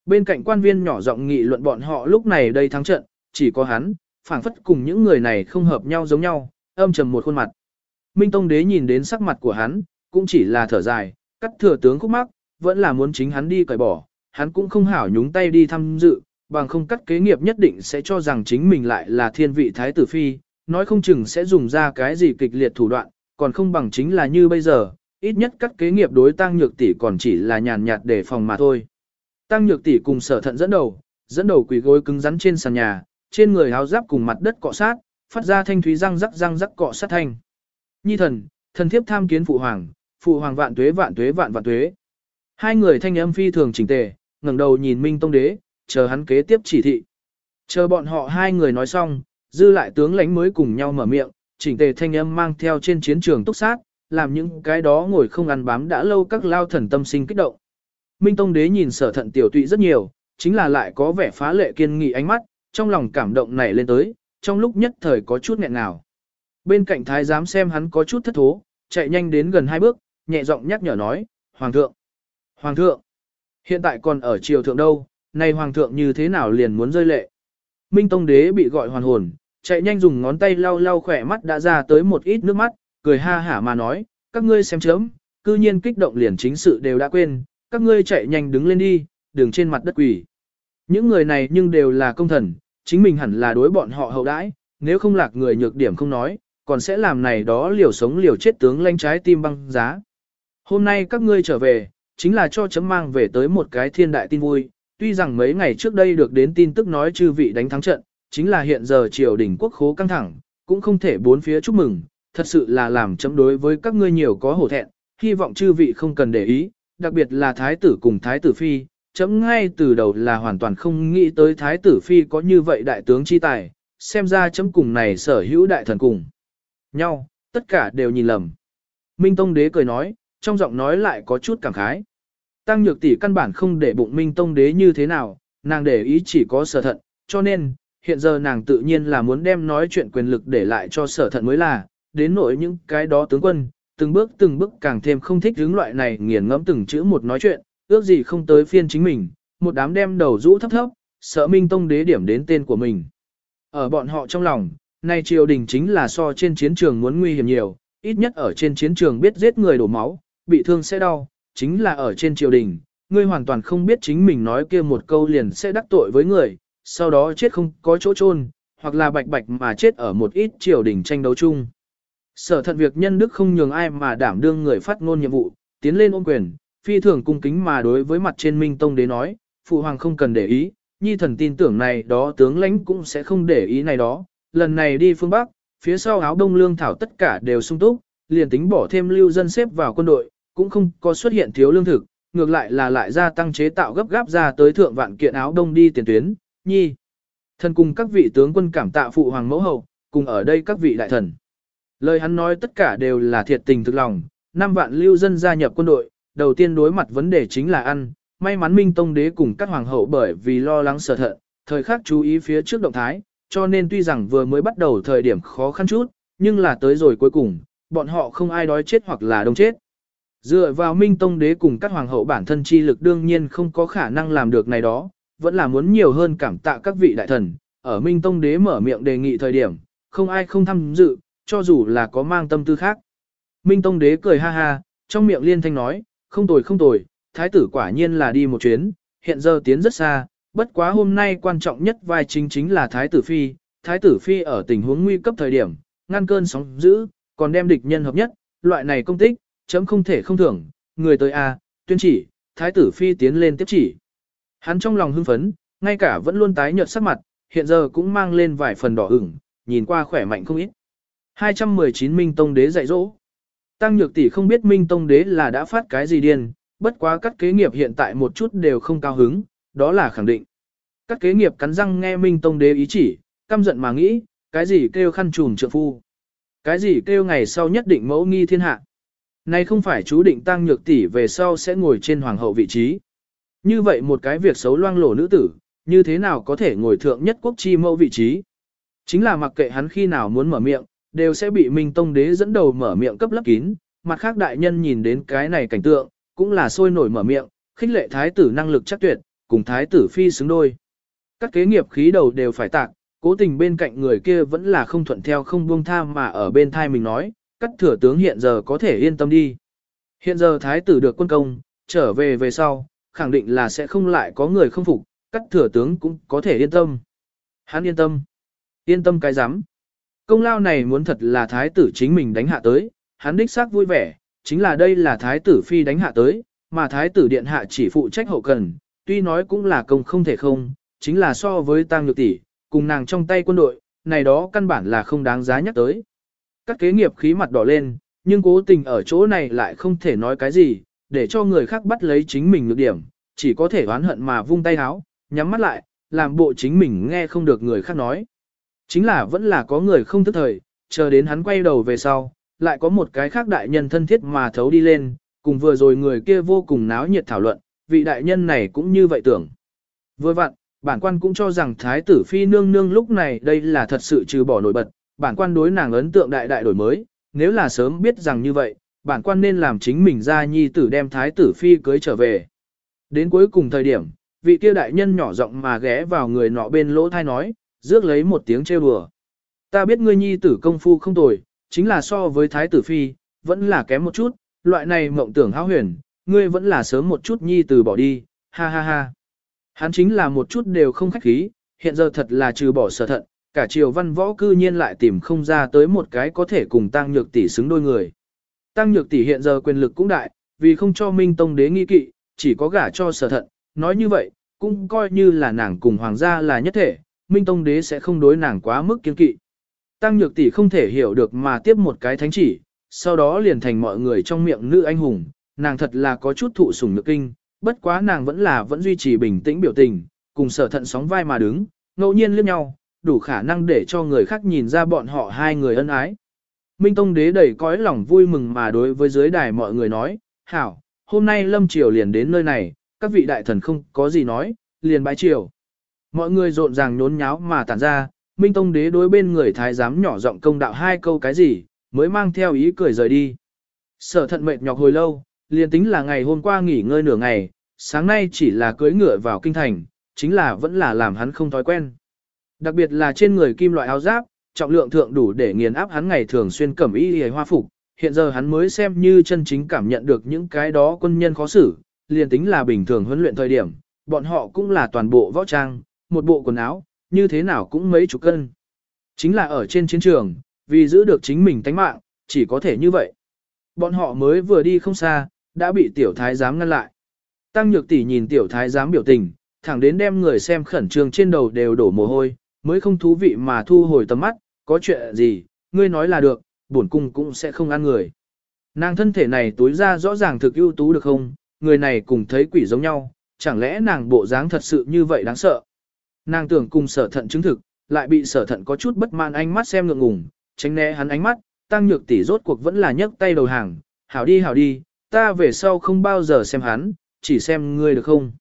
Bên cạnh quan viên nhỏ giọng nghị luận bọn họ lúc này đây thắng trận, chỉ có hắn, phảng phất cùng những người này không hợp nhau giống nhau, âm trầm một khuôn mặt. Minh Tông đế nhìn đến sắc mặt của hắn, cũng chỉ là thở dài, cắt thừa tướng khúc mắc, vẫn là muốn chính hắn đi cởi bỏ, hắn cũng không hảo nhúng tay đi tham dự, bằng không cắt kế nghiệp nhất định sẽ cho rằng chính mình lại là thiên vị thái tử phi, nói không chừng sẽ dùng ra cái gì kịch liệt thủ đoạn, còn không bằng chính là như bây giờ, ít nhất cắt kế nghiệp đối tăng nhược tỷ còn chỉ là nhàn nhạt để phòng mà thôi. Tăng nhược tỷ cùng sở thận dẫn đầu, dẫn đầu quỳ gối cứng rắn trên sàn nhà, trên người áo giáp cùng mặt đất cọ sát, phát ra thanh thúy răng rắc răng rắc cọ sát thanh. Nhi thần, thần thiếp tham kiến phụ hoàng, phụ hoàng vạn tuế vạn tuế vạn vạn tuế. Hai người thanh âm phi thường chỉnh tề, ngẩng đầu nhìn Minh Tông đế, chờ hắn kế tiếp chỉ thị. Chờ bọn họ hai người nói xong, dư lại tướng lãnh mới cùng nhau mở miệng, chỉnh tề thanh âm mang theo trên chiến trường túc sát, làm những cái đó ngồi không ăn bám đã lâu các lao thần tâm sinh kích động. Minh Tông đế nhìn sở thận tiểu tụy rất nhiều, chính là lại có vẻ phá lệ kiên nghị ánh mắt, trong lòng cảm động nảy lên tới, trong lúc nhất thời có chút nghẹn ngào. Bên cạnh thái giám xem hắn có chút thất thố, chạy nhanh đến gần hai bước, nhẹ giọng nhắc nhở nói, Hoàng thượng, Hoàng thượng, hiện tại còn ở triều thượng đâu, này Hoàng thượng như thế nào liền muốn rơi lệ. Minh Tông đế bị gọi hoàn hồn, chạy nhanh dùng ngón tay lau lau khỏe mắt đã ra tới một ít nước mắt, cười ha hả mà nói, các ngươi xem chớm, cư nhiên kích động liền chính sự đều đã quên, các ngươi chạy nhanh đứng lên đi, đừng trên mặt đất quỷ. Những người này nhưng đều là công thần, chính mình hẳn là đối bọn họ hậu đãi, nếu không lạc người nhược điểm không nói, còn sẽ làm này đó liều sống liều chết tướng lanh trái tim băng giá. Hôm nay các ngươi trở về, chính là cho chấm mang về tới một cái thiên đại tin vui, tuy rằng mấy ngày trước đây được đến tin tức nói chư vị đánh thắng trận, chính là hiện giờ triều đình quốc khố căng thẳng, cũng không thể bốn phía chúc mừng, thật sự là làm chấm đối với các ngươi nhiều có hổ thẹn, hy vọng chư vị không cần để ý, đặc biệt là thái tử cùng thái tử phi, chấm ngay từ đầu là hoàn toàn không nghĩ tới thái tử phi có như vậy đại tướng chi tài, xem ra chấm cùng này sở hữu đại thần cùng nhau, tất cả đều nhìn lầm. Minh Tông đế cười nói, trong giọng nói lại có chút cảm khái. Tăng nhược tỷ căn bản không để bụng Minh Tông đế như thế nào, nàng để ý chỉ có sở thận, cho nên, hiện giờ nàng tự nhiên là muốn đem nói chuyện quyền lực để lại cho sở thận mới là, đến nỗi những cái đó tướng quân, từng bước từng bước càng thêm không thích hướng loại này nghiền ngẫm từng chữ một nói chuyện, ước gì không tới phiên chính mình, một đám đem đầu rũ thấp thấp, sợ Minh Tông đế điểm đến tên của mình. Ở bọn họ trong lòng, nay triều đình chính là so trên chiến trường muốn nguy hiểm nhiều, ít nhất ở trên chiến trường biết giết người đổ máu, bị thương sẽ đau, chính là ở trên triều đình, ngươi hoàn toàn không biết chính mình nói kia một câu liền sẽ đắc tội với người, sau đó chết không có chỗ chôn, hoặc là bạch bạch mà chết ở một ít triều đình tranh đấu chung. Sở thận việc nhân đức không nhường ai mà đảm đương người phát ngôn nhiệm vụ, tiến lên ôm quyền, phi thường cung kính mà đối với mặt trên Minh Tông đế nói, phụ hoàng không cần để ý, nhi thần tin tưởng này đó tướng lãnh cũng sẽ không để ý này đó, lần này đi phương Bắc, phía sau áo đông lương thảo tất cả đều sung túc, liền tính bỏ thêm lưu dân xếp vào quân đội, cũng không có xuất hiện thiếu lương thực, ngược lại là lại gia tăng chế tạo gấp gáp ra tới thượng vạn kiện áo đông đi tiền tuyến, nhi. Thần cùng các vị tướng quân cảm tạ phụ hoàng mẫu hậu, cùng ở đây các vị đại thần. Lời hắn nói tất cả đều là thiệt tình thực lòng, năm vạn lưu dân gia nhập quân đội, đầu tiên đối mặt vấn đề chính là ăn, may mắn Minh Tông đế cùng các hoàng hậu bởi vì lo lắng sợ thận, thời khắc chú ý phía trước động thái, cho nên tuy rằng vừa mới bắt đầu thời điểm khó khăn chút, nhưng là tới rồi cuối cùng, bọn họ không ai đói chết hoặc là đông chết. Dựa vào Minh Tông đế cùng các hoàng hậu bản thân chi lực đương nhiên không có khả năng làm được này đó, vẫn là muốn nhiều hơn cảm tạ các vị đại thần, ở Minh Tông đế mở miệng đề nghị thời điểm, không ai không tham dự, cho dù là có mang tâm tư khác. Minh Tông đế cười ha ha, trong miệng liên thanh nói, không tồi không tồi, thái tử quả nhiên là đi một chuyến, hiện giờ tiến rất xa, bất quá hôm nay quan trọng nhất vai chính chính là thái tử phi, thái tử phi ở tình huống nguy cấp thời điểm, ngăn cơn sóng dữ, còn đem địch nhân hợp nhất, loại này công tích, chấm không thể không thưởng, người tới a, tuyên chỉ, thái tử phi tiến lên tiếp chỉ. Hắn trong lòng hưng phấn, ngay cả vẫn luôn tái nhợt sắc mặt, hiện giờ cũng mang lên vài phần đỏ ửng, nhìn qua khỏe mạnh không ít. 219 Minh Tông Đế dạy dỗ. Tăng Nhược Tỷ không biết Minh Tông Đế là đã phát cái gì điên, bất quá các kế nghiệp hiện tại một chút đều không cao hứng, đó là khẳng định. Các kế nghiệp cắn răng nghe Minh Tông đế ý chỉ, căm giận mà nghĩ, cái gì kêu khăn trùm trượng phu. Cái gì kêu ngày sau nhất định mẫu nghi thiên hạ. Này không phải chú định tăng nhược tỷ về sau sẽ ngồi trên hoàng hậu vị trí. Như vậy một cái việc xấu loang lổ nữ tử, như thế nào có thể ngồi thượng nhất quốc chi mẫu vị trí. Chính là mặc kệ hắn khi nào muốn mở miệng, đều sẽ bị Minh Tông đế dẫn đầu mở miệng cấp lấp kín, mặt khác đại nhân nhìn đến cái này cảnh tượng, cũng là sôi nổi mở miệng, khích lệ thái tử năng lực chắc tuyệt, cùng thái tử phi xứng đôi. Các kế nghiệp khí đầu đều phải tạc, cố tình bên cạnh người kia vẫn là không thuận theo không buông tha mà ở bên thai mình nói, cắt thừa tướng hiện giờ có thể yên tâm đi. Hiện giờ thái tử được quân công, trở về về sau, khẳng định là sẽ không lại có người không phục, cắt thừa tướng cũng có thể yên tâm. Hắn yên tâm. Yên tâm cái rắm Công lao này muốn thật là thái tử chính mình đánh hạ tới, hắn đích xác vui vẻ, chính là đây là thái tử phi đánh hạ tới, mà thái tử điện hạ chỉ phụ trách hậu cần, tuy nói cũng là công không thể không, chính là so với tăng nhược tỷ, cùng nàng trong tay quân đội, này đó căn bản là không đáng giá nhắc tới. Các kế nghiệp khí mặt đỏ lên, nhưng cố tình ở chỗ này lại không thể nói cái gì, để cho người khác bắt lấy chính mình nhược điểm, chỉ có thể oán hận mà vung tay háo, nhắm mắt lại, làm bộ chính mình nghe không được người khác nói. Chính là vẫn là có người không thức thời, chờ đến hắn quay đầu về sau, lại có một cái khác đại nhân thân thiết mà thấu đi lên, cùng vừa rồi người kia vô cùng náo nhiệt thảo luận, vị đại nhân này cũng như vậy tưởng. Vừa vặn, bản quan cũng cho rằng thái tử phi nương nương lúc này đây là thật sự trừ bỏ nổi bật, bản quan đối nàng ấn tượng đại đại đổi mới, nếu là sớm biết rằng như vậy, bản quan nên làm chính mình ra nhi tử đem thái tử phi cưới trở về. Đến cuối cùng thời điểm, vị kia đại nhân nhỏ giọng mà ghé vào người nọ bên lỗ thai nói, rước lấy một tiếng trêu đùa. Ta biết ngươi nhi tử công phu không tồi, chính là so với thái tử phi, vẫn là kém một chút, loại này mộng tưởng hão huyền, ngươi vẫn là sớm một chút nhi tử bỏ đi, ha ha ha. Hắn chính là một chút đều không khách khí, hiện giờ thật là trừ bỏ sở thận, cả triều văn võ cư nhiên lại tìm không ra tới một cái có thể cùng tăng nhược tỷ xứng đôi người. Tăng nhược tỷ hiện giờ quyền lực cũng đại, vì không cho Minh Tông đế nghi kỵ, chỉ có gả cho sở thận, nói như vậy, cũng coi như là nàng cùng hoàng gia là nhất thể, Minh Tông đế sẽ không đối nàng quá mức kiên kỵ. Tăng nhược tỷ không thể hiểu được mà tiếp một cái thánh chỉ, sau đó liền thành mọi người trong miệng nữ anh hùng, nàng thật là có chút thụ sủng nhược kinh, bất quá nàng vẫn là vẫn duy trì bình tĩnh biểu tình, cùng sở thận sóng vai mà đứng, ngẫu nhiên liếc nhau, đủ khả năng để cho người khác nhìn ra bọn họ hai người ân ái. Minh Tông đế đầy cõi lòng vui mừng mà đối với dưới đài mọi người nói, hảo, hôm nay lâm triều liền đến nơi này, các vị đại thần không có gì nói, liền bái triều. Mọi người rộn ràng nhốn nháo mà tản ra, Minh Tông đế đối bên người thái giám nhỏ giọng công đạo hai câu cái gì, mới mang theo ý cười rời đi. Sở thận mệt nhọc hồi lâu, liền tính là ngày hôm qua nghỉ ngơi nửa ngày, sáng nay chỉ là cưới ngựa vào kinh thành, chính là vẫn là làm hắn không thói quen. Đặc biệt là trên người kim loại áo giáp, trọng lượng thượng đủ để nghiền áp hắn ngày thường xuyên cẩm y hề hoa phục, hiện giờ hắn mới xem như chân chính cảm nhận được những cái đó quân nhân khó xử, liền tính là bình thường huấn luyện thời điểm, bọn họ cũng là toàn bộ võ trang, một bộ quần áo, như thế nào cũng mấy chục cân. Chính là ở trên chiến trường, vì giữ được chính mình tánh mạng, chỉ có thể như vậy. Bọn họ mới vừa đi không xa, đã bị tiểu thái giám ngăn lại. Tăng nhược tỷ nhìn tiểu thái giám biểu tình, thẳng đến đem người xem khẩn trương trên đầu đều đổ mồ hôi, mới không thú vị mà thu hồi tầm mắt, có chuyện gì, ngươi nói là được, bổn cung cũng sẽ không ăn người. Nàng thân thể này tối ra rõ ràng thực ưu tú được không, người này cùng thấy quỷ giống nhau, chẳng lẽ nàng bộ dáng thật sự như vậy đáng sợ. Nàng tưởng cùng sở thận chứng thực, lại bị sở thận có chút bất mãn ánh mắt xem ngượng ngùng, tránh né hắn ánh mắt, tăng nhược tỷ rốt cuộc vẫn là nhấc tay đầu hàng, hảo đi hảo đi, ta về sau không bao giờ xem hắn, chỉ xem ngươi được không.